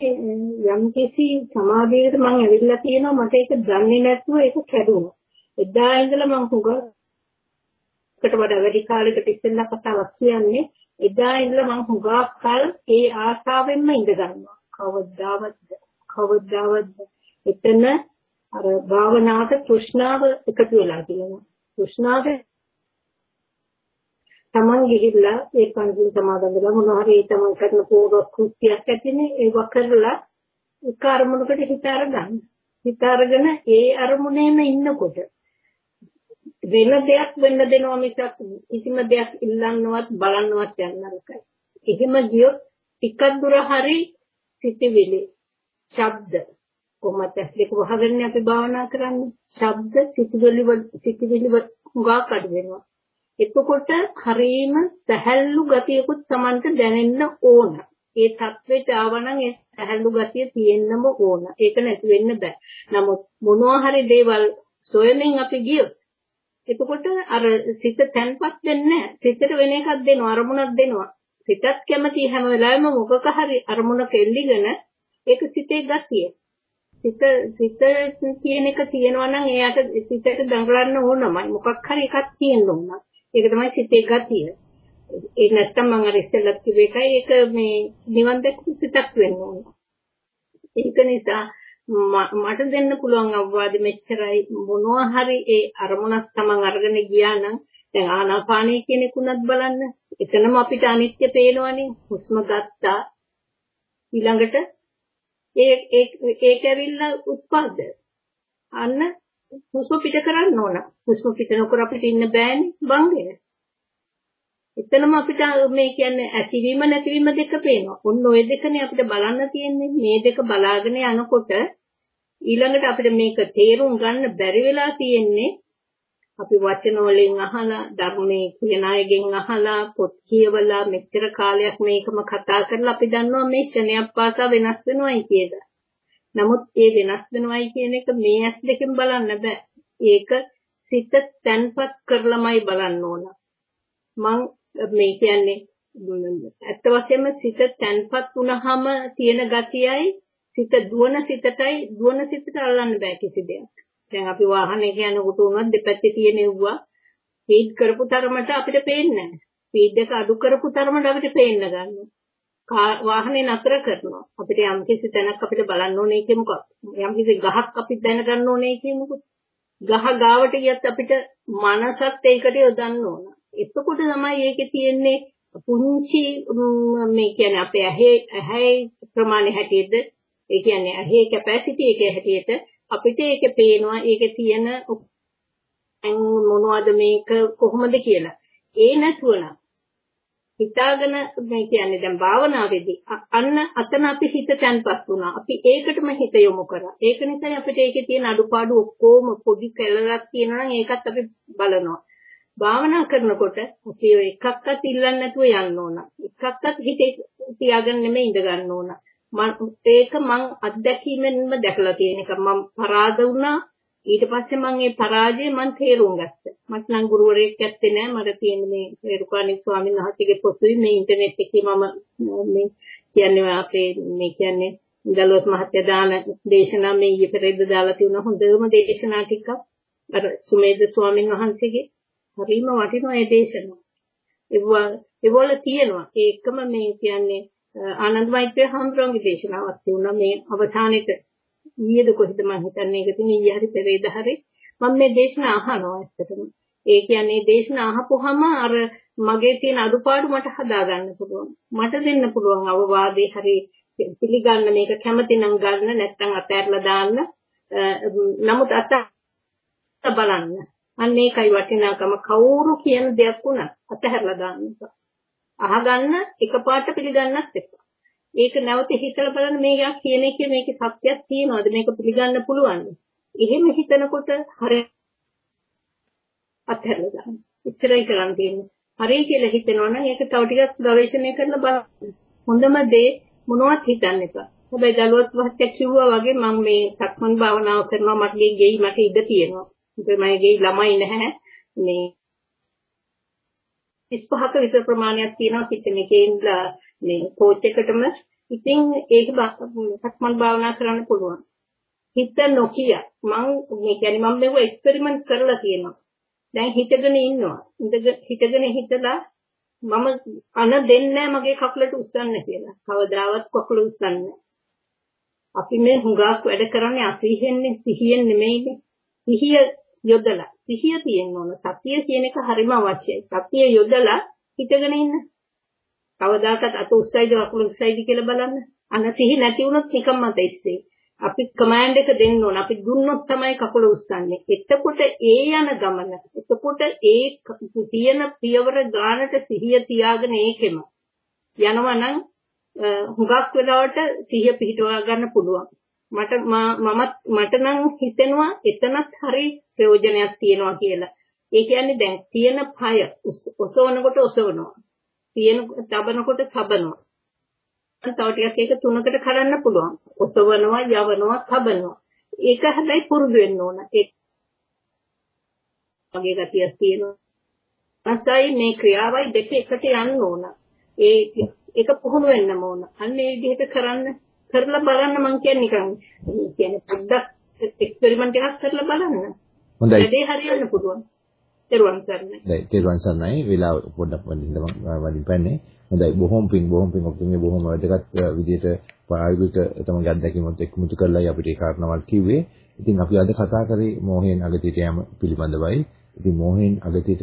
යම් කිසි සමාධියකට මම ඇවිල්ලා තියෙනවා මට ඒක දන්නේ නැතුව ඒක කැඩුණා. එදා ඉඳලා මම හුඟකට වඩා වැඩි කාලයකට ඉස්සෙල්ලා කතාවක් කියන්නේ එදා ඉඳලා මම හුඟක් කල් ඒ ආශාවෙන්ම ඉඳ ගන්නවා. කවදාවත් කවදාවත් එතන අර භාවනාවට තෘෂ්ණාව එකතු වෙලා තියෙනවා. තෘෂ්ණාවේ තමන් ගිහිල්ලා ඒ පන්සල් සමාදන් වෙලා මොනවා හරි ඒ තමන් කරන පූර්ව කෘත්‍යයක් ඇතිනේ ඒක කරලා එක අරමුණකට හිත අරගන්න. හිත අරගෙන ඒ අරමුණේම ඉන්නකොට වෙන දෙයක් වෙන්න දෙනවා මිසක් කිසිම දෙයක් ඉල්ලන්නවත් බලන්නවත් යන්න නරකයි. එහෙම ගියොත් ටිකක් දුර හරි සිටිවිලි, ශබ්ද කොහොමද ඇස් දෙක වහගෙන අපි භාවනා කරන්නේ. ශබ්ද සිතිවිලි සිතිවිලි හුඟා කඩ වෙනවා. එතකොට හරීම සැහැල්ලු ගතියකුත් Tamanට දැනෙන්න ඕන. ඒ தത്വෙට ආවනම් ඒ සැහැල්ලු ගතිය තියෙන්නම ඕන. ඒක නැති වෙන්න බෑ. නමුත් මොනවා හරි දේවල් සොයමින් අපි ගියොත් එතකොට අර සිත තැන්පත් වෙන්නේ නැහැ. සිතට වෙන එකක් දෙනවා, අරමුණක් දෙනවා. සිතත් කැමති හැම වෙලාවෙම මොකක හරි අරමුණක එල්ලිගෙන ඒක සිතේ ගතිය. සිත සිත කියන එක තියෙනවා නම් එයාට සිතට දඟලන්න ඕනමයි. මොකක් හරි එකක් තියෙන්න ඕන. ඒක තමයි සිතේ ගතිය. ඒ නැත්තම් මම අර ඉස්සෙල්ලත් කිව්ව එකයි ඒක මේ නිවන් දැක්කු සිතක් වෙන්න ඕන. ඒක නිසා මට දෙන්න පුළුවන් අවවාද මෙච්චරයි මොනවා හරි ඒ අරමුණක් තමන් අරගෙන ගියා නම් දැන් ආනාපානය කියන එකුණත් බලන්න. එතනම අපිට අනිත්‍ය පේනවනේ. හුස්ම ගත්තා. ඊළඟට ඒ ඒක ඇවිල්ලා උත්පාද. අන්න හුස්ම පිට කරන්න ඕන. හුස්ම පිට නොකර අපිට ඉන්න බෑනේ බංගෙන. එතනම අපිට මේ කියන්නේ ඇතිවීම නැතිවීම දෙක පේනවා. ඔන්න ඔය දෙකනේ අපිට බලන්න තියෙන්නේ. මේ දෙක බලාගෙන යනකොට ඊළඟට අපිට මේක තේරුම් ගන්න බැරි වෙලා තියෙන්නේ අපි වචන වලින් අහලා ධර්මයේ කියන අයගෙන් අහලා පොත් කියවලා මෙච්චර කාලයක් මේකම කතා කරලා අපි දන්නවා මේ ෂණයක් පාසා වෙනස් වෙනවයි කියලා. නමුත් ඒ වෙනස් වෙනවයි කියන එක මේ ඇස් දෙකෙන් බලන්න බෑ. ඒක සිත තැන්පත් කරලමයි බලන්න ඕන. මං මේ කියන්නේ ඇත්ත වශයෙන්ම සිත තැන්පත් වුණාම තියෙන ගතියයි සිත දුවන සිතටයි දුවන සිතට අල්ලන්න බෑ කිසි දෙයක්. දැන් අපි වාහනයක යනකොට උනත් දෙපැත්තේ තියෙන එව්වා ස්පීඩ් කරපු තරමට අපිට පේන්නේ නැහැ. ස්පීඩ් එක අඩු කරපු තරමට අපිට පේන්න ගන්නවා. වාහනේ නතර කරනවා. අපිට යම් කිසි තැනක් අපිට බලන්න ඕනේ කියමුකෝ. යම් කිසි ගහක් අපි දැනගන්න ඕනේ කියමුකෝ. ගහ ගාවට ගියත් අපිට මනසත් ඒකට යොදන්න ඕන. එතකොට තමයි ඒකේ තියෙන්නේ පුංචි මේ කියන්නේ අපේ ඇහි ඇහි ප්‍රමාණය හැටියට ඒ කියන්නේ ඇහි කැපැසිටි එකේ හැටියට අපිට ඒකේ පේනවා ඒකේ තියෙන මොනවද මේක කොහොමද කියලා. ඒ නැතුවනම් හිතාගෙන මේ කියන්නේ දැන් භාවනාවේදී අන්න අතන අපි හිත තැන්පත් වුණා. අපි ඒකටම හිත යොමු කරා. ඒක නිසා අපිට ඒකේ තියෙන අඩුපාඩු ඔක්කොම පොඩි කැලලක් තියෙනවා නම් ඒකත් අපි බලනවා. භාවනා කරනකොට අපි ඔය එකක්වත් ඉල්ලන්නේ නැතුව යන්න ඕන. එකක්වත් හිතේ තියාගෙන නෙමෙයි ඉඳ ගන්න ඕන. ඒක මං අත්දැකීමෙන්ම දැකලා තියෙන එක. මම පරාද වුණා. ඊට පස්සේ මම මේ පරාජය මම තේරුම් ගත්තා. මට නම් ගුරුවරයෙක් ඇත්තේ නෑ. මට තියෙන මේ රේරුකාණී ස්වාමීන් වහන්සේගේ පොතේ මේ ඉන්ටර්නෙට් එකේ මම මේ කියන්නේ අපේ මේ කියන්නේ දලුවත් මහත්තයා දාන දේශනා මේ ඊයේ පෙරේද දාලා තියෙන හොඳම දේශනා ටිකක් අර සුමේද ස්වාමීන් වහන්සේගේ හරිම වටිනවා ඒ දේශනා. ඒවා ඒවල තියෙනවා. ඒ එකම මේ කියන්නේ ආනන්ද මෛත්‍රී හාමුදුරන්ගේ දේශනාවක් තියුණා මේ අවධානයේට ඊයේද කොහෙද මම හිතන්නේ ඒක තියෙන ඊයේ හරි පෙරේද හරි මම මේ දේශනා අහනවා ඇත්තටම. ඒ කියන්නේ දේශනා අහපුවාම අර මගේ තියෙන අඩුපාඩු මට හදා ගන්න පුළුවන්. මට දෙන්න පුළුවන් අවවාදේ හරි පිළිගන්න මේක කැමති නම් ගන්න නැත්නම් අතහැරලා දාන්න. නමුත් අත බලන්න. අන්න ඒකයි වටිනාකම කවුරු කියන දෙයක් වුණත් අතහැරලා දාන්න එපා. අහගන්න එකපාරට පිළිගන්නත් එපා. ඒක නැවත හිතලා බලන්න මේ යා කියන එකේ මේකේ සත්‍යයක් තියෙනවද මේක පිළිගන්න පුළුවන්ද? එහෙම හිතනකොට හරි අත්හැරලා දාන්න. ඉතරයි කරන් තියෙන්නේ. හරි කියලා හිතනවා නම් ඒක තව ටිකක් ගවේෂණය කරලා බලන්න. හොඳම දේ මොනවත් හිතන්න එපා. හැබැයි දලුවත් මහත්තයා කිව්වා වගේ මම මේ සක්මන් භාවනාව කරනවා මගේ ගෙයි මට ඉඩ තියෙනවා. මගේ ගෙයි ළමයි නැහැ. මේ 35ක විතර ප්‍රමාණයක් තියෙනවා කිචන් එකේ ඉඳලා මේ කෝච් එකටම ඉතින් ඒක සක්මන් භාවනා කරන්න පුළුවන්. හිත නොකිය මම මේ කියන්නේ මම මේක එක්ස්පෙරිමන්ට් කරලා තියෙනවා. දැන් හිතගෙන ඉන්නවා. හිතගෙන හිතලා මම අන දෙන්නේ මගේ කකුලට උස්සන්න කියලා. කවදාවත් කකුල උස්සන්නේ අපි මේ හුඟක් වැඩ කරන්නේ අසීහෙන්නේ සිහියෙන් නෙමෙයිනේ. සිහිය යොදලා සිහිය තියෙන්න ඕන. සතිය කියන එක හරිම අවශ්‍යයි. සතිය යොදලා හිතගෙන ඉන්න. කවදාකවත් අත උස්සයිද කකුල උස්සයිද කියලා බලන්න. අන සිහි නැති වුණොත් නිකම්ම තෙස්සේ. අපි කමාන්ඩ් එක දෙන්න ඕන. අපි දුන්නොත් තමයි කකුල උස්සන්නේ. එතකොට ඒ යන ගමන. එතකොට ඒ තියෙන පියවර ගානට සිහිය තියාගෙන ඒකෙම යනවා නම් හුඟක් වෙලාවට සිහිය පිහිටවා ගන්න පුළුවන්. මට මම මට නම් හිතෙනවා එතනත් හරි ප්‍රයෝජනයක් තියෙනවා කියලා. ඒ කියන්නේ දැන් තියෙන පය ඔසවනකොට ඔසවනවා. තියෙන තබනකොට තබනවා. තව ටිකක් ඒක තුනකට කරන්න පුළුවන්. ඔසවනවා, යවනවා, තබනවා. ඒක හැබැයි පුරුදු වෙන්න ඕන. ඒ වගේ ගතියක් තියෙනවා. අසයි මේ ක්‍රියාවයි දෙක එකට යන්න ඕන. ඒ ඒක පුහුණු වෙන්න ඕන. අන්න ඒ විදිහට කරන්න කරලා බලන්න මං කියන්නේ නිකන් කියන්නේ පොඩ්ඩක් එක්ස්පෙරිමන්ට් එකක් කරලා බලන්න. හොඳයි. වැඩේ හරියන්න පුළුවන්. තෙරුවන් සරණයි. දැන් තෙරුවන් සරණයි. වෙලාව පොඩ්ඩක් වදින්න වදින් පන්නේ. හොඳයි. බොහොම පිං බොහොම පිං ඔක්තුමිය බොහොම වැදගත් විදිහට ප්‍රායෝගික තමගේ අත්දැකීමත් එක්මුතු කරලායි අපිට ඒ කාරණාවල් කිව්වේ. ඉතින් අපි අද කතා කරේ මෝහයෙන් අගතියට යෑම පිළිබඳවයි. ඉතින් මෝහයෙන් අගතියට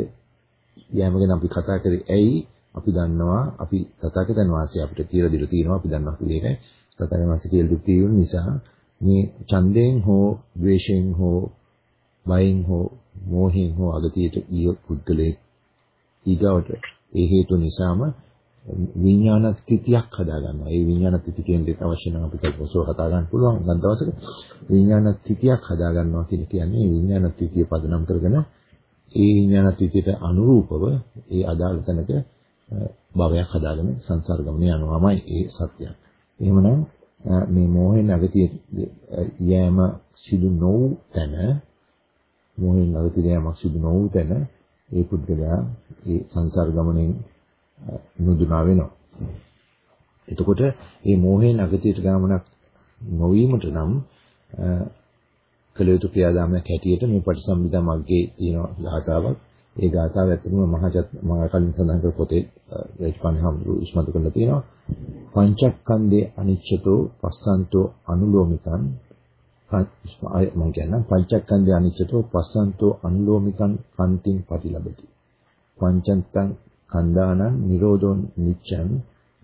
යෑම ගැන අපි කතා කරේ ඇයි අපි දන්නවා අපි තථාගතයන් වහන්සේ අපිට කියලා දීලා තියෙනවා අපි දන්නවා කියලා තථාගතයන් වහන්සේ කියලා දුක් තියෙන නිසා මේ ඡන්දයෙන් හෝ ද්වේෂයෙන් හෝ බයෙන් හෝ මෝහයෙන් හෝ අගතියට ගිය පුද්ගලයෙක් ඊගවට ඒ හේතු නිසාම විඥාන ස්ථිතියක් හදා ගන්නවා. ඒ විඥාන ස්ථිති කියන දෙක අවශ්‍ය නම් අපිට ඔසව කතා ගන්න පුළුවන් ගන්න දවසක විඥාන ස්ථිතියක් හදා ගන්නවා කියන කියන්නේ විඥාන ස්ථිතිය පදනම් කරගෙන ඒ විඥාන ස්ථිතියට අනුරූපව ඒ අදාළ තැනක භවයක් හදාගෙන සංසාර ගමනේ යනවාමයි ඒ සත්‍යයක්. එහෙමනම් මේ මෝහයෙන් අගතිය යෑම සිදු නොවු තැන මොහෙන් අගතිර යමක් සිදු නොවූ තැන ඒ පුද්ගලයා ඒ සංසාර ගමනෙන් නුදුනා වෙනවා. එතකොට මේ මෝහයෙන් අගතියට ගමනක් නොවීමට නම් කළ යුතු ක්‍රියාදාමයක් හැටියට මේ පටිසම්භිදා මග්ගේ තියෙන ගාථාවක්. ඒ ගාථාව ඇත්තටම මහජත් මම කලින් සඳහන් කර පොතේ රේෂ්පන් හම්බු ඉස්මතු කරලා තියෙනවා. පංචක්ඛන්දේ අනිච්චතෝ පස්සන්තෝ අනුලෝමිකං මම කියන්නම් පංචක්ඛන්දේ අනිච්චතෝ පස්සන්තෝ අනුලෝමිකං කන්තිං පටිලබති. පංචන්තං කන්දානං නිරෝධෝ නිච්ඡං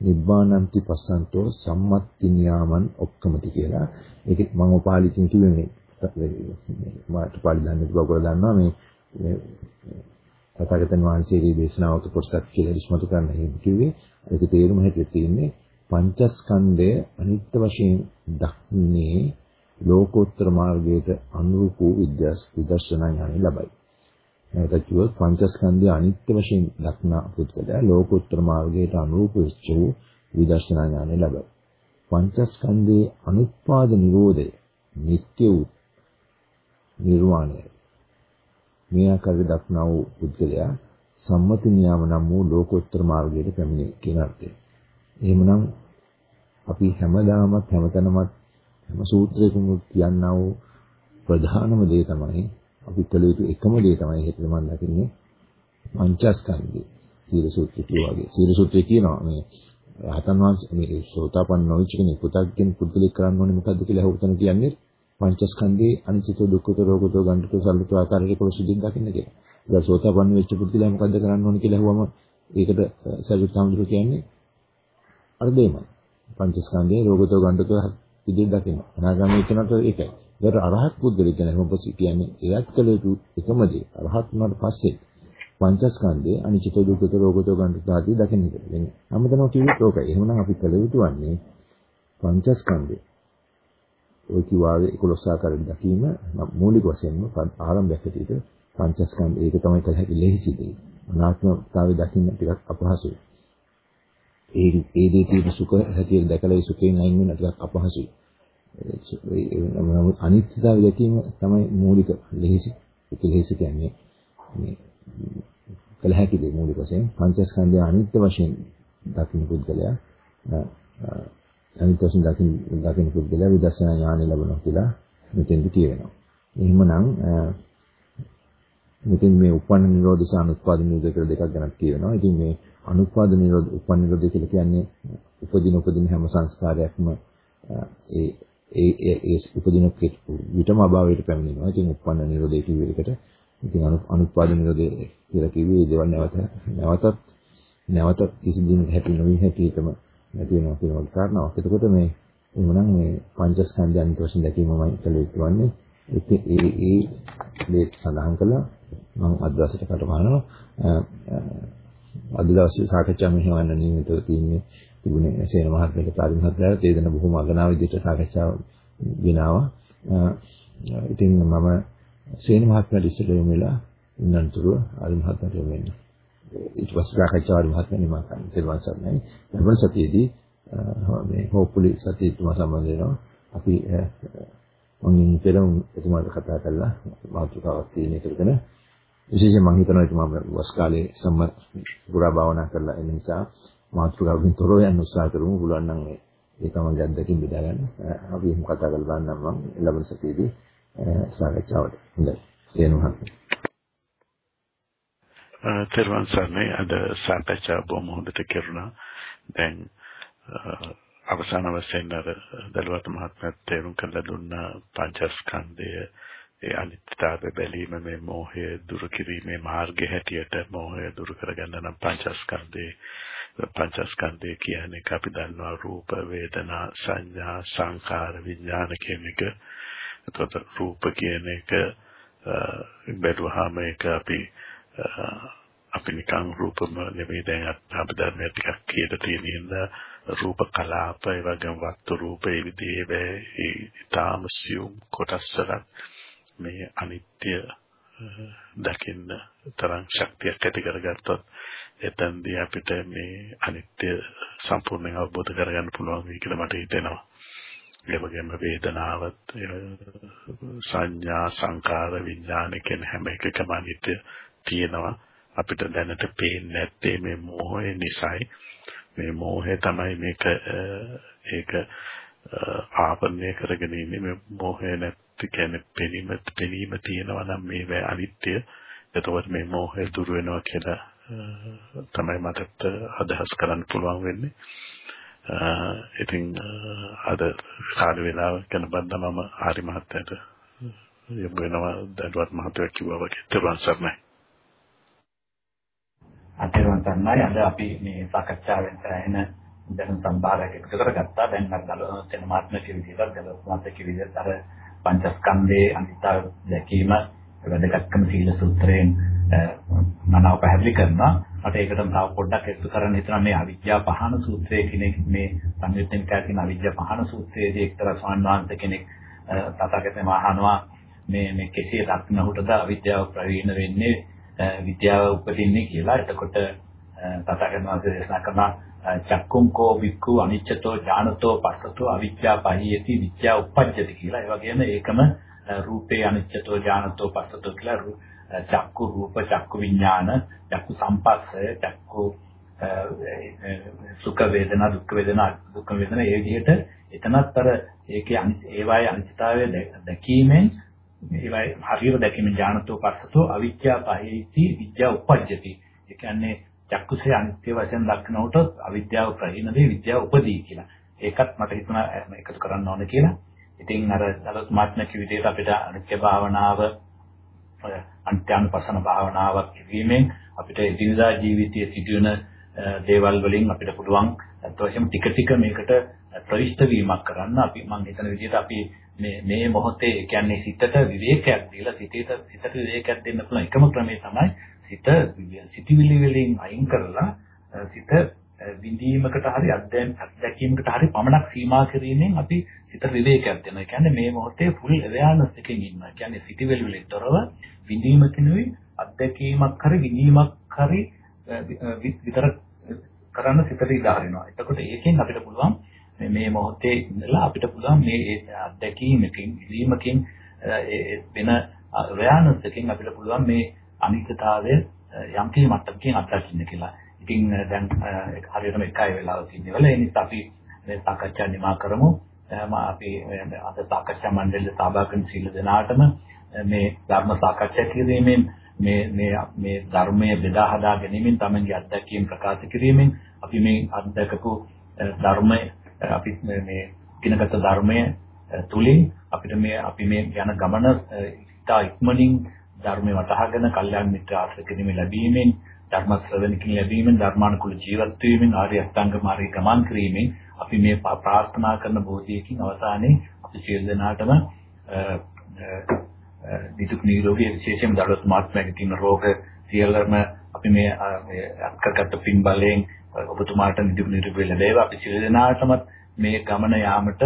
නිබ්බානන්ති පස්සන්තෝ සම්මත්ති නියාමන් ඔක්කමති කියලා. ඒක මම පාලිකින් කිව්වේ මේ මාට පාලි දන්නේ බගොල්ලෝ දන්නවා මේ තථාගතයන් වහන්සේගේ දේශනාවක කොටසක් කියලා ඉස්මතු කරන්න හේතු කිව්වේ ඒක තේරුම හැටියට තියෙන්නේ පංචස්කන්ධය අනිත්‍ය වශයෙන් දක්න්නේ ලෝකෝත්තර මාර්ගයට අනුරූප වූ විද්‍යාස් විදර්ශනා ඥානය ලබයි. නැවතත් කිව්වොත් පංචස්කන්ධය අනිත්‍ය වශයෙන් දක්නා පුද්ගලයා ලෝකෝත්තර මාර්ගයට අනුරූප වෙච්ච වූ විදර්ශනා ඥානය ලබයි. පංචස්කන්ධයේ අනුත්පාද නිරෝධය නිත්‍ය වූ නිර්වාණය මේ ආකාරයට දක්නා වූ පුද්ගලයා සම්මති නියාම නම් වූ ලෝකෝත්තර මාර්ගයට පැමිණේ කියන අර්ථය. එහෙමනම් අපි හැමදාමත් හැමතැනමත් හැම සූත්‍රයකම කියනා වූ ප්‍රධානම දේ තමයි අපි කළ යුතු එකම දේ තමයි හිතේ මම දකින්නේ පංචස්කන්ධය. සීල සූත්‍රය කියවාගේ. සීල සූත්‍රය කියනවා මේ රහතන් වහන්සේ මේ සෝතාපන්න නොවිච්ච කෙනෙක් පුතග්ජන පුද්ගලික කරන්න ඕනේ මොකද්ද කියලා හවුතන කියන්නේ පංචස්කන්ධේ අනිත්‍යතෝ දුක්ඛතෝ රෝගතෝ ගණ්ඨතෝ සල්ලතෝ ආකාරයක කොලසුදින් දකින්න කියලා. ඒක සෝතාපන්න වෙච්ච පුද්ගලයා මොකද්ද කරන්න ඕනේ කියලා අහුවම ඒකට සරියුත් හාමුදුරුවෝ කියන්නේ අර දෙයමයි. පංචස්කන්ධේ රෝගතෝ ගණ්ඨතෝ විදිහට දකින්න. අනාගාමී කෙනාට ඒකයි. ඒකට අරහත් පුද්ගලෙක් ගැන මොකද කියන්නේ එයත් කළ යුතු එකම දේ. අරහත් වුණාට පස්සේ පංචස්කන්ධේ අනිත්‍යතෝ දුක්ඛතෝ රෝගතෝ ගණ්ඨතෝ ආදී දකින්න කියලා. හැමදෙනාම කිව්වොත් ඕකයි. එහෙමනම් අපි කළ යුතු වන්නේ පංචස්කන්ධේ ඔය කිවාවේ 11 ආකාරයෙන් දැකීම මූලික වශයෙන්ම ආරම්භයක් ඇටියට පංචස්කන්ධ ඒක තමයි කළ හැකි ලෙහිසි දේ. අනාත්මතාවය දකින්න ටිකක් අපහසුයි. ඒ ඒ දේ තියෙන සුඛ හැටියට දැකලා ඒ සුඛයෙන් අයින් වෙන ටිකක් අපහසුයි. නමුත් අනිත්‍යතාවය දැකීම තමයි මූලික ලෙහිසි. ඒක ලෙහිසි කියන්නේ මේ කළ හැකි දේ මූලික වශයෙන් පංචස්කන්ධය අනිත්‍ය වශයෙන් දකින්න පුද්ගලයා අනිත් වශයෙන් දකින්න දකින්න පුද්ගලයා විදර්ශනා ඥානය ලැබනවා කියලා මෙතෙන්දි කියවෙනවා. එහෙමනම් මෙතෙන් මේ උපන්න නිරෝධ සහ අනුත්පාද නිරෝධ කියලා දෙකක් ගැනත් කියවෙනවා. ඉතින් මේ අනුත්පාද නිරෝධ උපන්න නිරෝධ කියලා කියන්නේ උපදින උපදින හැම සංස්කාරයක්ම ඒ ඒ ඒ උපදින විතම අභාවයට පැමිණෙනවා. ඉතින් උපන්න නිරෝධය කියුවේ ඒකට. ඉතින් අනුත්පාද නිරෝධය කියලා කිව්වේ ඒ දේවල් නැවත නැවතත් නැවතත් කිසි දිනක හැටි නොවි හැටියටම නැති වෙනවා කියන වගේ කාරණාවක්. එතකොට මේ එහෙමනම් මේ පංචස්කන්ධය අනිත් වශයෙන් දැකීමමයි කළ යුතු වන්නේ. ඒක ඒ ඒ දේ සඳහන් කළා මම අද දවසට කටපානවා. අද දවසේ සාකච්ඡා මෙහෙවන්න නියමිතව තියෙන්නේ තිබුණේ සේන මහත්මයාට පාරි මහත්මයාට ඒ දෙන බොහොම අගනා විදිහට සාකච්ඡා ගෙනාවා. ඉතින් මම සේන මහත්මයාට ඉස්සෙල්ලා යොමු වෙලා ඉන්නතුරු ආරි මහත්මයාට යොමු වෙනවා. ඊට පස්සේ සාකච්ඡාවට මහත්මයා නිමා කරන්න තේරුවන් සරණයි. ලැබෙන සතියේදී මේ හොප්පුලි සතිය තුමා සම්බන්ධ වෙනවා. අපි මම පෙරම එතුමාට කතා කරලා මාතෘකාවක් තියෙන එකකන විශේෂයෙන් මම හිතනවා එතුමා වස් කාලේ සම්ම පුරා භාවනා කරලා එන නිසා මාතෘකාවකින් තොරව යන්න උත්සාහ කරමු පුළුවන් නම් ඒ තමයි අත්දැකීම් බෙදා ගන්න. අපි එහෙම කතා කරලා බලන්නම් මම ලැබෙන සතියේදී සාකච්ඡාවට. හොඳයි. එනවා. තෙරුවන් සරණයි අද සාකච්ඡා බොහොම හොඳට කෙරුණා. දැන් අවසාන වශයෙන් අර දලුවත් මහත්මයා තේරුම් කරලා දුන්න පංචස්කන්ධය ඒ අනිත්‍යතාවය බැලීම මේ මෝහය දුරු කිරීමේ මාර්ගය හැටියට මෝහය දුරු කරගන්න නම් පංචස්කන්ධේ පංචස්කන්ධය කියන්නේ අපි දන්නවා රූප වේදනා සංඥා සංකාර විඥාන කියන එක. එතකොට රූප කියන එක බැලුවාම ඒක අපි අපි නිකන් රූපම නෙමෙයි දැන් අභිධර්මය ටිකක් කියලා තියෙනින්ද රූප කලාප ඒ වගේම වස්තු රූප ඒ විදිහේ බෑ ඒ ඊටාම සියුම් කොටස් මේ අනිත්‍ය දකින්න තරම් ශක්තියක් ඇති කරගත්තොත් එතෙන්දී අපිට මේ අනිත්‍ය සම්පූර්ණයෙන් අවබෝධ කරගන්න පුළුවන් වෙයි කියලා මට හිතෙනවා. ඒ වගේම වේදනාවත් සංඥා සංකාර විඥාන කියන හැම එකකම අනිත්‍ය තියෙනවා. අපිට දැනට පේන්නේ නැත්තේ මේ මෝහය නිසායි. මේ මෝහය තමයි මේක ඒක ආවරණය කරගෙන ඉන්නේ. මේ මෝහය නැති කියන්නේ පෙනීම පෙනීම තියෙනවා නම් මේ අනිත්‍ය. එතකොට මේ මෝහය දුර වෙනවා කියලා තමයි මටත් අදහස් කරන්න පුළුවන් වෙන්නේ. ඉතින් අද කාල වේලාව ගැන බන්දමම ආරි මහත්තයාට යොමු වෙනවා. දඩුවත් මහත්තයා කිව්වා වගේ. තෙරුවන් සරණයි. අතේරුවන් සරණයි අද අපි මේ සාකච්ඡාවෙන් කරගෙන දැන් සම්භාරයක් එකතු කරගත්තා. දැන් අර දලතෙන මාත්මක විදිහට දලස්මාතක විදිහට අර පංචස්කන්ධයේ අනිත්‍ය දැකීම වැදගත්කම සීල සූත්‍රයෙන් මනාව පැහැදිලි කරනවා. මට ඒකට තව පොඩ්ඩක් එකතු කරන්න හිතනවා මේ අවිද්‍යා පහන සූත්‍රයේ කෙනෙක් මේ සංයුත්තෙන් කියන අවිද්‍යා පහන සූත්‍රයේදී එක්තරා ස්වාමීන් කෙනෙක් තථාගතයන් අහනවා මේ මේ කෙසේ දක්නහුටද අවිද්‍යාව ප්‍රවීණ වෙන්නේ විද්‍යාව උපදින්නේ කියලා. එතකොට තථාගතයන් වහන්සේ දේශනා කරනවා චක්කුම් කෝ වික්ඛු අනිච්චතෝ ඥානතෝ පස්සතෝ අවිද්‍යා පහියති විද්‍යා උප්පජ්ජති කියලා. ඒ වගේම ඒකම රූපේ අනිච්චතෝ ඥානතෝ පස්සතෝ කියලා චක්කු රූප චක්කු විඥාන චක්කු සම්පස්සය චක්කු සුඛ වේදනා දුක්ඛ වේදනා දුක්ඛ වේදනා ඒ විදිහට එතනත් අර ඒකේ ඒවායේ අනිත්‍යතාවය දැකීමෙන් ඒවායේ හරියට දැකීමෙන් ඥානතෝ පස්සතෝ අවිද්‍යා පහේති විද්‍යා උපජ්ජති. ඒ කියන්නේ චක්කුසේ අනිත්‍ය වශයෙන් දක්නකොට අවිද්‍යාව ප්‍රහීන වේ විද්‍යාව උපදී කියලා. ඒකත් මට හිතුණා එකතු කරන්න ඕන කියලා. ඉතින් අර දලත් මාත්මක විදිහට අපිට අනිත්‍ය භාවනාව අන්ත්‍යානුපසන භාවනාවක් කිරීමෙන් අපිට එදිනදා ජීවිතයේ සිදුවන දේවල් වලින් අපිට පුළුවන්. අත්වශයෙන්ම ටික ටික මේකට ප්‍රවිෂ්ඨ වීමක් කරන්න අපි මම හිතන විදිහට අපි මේ මේ මොහොතේ කියන්නේ සිතට විවේකයක් දීලා සිතේට සිතට විවේකයක් දෙන්න පුළුවන් එකම ක්‍රමය තමයි සිත සිටිවිලි වලින් අයින් කරලා සිත විඳීමකට හරි අත්දැකීමකට හරි පමණක් සීමා කිරීමෙන් අපි සිත විවේකයක් දෙනවා. ඒ කියන්නේ මේ මොහොතේ full awareness එකකින් ඉන්නවා. ඒ කියන්නේ සිටිවිලි වලින් තොරව විඳීමකිනුයි අත්දැකීමක් හරි විඳීමක් හරි විතර කරන්න සිතට ඉඩ හරිනවා. එතකොට ඒකෙන් අපිට පුළුවන් මේ මොහොතේ ඉඳලා අපිට පුළුවන් මේ අත්දැකීමකින් විඳීමකින් වෙන awareness එකකින් අපිට පුළුවන් මේ අනිත්‍යතාවය යම් කිසි මට්ටමකින් අත්දකින්න කියලා. ඉතින් දැන් හරියටම එකයි වෙලාව සිද්ධ වෙලා ඒ නිසා අපි මේ සාකච්ඡා නිමා කරමු. අපි අද සාකච්ඡා මණ්ඩලයේ සහභාගී වෙන සීල දෙනාටම මේ ධර්ම සාකච්ඡා කිරීමෙන් මේ මේ මේ ධර්මයේ බෙදා හදා ගැනීමෙන් තමන්ගේ අත්දැකීම් ප්‍රකාශ කිරීමෙන් අපි මේ අත්දැකපු ධර්මය අපි මේ කිනගත ධර්මය තුලින් අපිට මේ අපි මේ යන ගමන ඉතා ඉක්මනින් ධර්මය වටහාගෙන කල්යාණ මිත්‍ර ආශ්‍රය කිරීම ලැබීමෙන් ධර්ම ශ්‍රවණකින් ලැබීමෙන් ධර්මානුකූල ජීවත් වීමෙන් ආර්ය අෂ්ටාංග මාර්ගය ගමන් කිරීමෙන් අපි මේ ප්‍රාර්ථනා කරන බෝධියකින් අවසානයේ අපි සියලු දෙනාටම නිදුක් නිරෝගී විශේෂයෙන්ම දඩොත් මාත්මයාගේ තියෙන රෝග සියල්ලම අපි මේ අත්කරගත්ත පින් බලයෙන් ඔබතුමාට නිදුක් නිරෝගී ලැබේවා අපි සියලු දෙනාටම මේ ගමන යාමට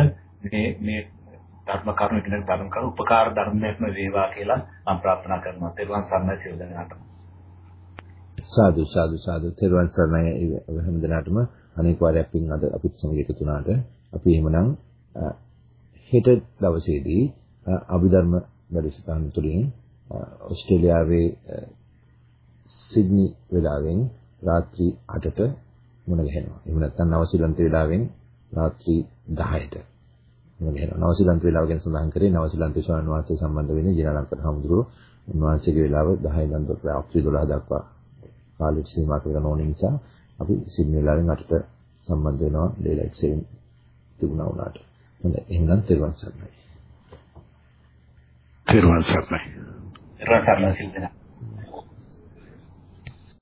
මේ මේ ධර්ම කරුණු ඉගෙන ධර්ම කරුණු උපකාර ධර්මයක්ම වේවා කියලා මම ප්‍රාර්ථනා කරනවා. තෙරුවන් සරණයි සියලු දෙනාටම. සාදු සාදු සාදු තෙරුවන් සරණයි හැම දිනකටම අනේක වාරයක් පින් අද අපිත් සමග එකතු වුණාට අපි එහෙමනම් හෙට දවසේදී අභිධර්ම වැඩසටහන තුළින් ඕස්ට්‍රේලියාවේ සිඩ්නි වෙලාවෙන් රාත්‍රී 8ට මුණ ගැහෙනවා. එහෙම නැත්නම් නවසීලන්ත වෙලාවෙන් රාත්‍රී 10ට මුණ ගැහෙනවා. නවසීලන්ත වෙලාව ගැන සඳහන් කරේ නවසීලන්තේ ස්වාමීන් වහන්සේ සම්බන්ධ වෙන්නේ ජිනාලංකර හමුදුරුවෝ උන්වහන්සේගේ වෙලාව 10 ඉඳන් රාත්‍රී 12 දක්වා කාලෙට සීමා කරන ඕන නිසා අපි සිඩ්නි වෙලාවෙන් 8ට සම්බන්ධ වෙනවා ඩේලයිට් සේවින් තිබුණා වුණාට. හොඳයි එහෙනම් තෙරුවන් සරණයි. තෙරුවන් සරණයි. තෙරුවන් සරණයි සිල්දෙනා.